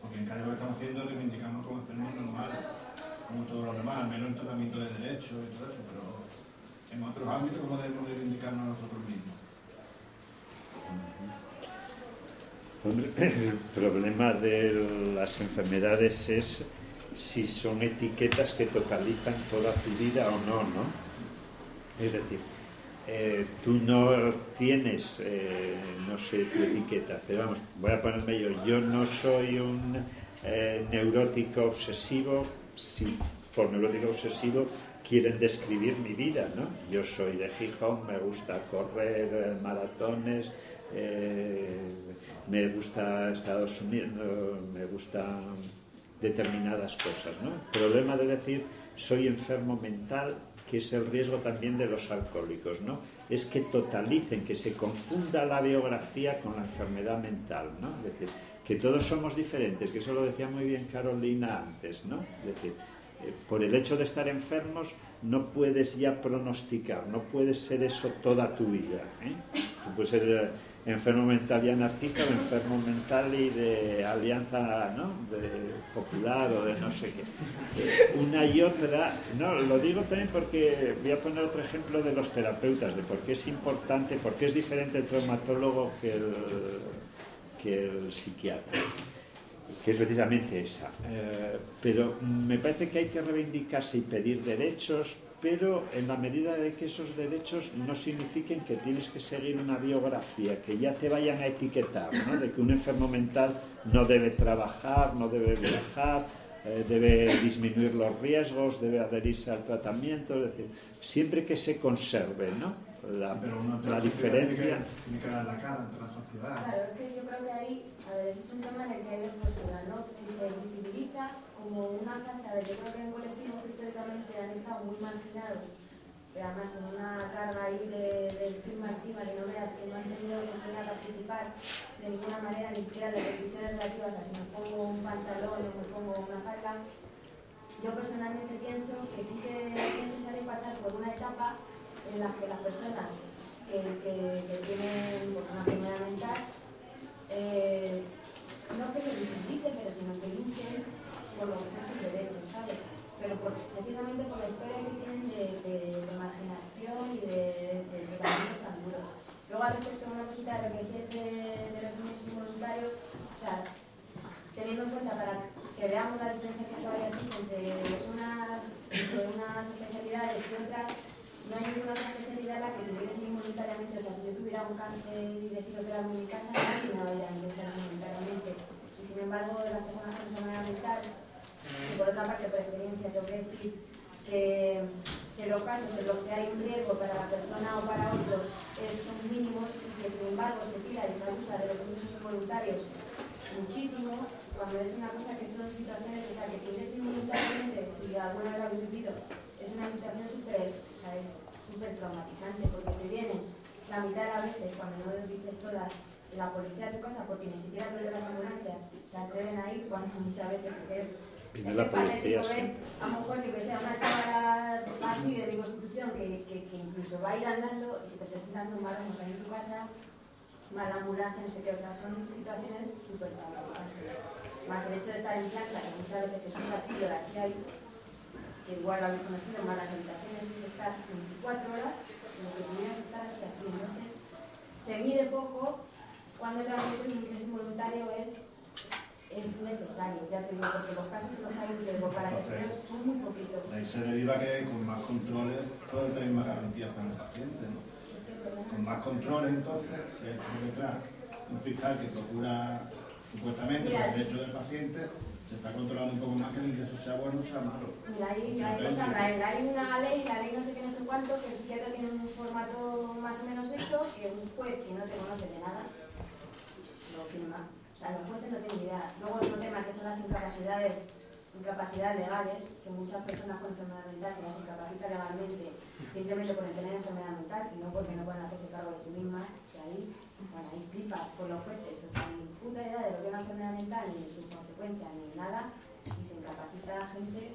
porque en cada vez que estamos haciendo reivindicamos como enfermos normales, como todos los demás, al menos en tratamiento de derechos y todo eso, pero ámbitos, ¿cómo debemos reivindicarnos nosotros mismos? El problema de las enfermedades es si son etiquetas que totalizan toda tu vida o no, ¿no? Es decir, eh, tú no tienes, eh, no sé, tu etiqueta, pero vamos, voy a ponerme yo, yo no soy un eh, neurótico obsesivo, si por neurótico obsesivo quieren describir mi vida, ¿no? Yo soy de Gijón, me gusta correr eh, maratones, eh, me gusta Estados Unidos, me gustan determinadas cosas, ¿no? Problema de decir soy enfermo mental, que es el riesgo también de los alcohólicos, ¿no? Es que totalicen, que se confunda la biografía con la enfermedad mental, ¿no? Es decir, que todos somos diferentes, que eso lo decía muy bien Carolina antes, ¿no? Es decir, por el hecho de estar enfermos no puedes ya pronosticar, no puedes ser eso toda tu vida. ¿eh? Tú puedes ser eh, enfermo mental y anarquista o enfermo mental y de alianza ¿no? de popular o de no sé qué. Una y otra, no, lo digo también porque voy a poner otro ejemplo de los terapeutas, de por qué es importante, por qué es diferente el traumatólogo que el, que el psiquiatra que es precisamente esa. Eh, pero me parece que hay que reivindicarse y pedir derechos, pero en la medida de que esos derechos no signifiquen que tienes que seguir una biografía, que ya te vayan a etiquetar, ¿no? de que un enfermo mental no debe trabajar, no debe viajar, eh, debe disminuir los riesgos, debe adherirse al tratamiento, es decir, siempre que se conserve ¿no? La, Pero la tiene que- diferencia. Tiene que dar la cara ante la sociedad. Claro, es que yo creo que ahí, a ver, es un tema en el que hay dos posturas, ¿no? Si se visibiliza como una fase, a ver, yo creo que en colectivos que históricamente han estado muy marginados, que además con una carga ahí de, de estigma encima que no veas que no han tenido oportunidad de participar de ninguna manera, ni siquiera de decisiones relativas a si me pongo un pantalón o me pongo una falda, yo personalmente pienso que sí que es necesario pasar por una etapa en la que las personas que, que, tienen pues, una enfermedad mental, eh, no que se visibilice, pero sino que luchen por lo que son sus derechos, ¿sabes? Pero precisamente por la historia que tienen de, de, de marginación y de, de tan duros. Luego, al respecto de una cosita de lo que decías de, de los niños involuntarios, o sea, teniendo en cuenta para que veamos la diferencia que todavía existe entre unas, entre unas especialidades y otras, no hay ninguna especialidad en la que que ser involuntariamente. O sea, si yo tuviera un cáncer y decido quedarme en mi casa, nadie me involuntariamente. Y sin embargo, de las personas con enfermedad mental, y por otra parte, por experiencia, tengo que decir que, que los casos en los que hay un riesgo para la persona o para otros es- son mínimos y que sin embargo se tira y se abusa de los ingresos involuntarios muchísimo cuando es una cosa que son situaciones, o sea, que tienes involuntariamente, si alguna vez lo habéis vivido, es una situación súper, sea, es súper traumatizante porque te vienen la mitad de las veces, cuando no dices todas, la policía a tu casa porque ni siquiera los de las ambulancias se atreven a ir cuando muchas veces se creen. Viene Es la que policía, sí. a lo mejor que sea una chavala así de mi constitución que, que, que incluso va a ir andando y se te presentan ahí en tu casa más la ambulancia, no sé qué, o sea, son situaciones súper traumatizantes. Más el hecho de estar en planta, que muchas veces es un pasillo de aquí a ahí, que igual habéis conocido, más las habitaciones, es estar 24 horas, lo que pudieras estar hasta así. Entonces, se mide poco cuando realmente un ingreso involuntario es, es necesario, ya te digo, porque los casos en los que hay un riesgo para que Entonces, son muy poquitos. De ahí se deriva que con más controles pueden tener más garantías para el paciente, ¿no? Con más controles, entonces, por detrás un fiscal que procura supuestamente los derechos del paciente, se está controlando un poco más que el ingreso sea bueno o sea malo. Mira, hay, hay, Depende. cosas raras. hay una ley, la ley no sé qué, no sé cuánto, que el psiquiatra tiene un formato más o menos hecho, que un juez que no te conoce de nada, lo firma. O sea, los jueces no tienen idea. Luego otro tema que son las incapacidades, incapacidades legales, que muchas personas con enfermedad mental se las incapacita legalmente simplemente por tener enfermedad mental y no porque no pueden hacerse cargo de sí mismas, que ahí, bueno, ahí flipas con los jueces, o sea, ni puta idea de lo que es la enfermedad mental, ni de sus consecuencias, ni nada, y se incapacita a la gente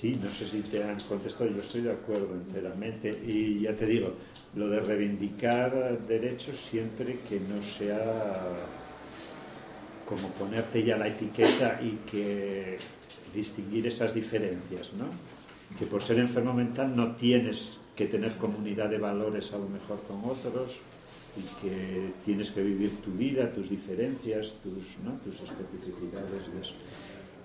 Sí, no sé si te han contestado, yo estoy de acuerdo enteramente. Y ya te digo, lo de reivindicar derechos siempre que no sea como ponerte ya la etiqueta y que distinguir esas diferencias, ¿no? Que por ser enfermo mental no tienes que tener comunidad de valores a lo mejor con otros y que tienes que vivir tu vida, tus diferencias, tus, ¿no? tus especificidades y eso.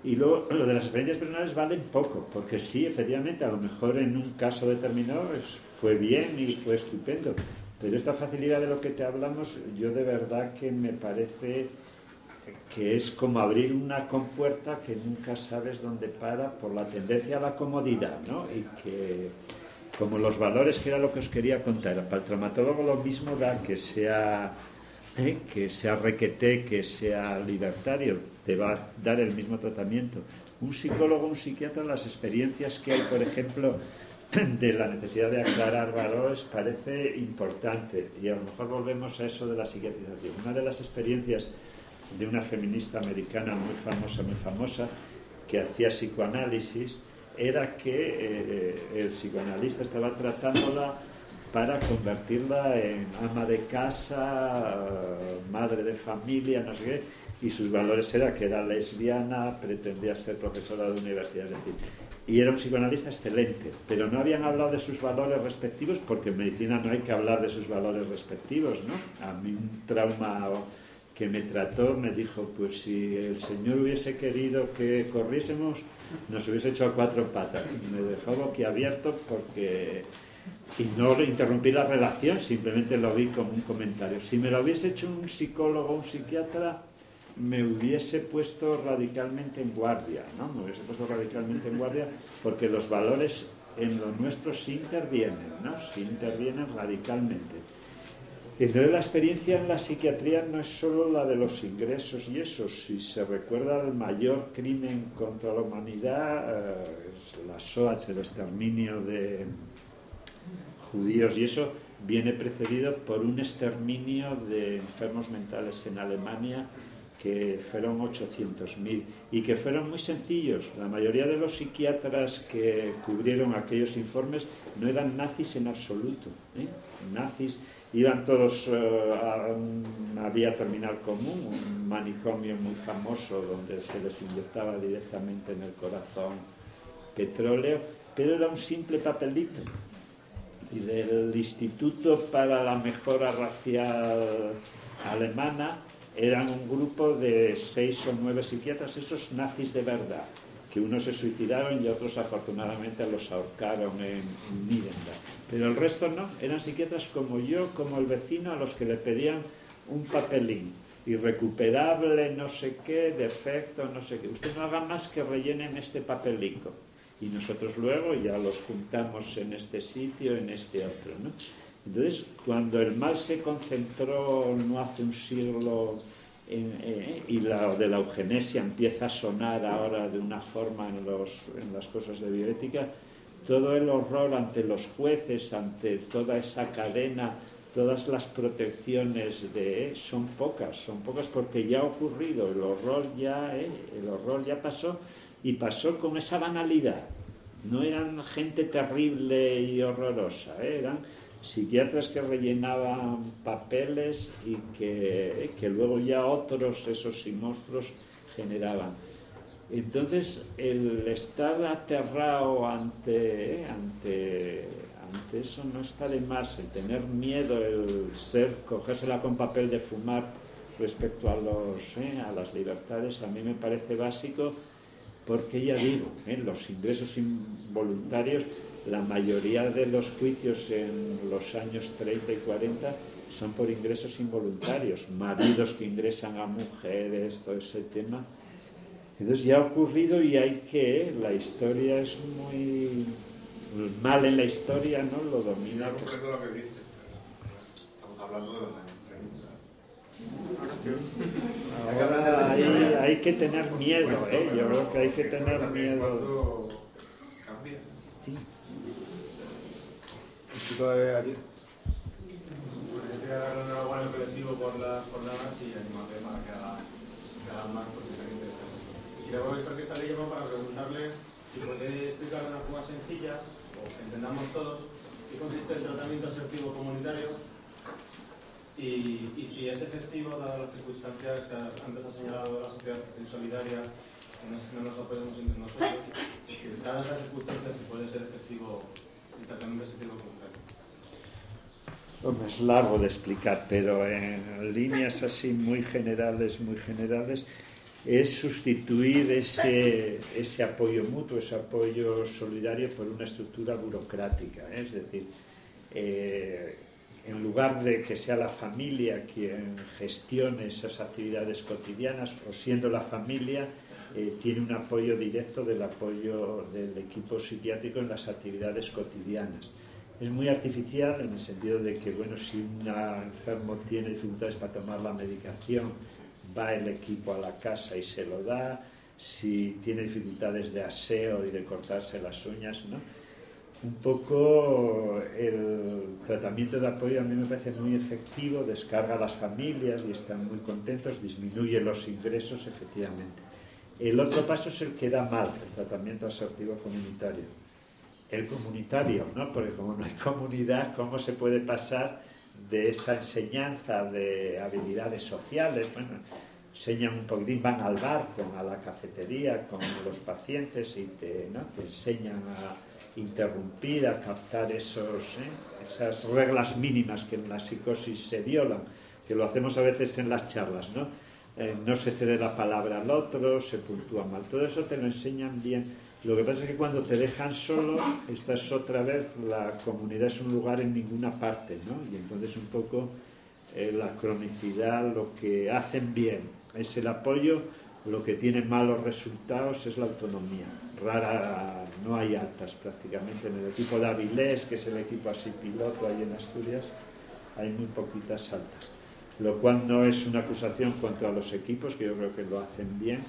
Y luego lo de las experiencias personales valen poco, porque sí, efectivamente, a lo mejor en un caso determinado es- fue bien y fue estupendo, pero esta facilidad de lo que te hablamos, yo de verdad que me parece que es como abrir una compuerta que nunca sabes dónde para por la tendencia a la comodidad, ¿no? Y que como los valores, que era lo que os quería contar, para el traumatólogo lo mismo da que sea ¿eh? que sea requeté, que sea libertario, te va a dar el mismo tratamiento. Un psicólogo, un psiquiatra, las experiencias que hay, por ejemplo, de la necesidad de aclarar valores parece importante y a lo mejor volvemos a eso de la psiquiatrización. Una de las experiencias de una feminista americana muy famosa, muy famosa, que hacía psicoanálisis, era que eh, el psicoanalista estaba tratándola para convertirla en ama de casa, madre de familia, no sé qué, y sus valores era que era lesbiana, pretendía ser profesora de universidad, es decir, y era un psicoanalista excelente, pero no habían hablado de sus valores respectivos porque en medicina no hay que hablar de sus valores respectivos, ¿no? A mí un trauma que me trató me dijo, pues si el Señor hubiese querido que corriésemos, nos hubiese hecho a cuatro patas. Me dejó boquiabierto porque... Y no interrumpí la relación, simplemente lo vi como un comentario. Si me lo hubiese hecho un psicólogo un psiquiatra, me hubiese puesto radicalmente en guardia, ¿no? Me hubiese puesto radicalmente en guardia porque los valores en lo nuestro sí intervienen, ¿no? Intervienen radicalmente. Entonces la experiencia en la psiquiatría no es solo la de los ingresos y eso. Si se recuerda el mayor crimen contra la humanidad, eh, la el exterminio de judíos y eso viene precedido por un exterminio de enfermos mentales en Alemania que fueron 800.000 y que fueron muy sencillos. La mayoría de los psiquiatras que cubrieron aquellos informes no eran nazis en absoluto. ¿eh? Nazis iban todos eh, a una vía terminal común, un manicomio muy famoso donde se les inyectaba directamente en el corazón petróleo, pero era un simple papelito. Y del Instituto para la Mejora Racial Alemana eran un grupo de seis o nueve psiquiatras, esos nazis de verdad, que unos se suicidaron y otros afortunadamente los ahorcaron en Nuremberg. Pero el resto no, eran psiquiatras como yo, como el vecino, a los que le pedían un papelín irrecuperable, no sé qué, defecto, no sé qué. Usted no haga más que rellenen este papelico. Y nosotros luego ya los juntamos en este sitio, en este otro. ¿no? Entonces, cuando el mal se concentró no hace un siglo eh, y la de la eugenesia empieza a sonar ahora de una forma en, los, en las cosas de bioética, todo el horror ante los jueces, ante toda esa cadena, todas las protecciones de eh, son pocas, son pocas porque ya ha ocurrido, el horror ya, eh, el horror ya pasó y pasó con esa banalidad. No eran gente terrible y horrorosa, eh, eran psiquiatras que rellenaban papeles y que, que luego ya otros, esos y monstruos, generaban. Entonces, el estar aterrado ante, ante, ante eso no está de más, el tener miedo, el ser, cogérsela con papel de fumar respecto a, los, eh, a las libertades, a mí me parece básico porque ya digo, eh, los ingresos involuntarios, la mayoría de los juicios en los años 30 y 40 son por ingresos involuntarios, maridos que ingresan a mujeres, todo ese tema. Entonces ya ha ocurrido y hay que, la historia es muy el mal en la historia, ¿no? Lo domina. Que es- lo que dices. Estamos hablando de 30. Ahora hay, hay que tener miedo, ¿eh? Yo creo que hay que tener miedo. Cuando cambia. Sí. El chico de aquí. Pues al colectivo por las y animarle para que haga, que hagan más porque es. Y aprovechar que está leyendo para preguntarle si puede explicar de una forma sencilla, o que entendamos todos, qué consiste el tratamiento asertivo comunitario Y, y si es efectivo, dadas las circunstancias que antes ha señalado la sociedad civil solidaria, que no, no nos apoyamos entre nosotros, dadas las circunstancias, si puede ser efectivo el tratamiento concreto. Hombre, es largo de explicar, pero en líneas así muy generales, muy generales, es sustituir ese, ese apoyo mutuo, ese apoyo solidario por una estructura burocrática. ¿eh? Es decir, eh, en lugar de que sea la familia quien gestione esas actividades cotidianas, o siendo la familia, eh, tiene un apoyo directo del apoyo del equipo psiquiátrico en las actividades cotidianas. Es muy artificial en el sentido de que, bueno, si un enfermo tiene dificultades para tomar la medicación, va el equipo a la casa y se lo da, si tiene dificultades de aseo y de cortarse las uñas, ¿no? Un poco el tratamiento de apoyo a mí me parece muy efectivo, descarga a las familias y están muy contentos, disminuye los ingresos efectivamente. El otro paso es el que da mal, el tratamiento asertivo comunitario. El comunitario, ¿no? Porque como no hay comunidad, ¿cómo se puede pasar de esa enseñanza de habilidades sociales? Bueno, enseñan un poquitín, van al bar, con, a la cafetería con los pacientes y te, ¿no? te enseñan a interrumpir, a captar esos, ¿eh? esas reglas mínimas que en la psicosis se violan, que lo hacemos a veces en las charlas, ¿no? Eh, no se cede la palabra al otro, se puntúa mal, todo eso te lo enseñan bien. Lo que pasa es que cuando te dejan solo, estás otra vez, la comunidad es un lugar en ninguna parte, ¿no? Y entonces un poco eh, la cronicidad, lo que hacen bien es el apoyo, lo que tiene malos resultados es la autonomía. Rara, no hay altas prácticamente. En el equipo de Avilés, que es el equipo así piloto ahí en Asturias, hay muy poquitas altas. Lo cual no es una acusación contra los equipos, que yo creo que lo hacen bien,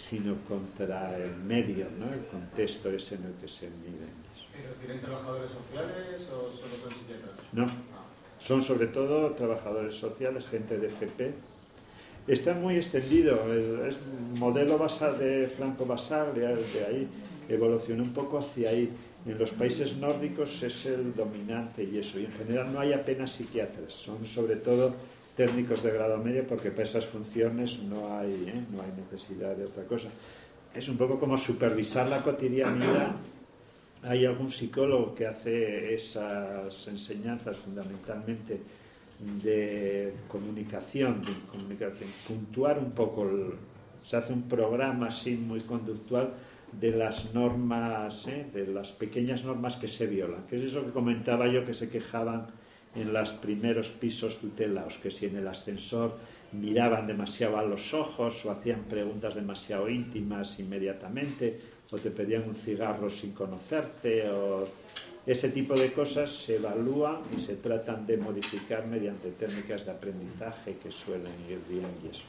sino contra el medio, ¿no? el contexto ese en el que se vive. ¿Pero tienen trabajadores sociales o solo son psiquiatras? No, son sobre todo trabajadores sociales, gente de FP. Está muy extendido, es modelo basal de Franco Basaglia, de ahí evolucionó un poco hacia ahí. En los países nórdicos es el dominante y eso, y en general no hay apenas psiquiatras, son sobre todo técnicos de grado medio porque para esas funciones no hay, ¿eh? no hay necesidad de otra cosa. Es un poco como supervisar la cotidianidad. Hay algún psicólogo que hace esas enseñanzas fundamentalmente de comunicación, de comunicación, puntuar un poco, el, se hace un programa así muy conductual de las normas, ¿eh? de las pequeñas normas que se violan, que es eso que comentaba yo que se quejaban en los primeros pisos tutelados, que si en el ascensor miraban demasiado a los ojos o hacían preguntas demasiado íntimas inmediatamente o te pedían un cigarro sin conocerte o ese tipo de cosas se evalúan y se tratan de modificar mediante técnicas de aprendizaje que suelen ir bien y eso.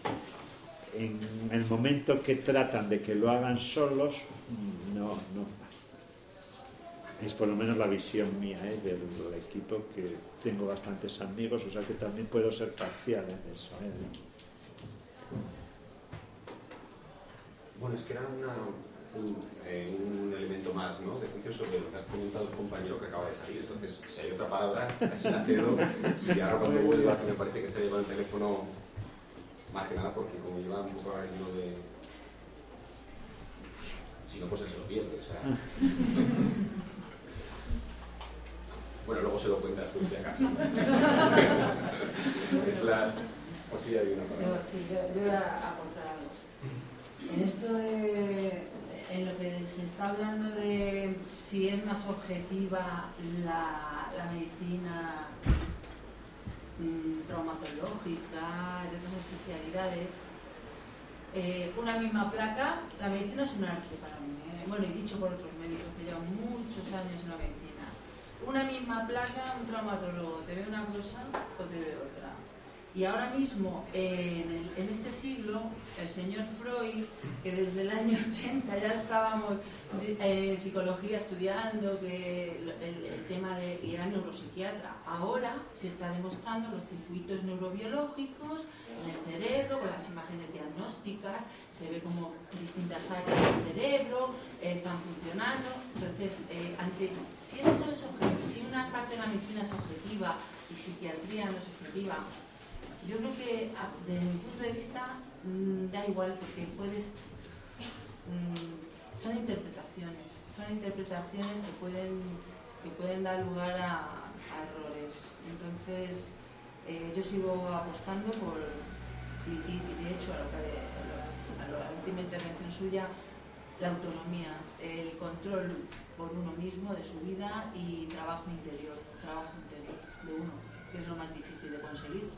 En el momento que tratan de que lo hagan solos, no, no. Es por lo menos la visión mía ¿eh? del, del equipo que tengo bastantes amigos, o sea que también puedo ser parcial en eso. ¿eh? Bueno, es que era una, un, eh, un, elemento más ¿no? de juicio sobre lo que has preguntado el compañero que acaba de salir. Entonces, si hay otra palabra, casi la cedo. Y ahora cuando vuelva, que me parece que se lleva el teléfono, más que nada porque como lleva un poco ahora lo de... Si no, pues él se lo pierde. O sea... Bueno, luego se lo cuentas tú si acaso. es la... O si hay una palabra. Yo, voy a aportar algo. En esto de... En lo que se está hablando de si es más objetiva la, medicina mmm, traumatológica, de otras especialidades, eh, una misma placa, la medicina es un arte para mí. ¿eh? Bueno, y dicho por otros médicos que llevan muchos años en la medicina una misma placa, un traumatólogo te ve una cosa o te ve otra. Y ahora mismo, en, este siglo, el señor Freud, que desde el año 80 ya estábamos en psicología estudiando que el, tema de, y era neuropsiquiatra, ahora se está demostrando los circuitos neurobiológicos en el cerebro, con las imágenes diagnósticas, se ve como distintas áreas del cerebro eh, están funcionando. Entonces, eh, ante, si esto es si una parte de la medicina es objetiva y psiquiatría no es objetiva, Yo creo que a- desde mi punto de vista mm, da igual porque puedes... mm, son interpretaciones, son interpretaciones que pueden, que pueden dar lugar a, errores. Entonces, eh, yo sigo apostando por, y, de hecho a, lo que, a la última intervención suya, la autonomía, el control por uno mismo de su vida y trabajo interior, trabajo interior de uno, que es lo más difícil de conseguir,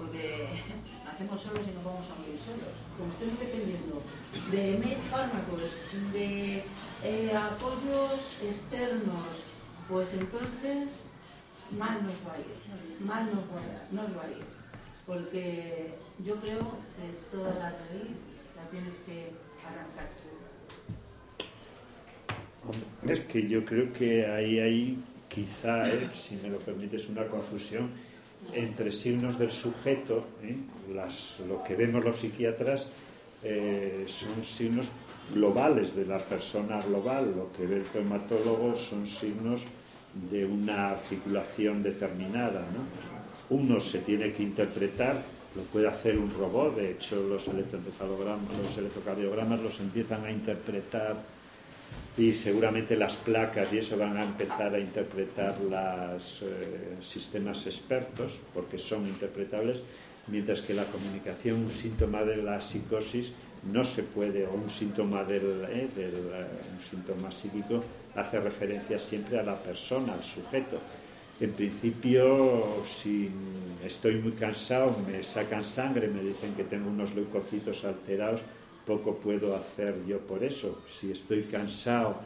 porque nacemos solos y no vamos a morir solos. Como estemos dependiendo de fármacos, de eh, apoyos externos, pues entonces mal nos va a ir, mal nos va a, nos va a ir, porque yo creo que toda la raíz la tienes que arrancar tú. Es que yo creo que ahí hay quizá, eh, si me lo permites, una confusión entre signos del sujeto, ¿eh? Lo que vemos los psiquiatras eh, son signos globales de la persona global, lo que ve el traumatólogo son signos de una articulación determinada. ¿no? Uno se tiene que interpretar, lo puede hacer un robot, de hecho los electroencefalogramas, los electrocardiogramas los empiezan a interpretar y seguramente las placas y eso van a empezar a interpretar los sistemas expertos porque son interpretables, mientras que la comunicación, un síntoma de la psicosis, no se puede, o un síntoma, del, eh, del, eh, un síntoma psíquico hace referencia siempre a la persona, al sujeto. En principio, si estoy muy cansado, me sacan sangre, me dicen que tengo unos leucocitos alterados, poco puedo hacer yo por eso. Si estoy cansado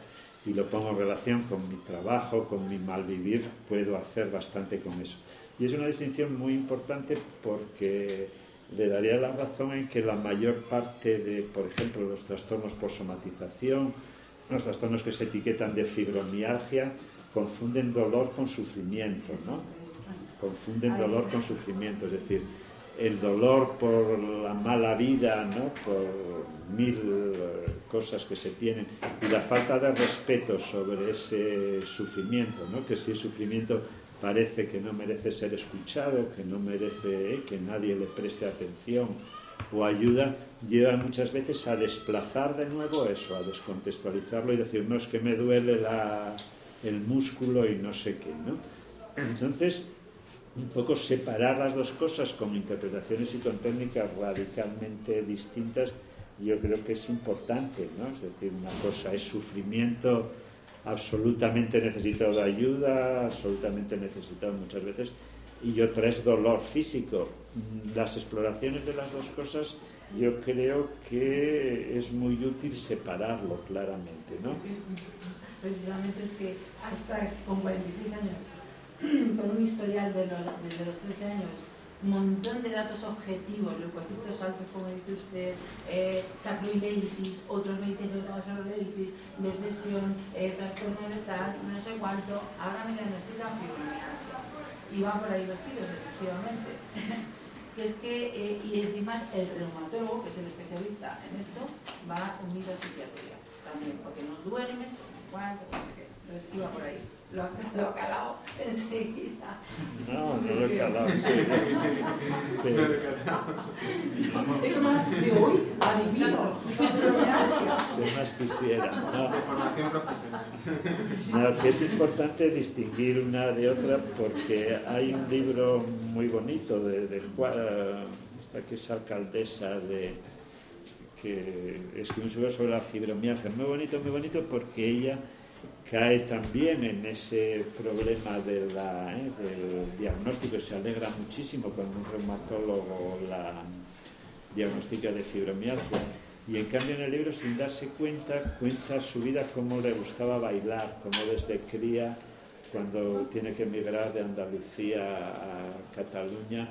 y lo pongo en relación con mi trabajo, con mi malvivir, puedo hacer bastante con eso. Y es una distinción muy importante porque le daría la razón en que la mayor parte de, por ejemplo, los trastornos por somatización, los trastornos que se etiquetan de fibromialgia, confunden dolor con sufrimiento, ¿no? Confunden dolor con sufrimiento, es decir, el dolor por la mala vida, ¿no? por mil eh, cosas que se tienen, y la falta de respeto sobre ese sufrimiento, ¿no? que si es sufrimiento parece que no merece ser escuchado, que no merece eh, que nadie le preste atención o ayuda, lleva muchas veces a desplazar de nuevo eso, a descontextualizarlo y decir, no, es que me duele la, el músculo y no sé qué. ¿no? Entonces, un poco separar las dos cosas con interpretaciones y con técnicas radicalmente distintas, yo creo que es importante, ¿no? Es decir, una cosa es sufrimiento absolutamente necesitado de ayuda, absolutamente necesitado muchas veces, y otra es dolor físico. Las exploraciones de las dos cosas yo creo que es muy útil separarlo claramente, ¿no? Precisamente es que hasta con 46 años con un historial de los, desde los 13 años, montón de datos objetivos, leucocitos altos, como dice usted, eh, sacroileitis, otros me dicen que no tengo depresión, eh, trastorno letal, no sé cuánto, ahora me diagnostican fibromialgia. Y van por ahí los tiros, efectivamente. que es que, eh, y encima el reumatólogo, que es el especialista en esto, va unido a psiquiatría también, porque no duermes, porque cuánto, no sé qué. Entonces iba por ahí lo, lo ha calado enseguida. No, no lo he calado. Sí. Pero... Digo, uy, adivino. ¿Qué más quisiera? No. De formación profesional. No, que es importante distinguir una de otra porque hay un libro muy bonito de, del cual esta que es alcaldesa de que escribió un libro sobre la fibromialgia. Muy bonito, muy bonito porque ella cae también en ese problema ¿eh? del diagnóstico. Se alegra muchísimo cuando un reumatólogo la diagnostica de fibromialgia. Y en cambio en el libro, sin darse cuenta, cuenta su vida, cómo le gustaba bailar, cómo desde cría, cuando tiene que emigrar de Andalucía a Cataluña,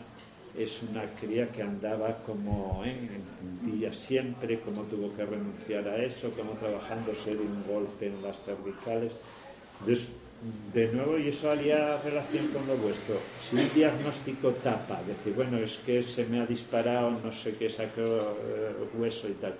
es una cría que andaba como ¿eh? en puntillas siempre, cómo tuvo que renunciar a eso, cómo trabajándose de un golpe en las cervicales. Entonces, de nuevo, y eso haría relación con lo vuestro, si un diagnóstico tapa, decir, bueno, es que se me ha disparado, no sé qué, sacó eh, hueso y tal,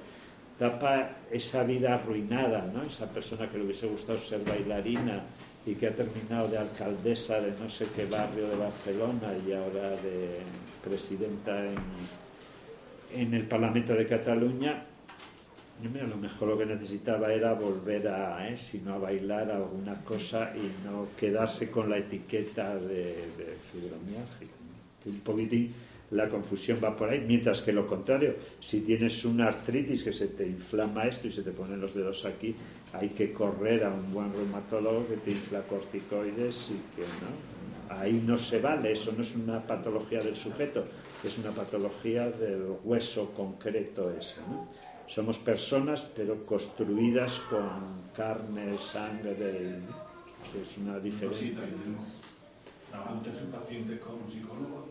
tapa esa vida arruinada, ¿no? esa persona que le hubiese gustado ser bailarina y que ha terminado de alcaldesa de no sé qué barrio de Barcelona y ahora de presidenta en, en el Parlamento de Cataluña, mira, lo mejor lo que necesitaba era volver a, ¿eh? si no a bailar alguna cosa y no quedarse con la etiqueta de, de fibromialgia. Un poquitín la confusión va por ahí, mientras que lo contrario, si tienes una artritis que se te inflama esto y se te ponen los dedos aquí, hay que correr a un buen reumatólogo que te infla corticoides y que no. Ahí no se vale, eso no es una patología del sujeto, es una patología del hueso concreto ese. ¿no? Somos personas, pero construidas con carne, sangre, es una diferencia. ¿Trabaja usted pacientes con un psicólogo?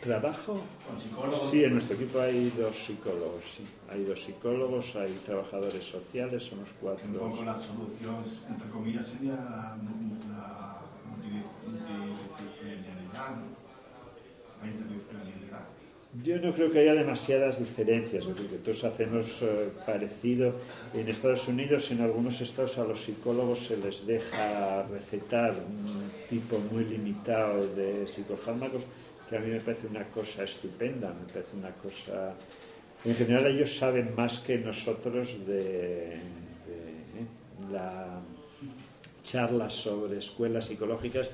¿Trabajo? ¿Con psicólogos? Sí, en nuestro equipo hay dos psicólogos. Sí. Hay dos psicólogos, hay trabajadores sociales, somos cuatro. Un poco la solución, entre comillas, sería la, Yo no creo que haya demasiadas diferencias, porque todos hacemos eh, parecido. En Estados Unidos, en algunos estados, a los psicólogos se les deja recetar un tipo muy limitado de psicofármacos, que a mí me parece una cosa estupenda, me parece una cosa... En general ellos saben más que nosotros de, de ¿eh? la charla sobre escuelas psicológicas.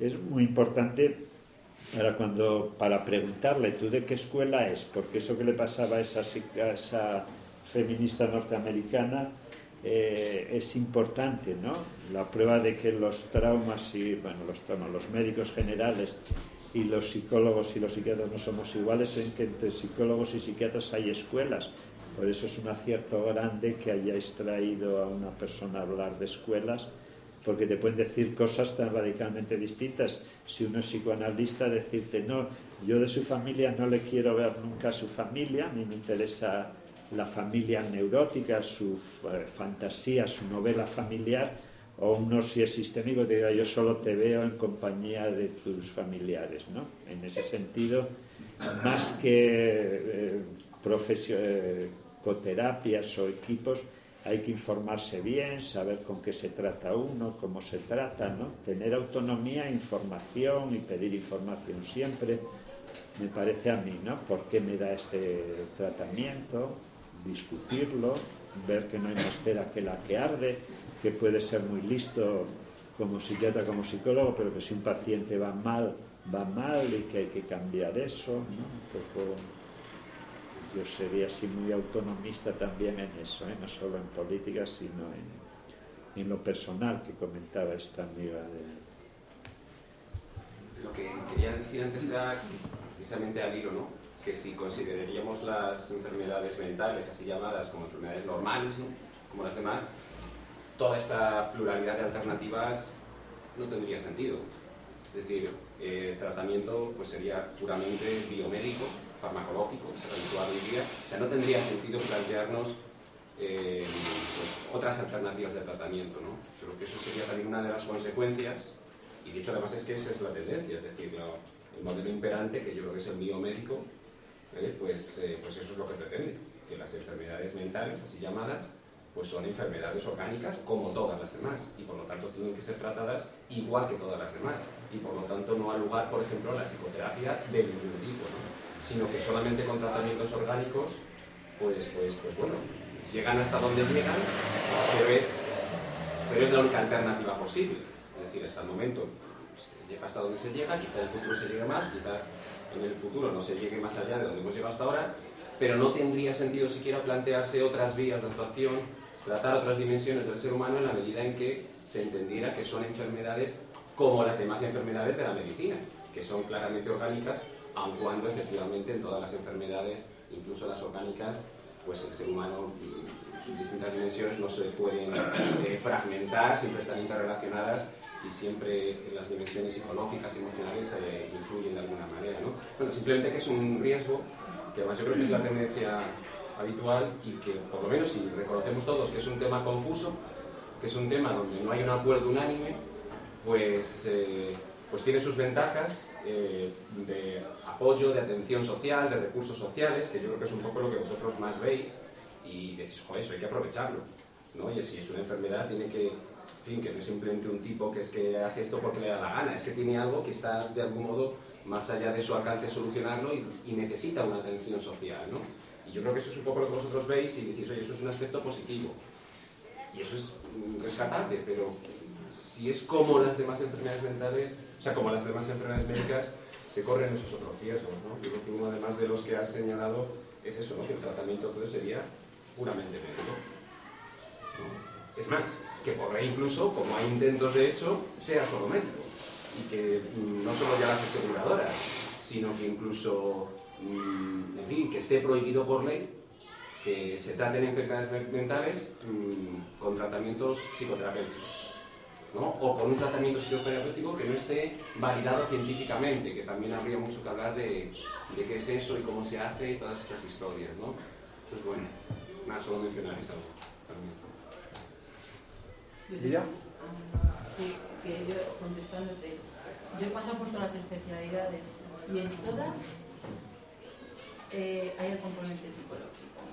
Es muy importante Ahora, cuando para preguntarle tú de qué escuela es, porque eso que le pasaba a esa, feminista norteamericana eh, es importante, ¿no? La prueba de que los traumas y, bueno, los traumas, los médicos generales y los psicólogos y los psiquiatras no somos iguales en que entre psicólogos y psiquiatras hay escuelas. Por eso es un acierto grande que hayáis traído a una persona a hablar de escuelas porque te pueden decir cosas tan radicalmente distintas. Si uno es psicoanalista, decirte, no, yo de su familia no le quiero ver nunca a su familia, mí me interesa la familia neurótica, su eh, fantasía, su novela familiar, o uno si es sistémico te diga, yo solo te veo en compañía de tus familiares. ¿no? En ese sentido, más que eh, eh, coterapias o equipos, hay que informarse bien, saber con qué se trata uno, cómo se trata, ¿no? Tener autonomía, información y pedir información siempre, me parece a mí, ¿no? ¿Por qué me da este tratamiento? Discutirlo, ver que no hay más cera que la que arde, que puede ser muy listo como psiquiatra, como psicólogo, pero que si un paciente va mal, va mal y que hay que cambiar eso, ¿no? Un poco yo sería así muy autonomista también en eso, ¿eh? no solo en política, sino en, en, lo personal que comentaba esta amiga de... Lo que quería decir antes era precisamente al hilo, ¿no? que si consideraríamos las enfermedades mentales, así llamadas, como enfermedades normales, ¿no? como las demás, toda esta pluralidad de alternativas no tendría sentido. Es decir, el tratamiento pues, sería puramente biomédico, farmacológicos habitual hoy día, o sea, no tendría sentido plantearnos eh, pues, otras alternativas de tratamiento. ¿no? Creo que eso sería también una de las consecuencias, y de hecho además es que esa es la tendencia, es decir, lo, el modelo imperante, que yo creo que es el biomédico, ¿eh? pues, eh, pues eso es lo que pretende, que las enfermedades mentales, así llamadas, pues son enfermedades orgánicas como todas las demás y por lo tanto tienen que ser tratadas igual que todas las demás y por lo tanto no ha lugar, por ejemplo, la psicoterapia de ningún tipo. ¿no? Sino que solamente con tratamientos orgánicos, pues, pues, pues bueno, llegan hasta donde llegan, pero es, pero es la única alternativa posible. Es decir, hasta el momento pues, llega hasta donde se llega, quizá en el futuro se llegue más, quizá en el futuro no se llegue más allá de donde hemos llegado hasta ahora, pero no tendría sentido siquiera plantearse otras vías de actuación, tratar otras dimensiones del ser humano en la medida en que se entendiera que son enfermedades como las demás enfermedades de la medicina, que son claramente orgánicas aun cuando efectivamente en todas las enfermedades, incluso las orgánicas, pues el ser humano, sus distintas dimensiones no se pueden eh, fragmentar, siempre están interrelacionadas y siempre las dimensiones psicológicas emocionales eh, influyen de alguna manera. ¿no? Bueno, simplemente que es un riesgo, que además yo creo que es la tendencia habitual y que por lo menos si reconocemos todos que es un tema confuso, que es un tema donde no hay un acuerdo unánime, pues... Eh, pues tiene sus ventajas eh, de apoyo, de atención social, de recursos sociales, que yo creo que es un poco lo que vosotros más veis y decís, joder, eso hay que aprovecharlo. ¿no? Y si es una enfermedad, tiene que, en fin, que no es simplemente un tipo que es que hace esto porque le da la gana, es que tiene algo que está de algún modo más allá de su alcance solucionarlo y, necesita una atención social, ¿no? Y yo creo que eso es un poco lo que vosotros veis y decís, oye, eso es un aspecto positivo. Y eso es rescatable, pero si es como las demás enfermedades mentales, o sea, como las demás enfermedades médicas, se corren esos otros riesgos, ¿no? Yo creo que uno además de los que has señalado es eso, ¿no? Que el tratamiento todo sería puramente médico. Es más, que por ahí incluso, como hay intentos de hecho, sea solo médico. Y que mm, no solo ya las aseguradoras, sino que incluso, mm, en fin, que esté prohibido por ley que se traten enfermedades me- mentales mm, con tratamientos psicoterapéuticos. ¿No? O con un tratamiento psicoterapéutico que no esté validado científicamente, que también habría mucho que hablar de, de qué es eso y cómo se hace y todas estas historias. ¿no? Pues bueno, nada, solo mencionar eso también. Sí, que yo, contestándote, yo he pasado por todas las especialidades y en todas eh, hay el componente psicológico.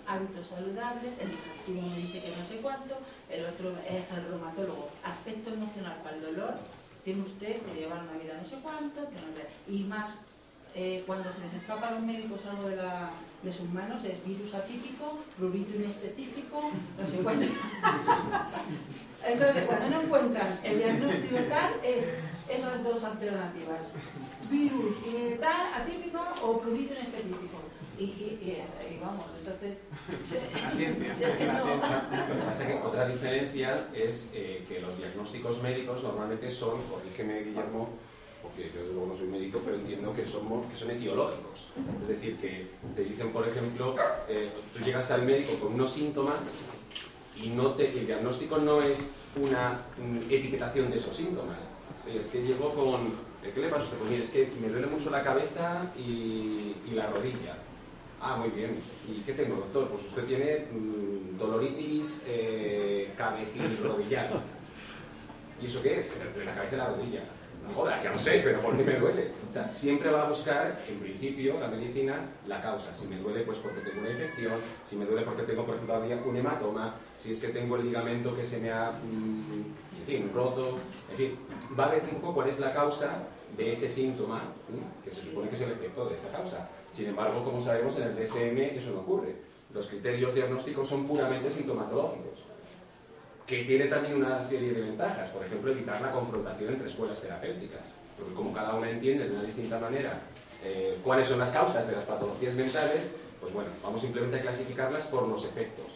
Hábitos saludables, el digestivo me dice que no sé cuánto, el otro es el reumatólogo. Aspecto emocional para el dolor, tiene usted que llevar una vida no sé cuánto, y más eh, cuando se les escapa a los médicos algo de, la, de sus manos es virus atípico, prurito inespecífico, no sé cuánto. Entonces, cuando no encuentran el diagnóstico tal, es esas dos alternativas. Virus y tal, atípico o prurito inespecífico. Y, y, y, y vamos, entonces... La ciencia, si es que la no- ciencia. Lo que pasa es que otra diferencia es eh, que los diagnósticos médicos normalmente son, corrígeme Guillermo, porque yo desde luego no soy médico, pero entiendo que, somos, que son etiológicos. Es decir, que te dicen, por ejemplo, eh, tú llegas al médico con unos síntomas y no te, el diagnóstico no es una etiquetación de esos síntomas. Es que llego con... ¿Qué le pasa a usted? Pues mire, es que me duele mucho la cabeza y, y la rodilla. Ah, muy bien. ¿Y qué tengo, doctor? Pues usted tiene mm, doloritis eh, rodillar. ¿Y eso qué es? Duele la cabeza y la rodilla. No jodas, ya no sé, pero ¿por qué me duele? O sea, siempre va a buscar, en principio, la medicina, la causa. Si me duele, pues porque tengo una infección, si me duele porque tengo, por ejemplo, un hematoma, si es que tengo el ligamento que se me ha, mm, en fin, roto, en fin, va a ver un poco cuál es la causa de ese síntoma, que se supone que es el efecto de esa causa. Sin embargo, como sabemos, en el DSM eso no ocurre. Los criterios diagnósticos son puramente sintomatológicos que tiene también una serie de ventajas, por ejemplo, evitar la confrontación entre escuelas terapéuticas, porque como cada una entiende de una distinta manera eh, cuáles son las causas de las patologías mentales, pues bueno, vamos simplemente a clasificarlas por los efectos.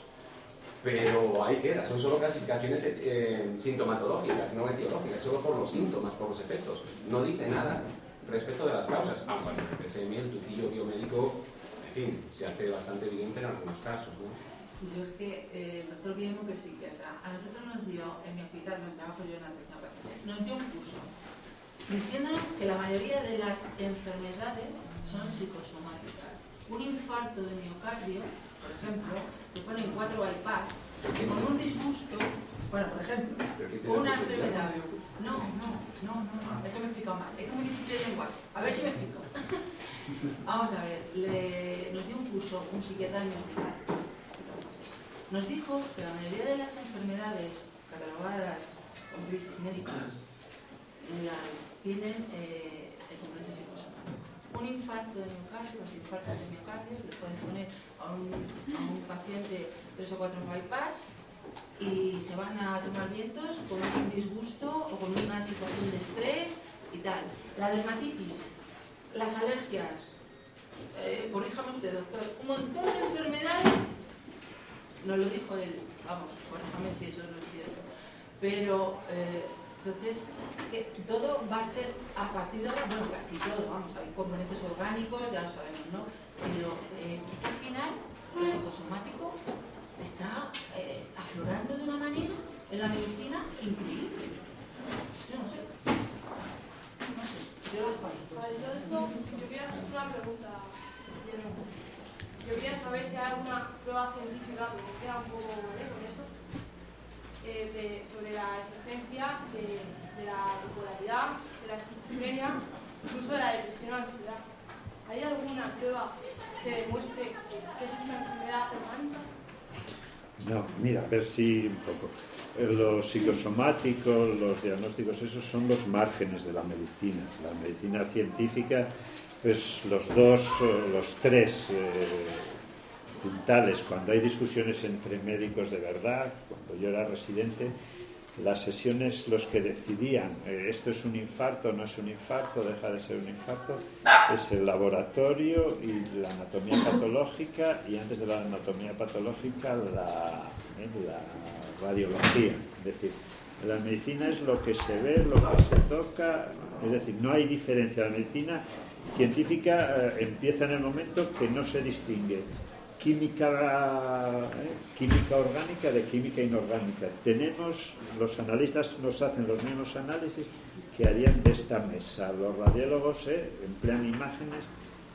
Pero ahí queda, son solo clasificaciones eh, sintomatológicas, no etiológicas, solo por los síntomas, por los efectos. No dice nada respecto de las causas, aunque en el PSM, el tutillo biomédico, en fin, se hace bastante evidente en algunos casos. ¿no? Yo es que eh, el doctor Guillermo, que es psiquiatra, a nosotros nos dio, en mi hospital donde trabajo yo en la nos dio un curso diciéndonos que la mayoría de las enfermedades son psicosomáticas. Un infarto de miocardio, por ejemplo, te ponen cuatro bypass, que con un disgusto, bueno, por ejemplo, Pero ¿qué tiene con una enfermedad. No, no, no, no, no, es que me he explicado mal, es que es muy difícil de lenguaje. A ver si me explico. Vamos a ver, le- nos dio un curso un psiquiatra de mi hospital. Nos dijo que la mayoría de las enfermedades catalogadas como crisis médicas las tienen eh, el componente psicosomático. Un infarto de miocardio, los infartos de miocardio, le pueden poner a un, a un paciente tres o cuatro bypass y se van a tomar vientos con un disgusto o con una situación de estrés y tal. La dermatitis, las alergias, eh, corríjame usted, doctor, un montón de enfermedades, nos lo dijo él, vamos, corríjame si eso no es cierto, pero eh, entonces todo va a ser a partir de, bueno, casi todo, vamos, hay componentes orgánicos, ya lo sabemos, ¿no? Pero eh, al final, lo psicosomático está eh, aflorando de una manera en la medicina increíble. Yo no sé. No sé, yo ahí. Vale, todo esto, yo quería hacer una pregunta. Yo quería saber si hay alguna prueba científica, porque queda un poco ¿vale? con eso, eh, sobre la existencia de, de la bipolaridad, de la esquizofrenia, incluso de la depresión o ansiedad. ¿Hay alguna prueba que demuestre que eso es una enfermedad orgánica? No, mira, a ver si un poco. Eh, Los psicosomáticos, los diagnósticos, esos son los márgenes de la medicina. La medicina científica, pues los dos, eh, los tres eh, puntales, cuando hay discusiones entre médicos de verdad, cuando yo era residente, las sesiones los que decidían eh, esto es un infarto, no es un infarto, deja de ser un infarto, es el laboratorio y la anatomía patológica y antes de la anatomía patológica la, eh, radiología. Es decir, la medicina es lo que se ve, lo que se toca, es decir, no hay diferencia. La medicina científica eh, empieza en el momento que no se distingue química, eh, química orgánica de química inorgánica. Tenemos, los analistas nos hacen los mismos análisis que harían de esta mesa. Los radiólogos eh, emplean imágenes.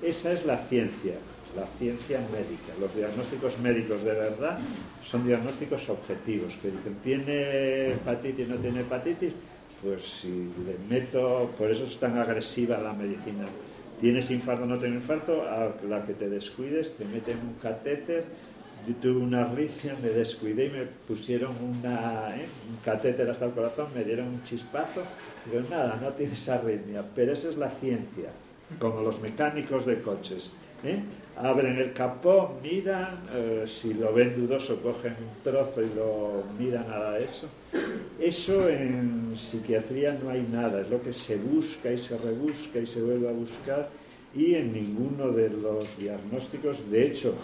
Esa es la ciencia, la ciencia médica. Los diagnósticos médicos de verdad son diagnósticos objetivos, que dicen, ¿tiene hepatitis, no tiene hepatitis? Pues si le meto, por eso es tan agresiva la medicina tienes infarto o no tienes infarto, a la que te descuides te meten un catéter. Yo tuve una arritmia, me descuidé y me pusieron una, ¿eh? un catéter hasta el corazón, me dieron un chispazo. Digo, nada, no tienes arritmia, pero esa es la ciencia, como los mecánicos de coches. ¿eh? Abren el capó, miran, eh, si lo ven dudoso, cogen un trozo y lo miran a eso. Eso en psiquiatría no hay nada, es lo que se busca y se rebusca y se vuelve a buscar y en ninguno de los diagnósticos, de hecho,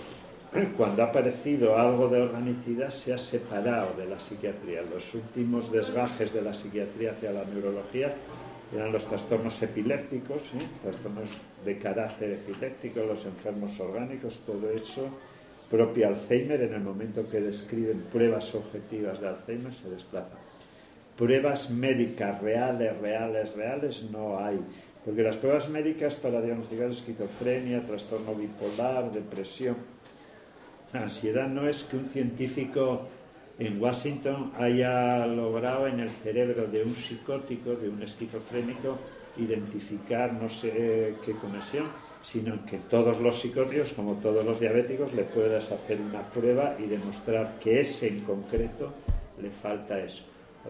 cuando ha aparecido algo de organicidad se ha separado de la psiquiatría. Los últimos desgajes de la psiquiatría hacia la neurología eran los trastornos epilépticos, ¿eh? trastornos de carácter epiléptico, los enfermos orgánicos, todo eso propio Alzheimer, en el momento que describen pruebas objetivas de Alzheimer, se desplazan. Pruebas médicas reales, reales, reales no hay, porque las pruebas médicas para diagnosticar esquizofrenia, trastorno bipolar, depresión, ansiedad, no es que un científico en Washington haya logrado en el cerebro de un psicótico, de un esquizofrénico, identificar no sé qué conexión, sino que todos los psicóticos, como todos los diabéticos, le puedas hacer una prueba y demostrar que ese en concreto le falta eso.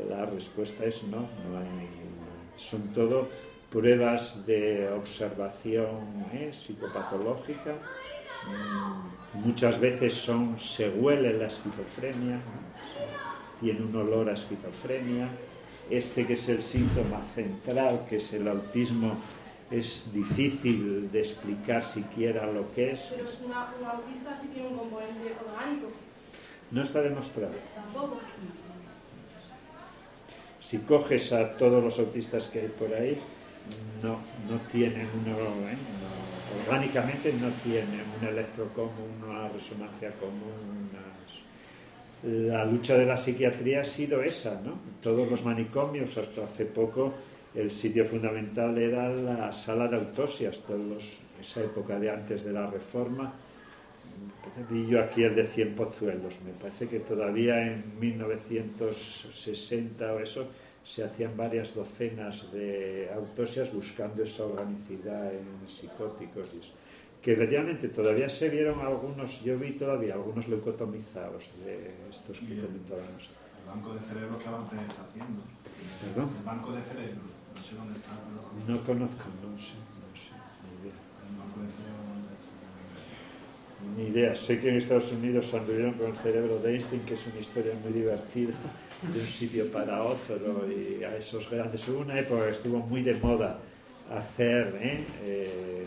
La respuesta es no, no hay ninguna. Son todo pruebas de observación ¿eh? psicopatológica. Mm, muchas veces son, se huele la esquizofrenia, tiene un olor a esquizofrenia. Este que es el síntoma central, que es el autismo, es difícil de explicar siquiera lo que es. Pero una, un autista sí tiene un componente orgánico. No está demostrado. Tampoco. Si coges a todos los autistas que hay por ahí, no, no tienen una, ¿eh? no, orgánicamente no tienen un electro común, una resonancia común. unas- La lucha de la psiquiatría ha sido esa, ¿no? Todos los manicomios, hasta hace poco, el sitio fundamental era la sala de autopsias, todos esa época de antes de la reforma. Vi yo aquí el de 100 pozuelos. Me parece que todavía en 1960 o eso se hacían varias docenas de autopsias buscando esa organicidad en psicóticos y eso. Que realmente todavía se vieron algunos, yo vi todavía algunos leucotomizados de estos que comentábamos. El banco de cerebro, ¿qué avance está haciendo? ¿Perdón? El banco de cerebro, no sé dónde está. pero- No conozco, no sé, no sé, ni idea. El banco de cerebro. Ni idea. Sé que en Estados Unidos anduvieron con el cerebro de Einstein, que es una historia muy divertida, de un sitio para otro y a esos grandes. Hubo una época estuvo muy de moda hacer, ¿eh? Eh,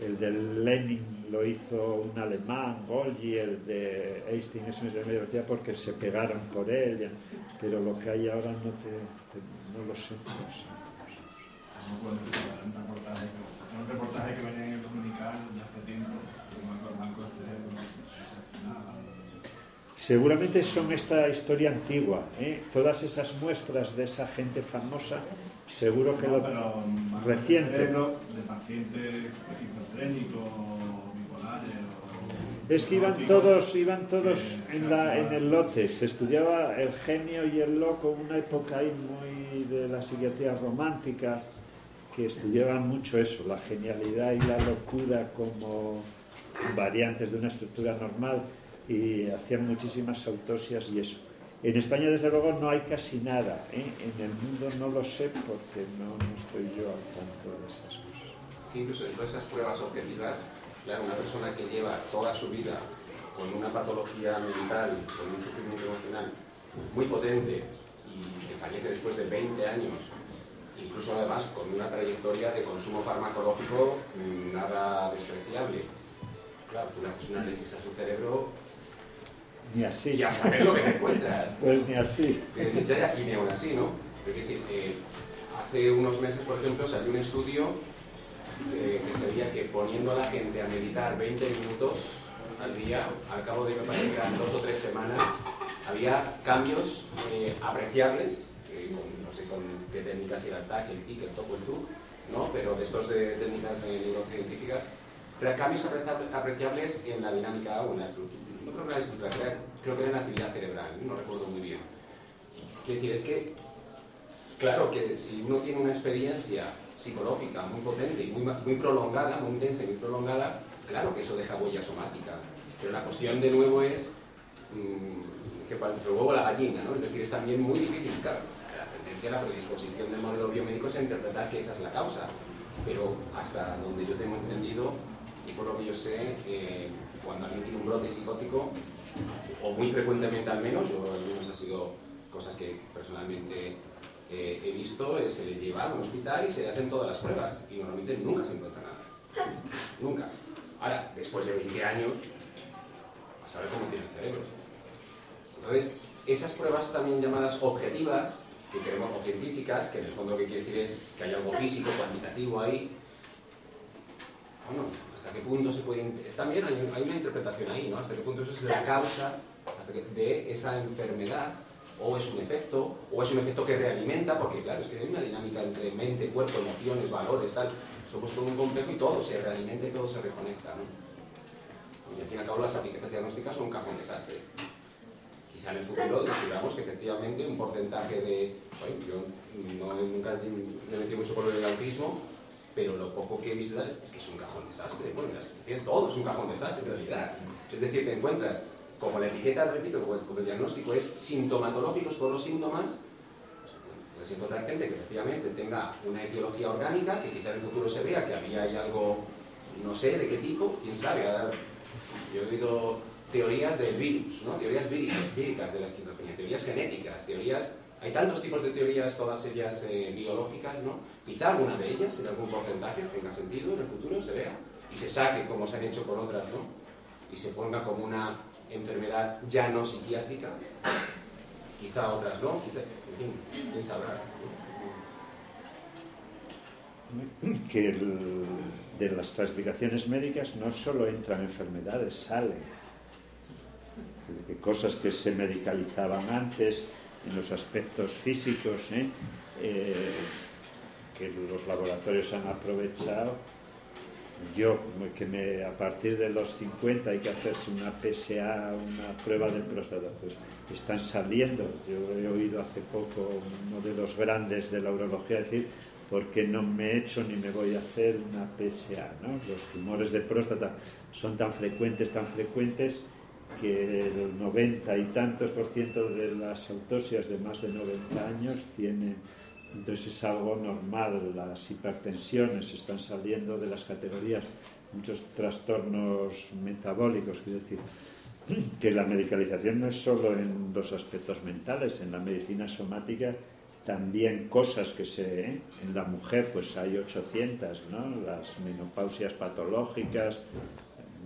el de Lenin lo hizo un alemán, Golgi, el de Einstein, eso me divertía porque se pegaron por él, pero lo que hay ahora no, te, no lo sé. No sé, un reportaje, que- un venía en el de Seguramente son esta historia antigua, ¿eh? todas esas muestras de esa gente famosa, seguro que No, lo reciente. cerebro de bipolares o... Es que iban todos, iban todos que en, la, en el lote. Se estudiaba el genio y el loco, una época ahí muy de la psiquiatría romántica, que estudiaban mucho eso, la genialidad y la locura como variantes de una estructura normal. Y hacían muchísimas autopsias y eso. En España, desde luego, no hay casi nada. ¿eh? En el mundo no lo sé porque no, no estoy yo al tanto de esas cosas. Incluso en todas esas pruebas objetivas, claro, una persona que lleva toda su vida con una patología mental, con un sufrimiento emocional muy potente y que fallece después de 20 años, incluso además con una trayectoria de consumo farmacológico mm, nada despreciable. Claro, tú le haces un análisis a su cerebro Ni así. y a saber lo que te encuentras. Pues ni así. Y ni aún así, ¿no? Es decir, eh, hace unos meses, por ejemplo, salió un estudio eh, que se veía que poniendo a la gente a meditar 20 minutos al día, al cabo de, me parece que eran dos o tres semanas, había cambios eh, apreciables, eh, con, no sé con qué técnicas era el TAC, el TIC, el TOP o el TUC, ¿no? pero de estos de técnicas neurocientíficas, pero cambios apreciables- apreciables en la dinámica o en la estructura, creo que era la actividad cerebral, no recuerdo muy bien. Quiero decir, es que, claro, que si uno tiene una experiencia psicológica muy potente y muy, muy prolongada, muy intensa y muy prolongada, claro que eso deja huellas somáticas. Pero la cuestión de nuevo es mm, que parece el huevo la gallina, ¿no? Es decir, es también muy difícil, claro, la tendencia, la predisposición del modelo biomédico es interpretar que esa es la causa. Pero hasta donde yo tengo entendido, y por lo que yo sé, eh, cuando alguien tiene un brote psicótico, o muy frecuentemente al menos, yo al menos ha sido cosas que personalmente eh, he visto, eh, se les lleva a un hospital y se hacen todas las pruebas y normalmente nunca se encuentra nada. Nunca. Ahora, después de 20 años, a saber cómo tiene el cerebro. Entonces, esas pruebas también llamadas objetivas, que queremos o científicas, que en el fondo lo que quiere decir es que hay algo físico, cuantitativo ahí, bueno, hasta qué punto se puede... Es también hay, una interpretación ahí, ¿no? Hasta qué punto eso es la causa hasta que- de esa enfermedad, o es un efecto, o es un efecto que realimenta, porque claro, es que hay una dinámica entre mente, cuerpo, emociones, valores, tal. Somos todo un complejo y todo se realimenta y todo se reconecta, ¿no? Y al fin y al cabo las etiquetas diagnósticas son un cajón desastre. Quizá en el futuro descubramos que efectivamente un porcentaje de... Bueno, yo nunca me he metido mucho por el autismo, pero lo poco que he visto es que es un cajón desastre. Bueno, la esquizofrenia, todo es un cajón desastre en realidad. Es decir, te encuentras, como la etiqueta, repito, como el, como el diagnóstico es sintomatológicos por los síntomas, pues, puedes encontrar gente que efectivamente tenga una etiología orgánica, que quizá en el futuro se vea que había ahí algo, no sé de qué tipo, quién sabe. Yo he oído teorías del virus, ¿no? teorías víricas, víricas de la esquizofrenia, teorías genéticas, teorías... Hay tantos tipos de teorías, todas ellas eh, biológicas, ¿no? Quizá alguna de ellas, en algún porcentaje, tenga sentido en el futuro, se vea, y se saque, como se han hecho con otras, ¿no? Y se ponga como una enfermedad ya no psiquiátrica, quizá otras no, en fin, quién sabrá. que de las clasificaciones médicas no solo entran enfermedades, salen. Cosas que se medicalizaban antes en los aspectos físicos, ¿eh? Eh, que los laboratorios han aprovechado. Yo, que me, a partir de los 50 hay que hacerse una PSA, una prueba de próstata, pues están saliendo. Yo he oído hace poco uno de los grandes de la urología decir, porque no me he hecho ni me voy a hacer una PSA. ¿no? Los tumores de próstata son tan frecuentes, tan frecuentes, que el 90 y tantos por ciento de las autopsias de más de 90 años tienen entonces es algo normal, las hipertensiones están saliendo de las categorías, muchos trastornos metabólicos, quiero decir, que la medicalización no es solo en los aspectos mentales, en la medicina somática también cosas que se... ¿eh? En la mujer pues hay 800, ¿no? Las menopausias patológicas,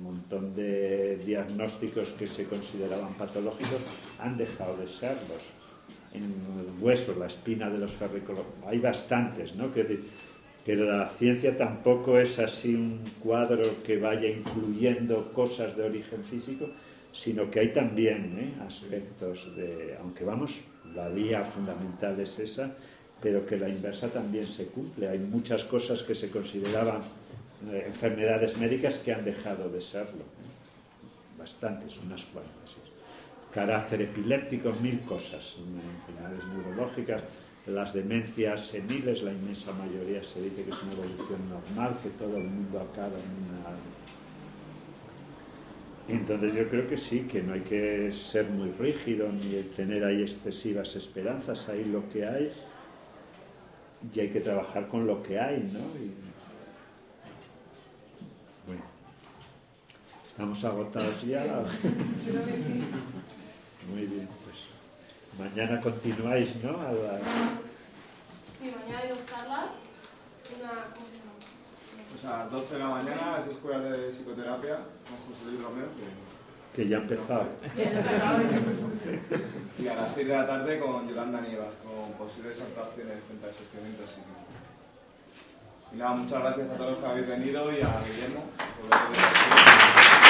montón de diagnósticos que se consideraban patológicos han dejado de serlos en el hueso, la espina de los ferrícolos. Hay bastantes, ¿no? Que, la ciencia tampoco es así un cuadro que vaya incluyendo cosas de origen físico, sino que hay también ¿eh? aspectos de, aunque vamos, la vía fundamental es esa, pero que la inversa también se cumple. Hay muchas cosas que se consideraban enfermedades médicas que han dejado de serlo. ¿eh? Bastantes, unas cuantas. carácter epiléptico, mil cosas, enfermedades neurológicas, las demencias seniles, la inmensa mayoría se dice que es una evolución normal, que todo el mundo acaba Entonces yo creo que sí, que no hay que ser muy rígido ni tener ahí excesivas esperanzas, hay lo que hay y hay que trabajar con lo que hay, ¿no bueno, estamos agotados ya. Creo que sí. Muy bien, pues mañana continuáis, ¿no? A las- Sí, mañana hay dos charlas. Una. ¿cómo se llama? Pues a las 12 de la mañana es escuela de psicoterapia con José Luis Romero. que- que ya ha empezado. Y a las 6 de la tarde con Yolanda Nievas, con posibles actuaciones frente al sufrimiento psíquico. Y nada, muchas gracias a todos los que habéis venido y a Guillermo por.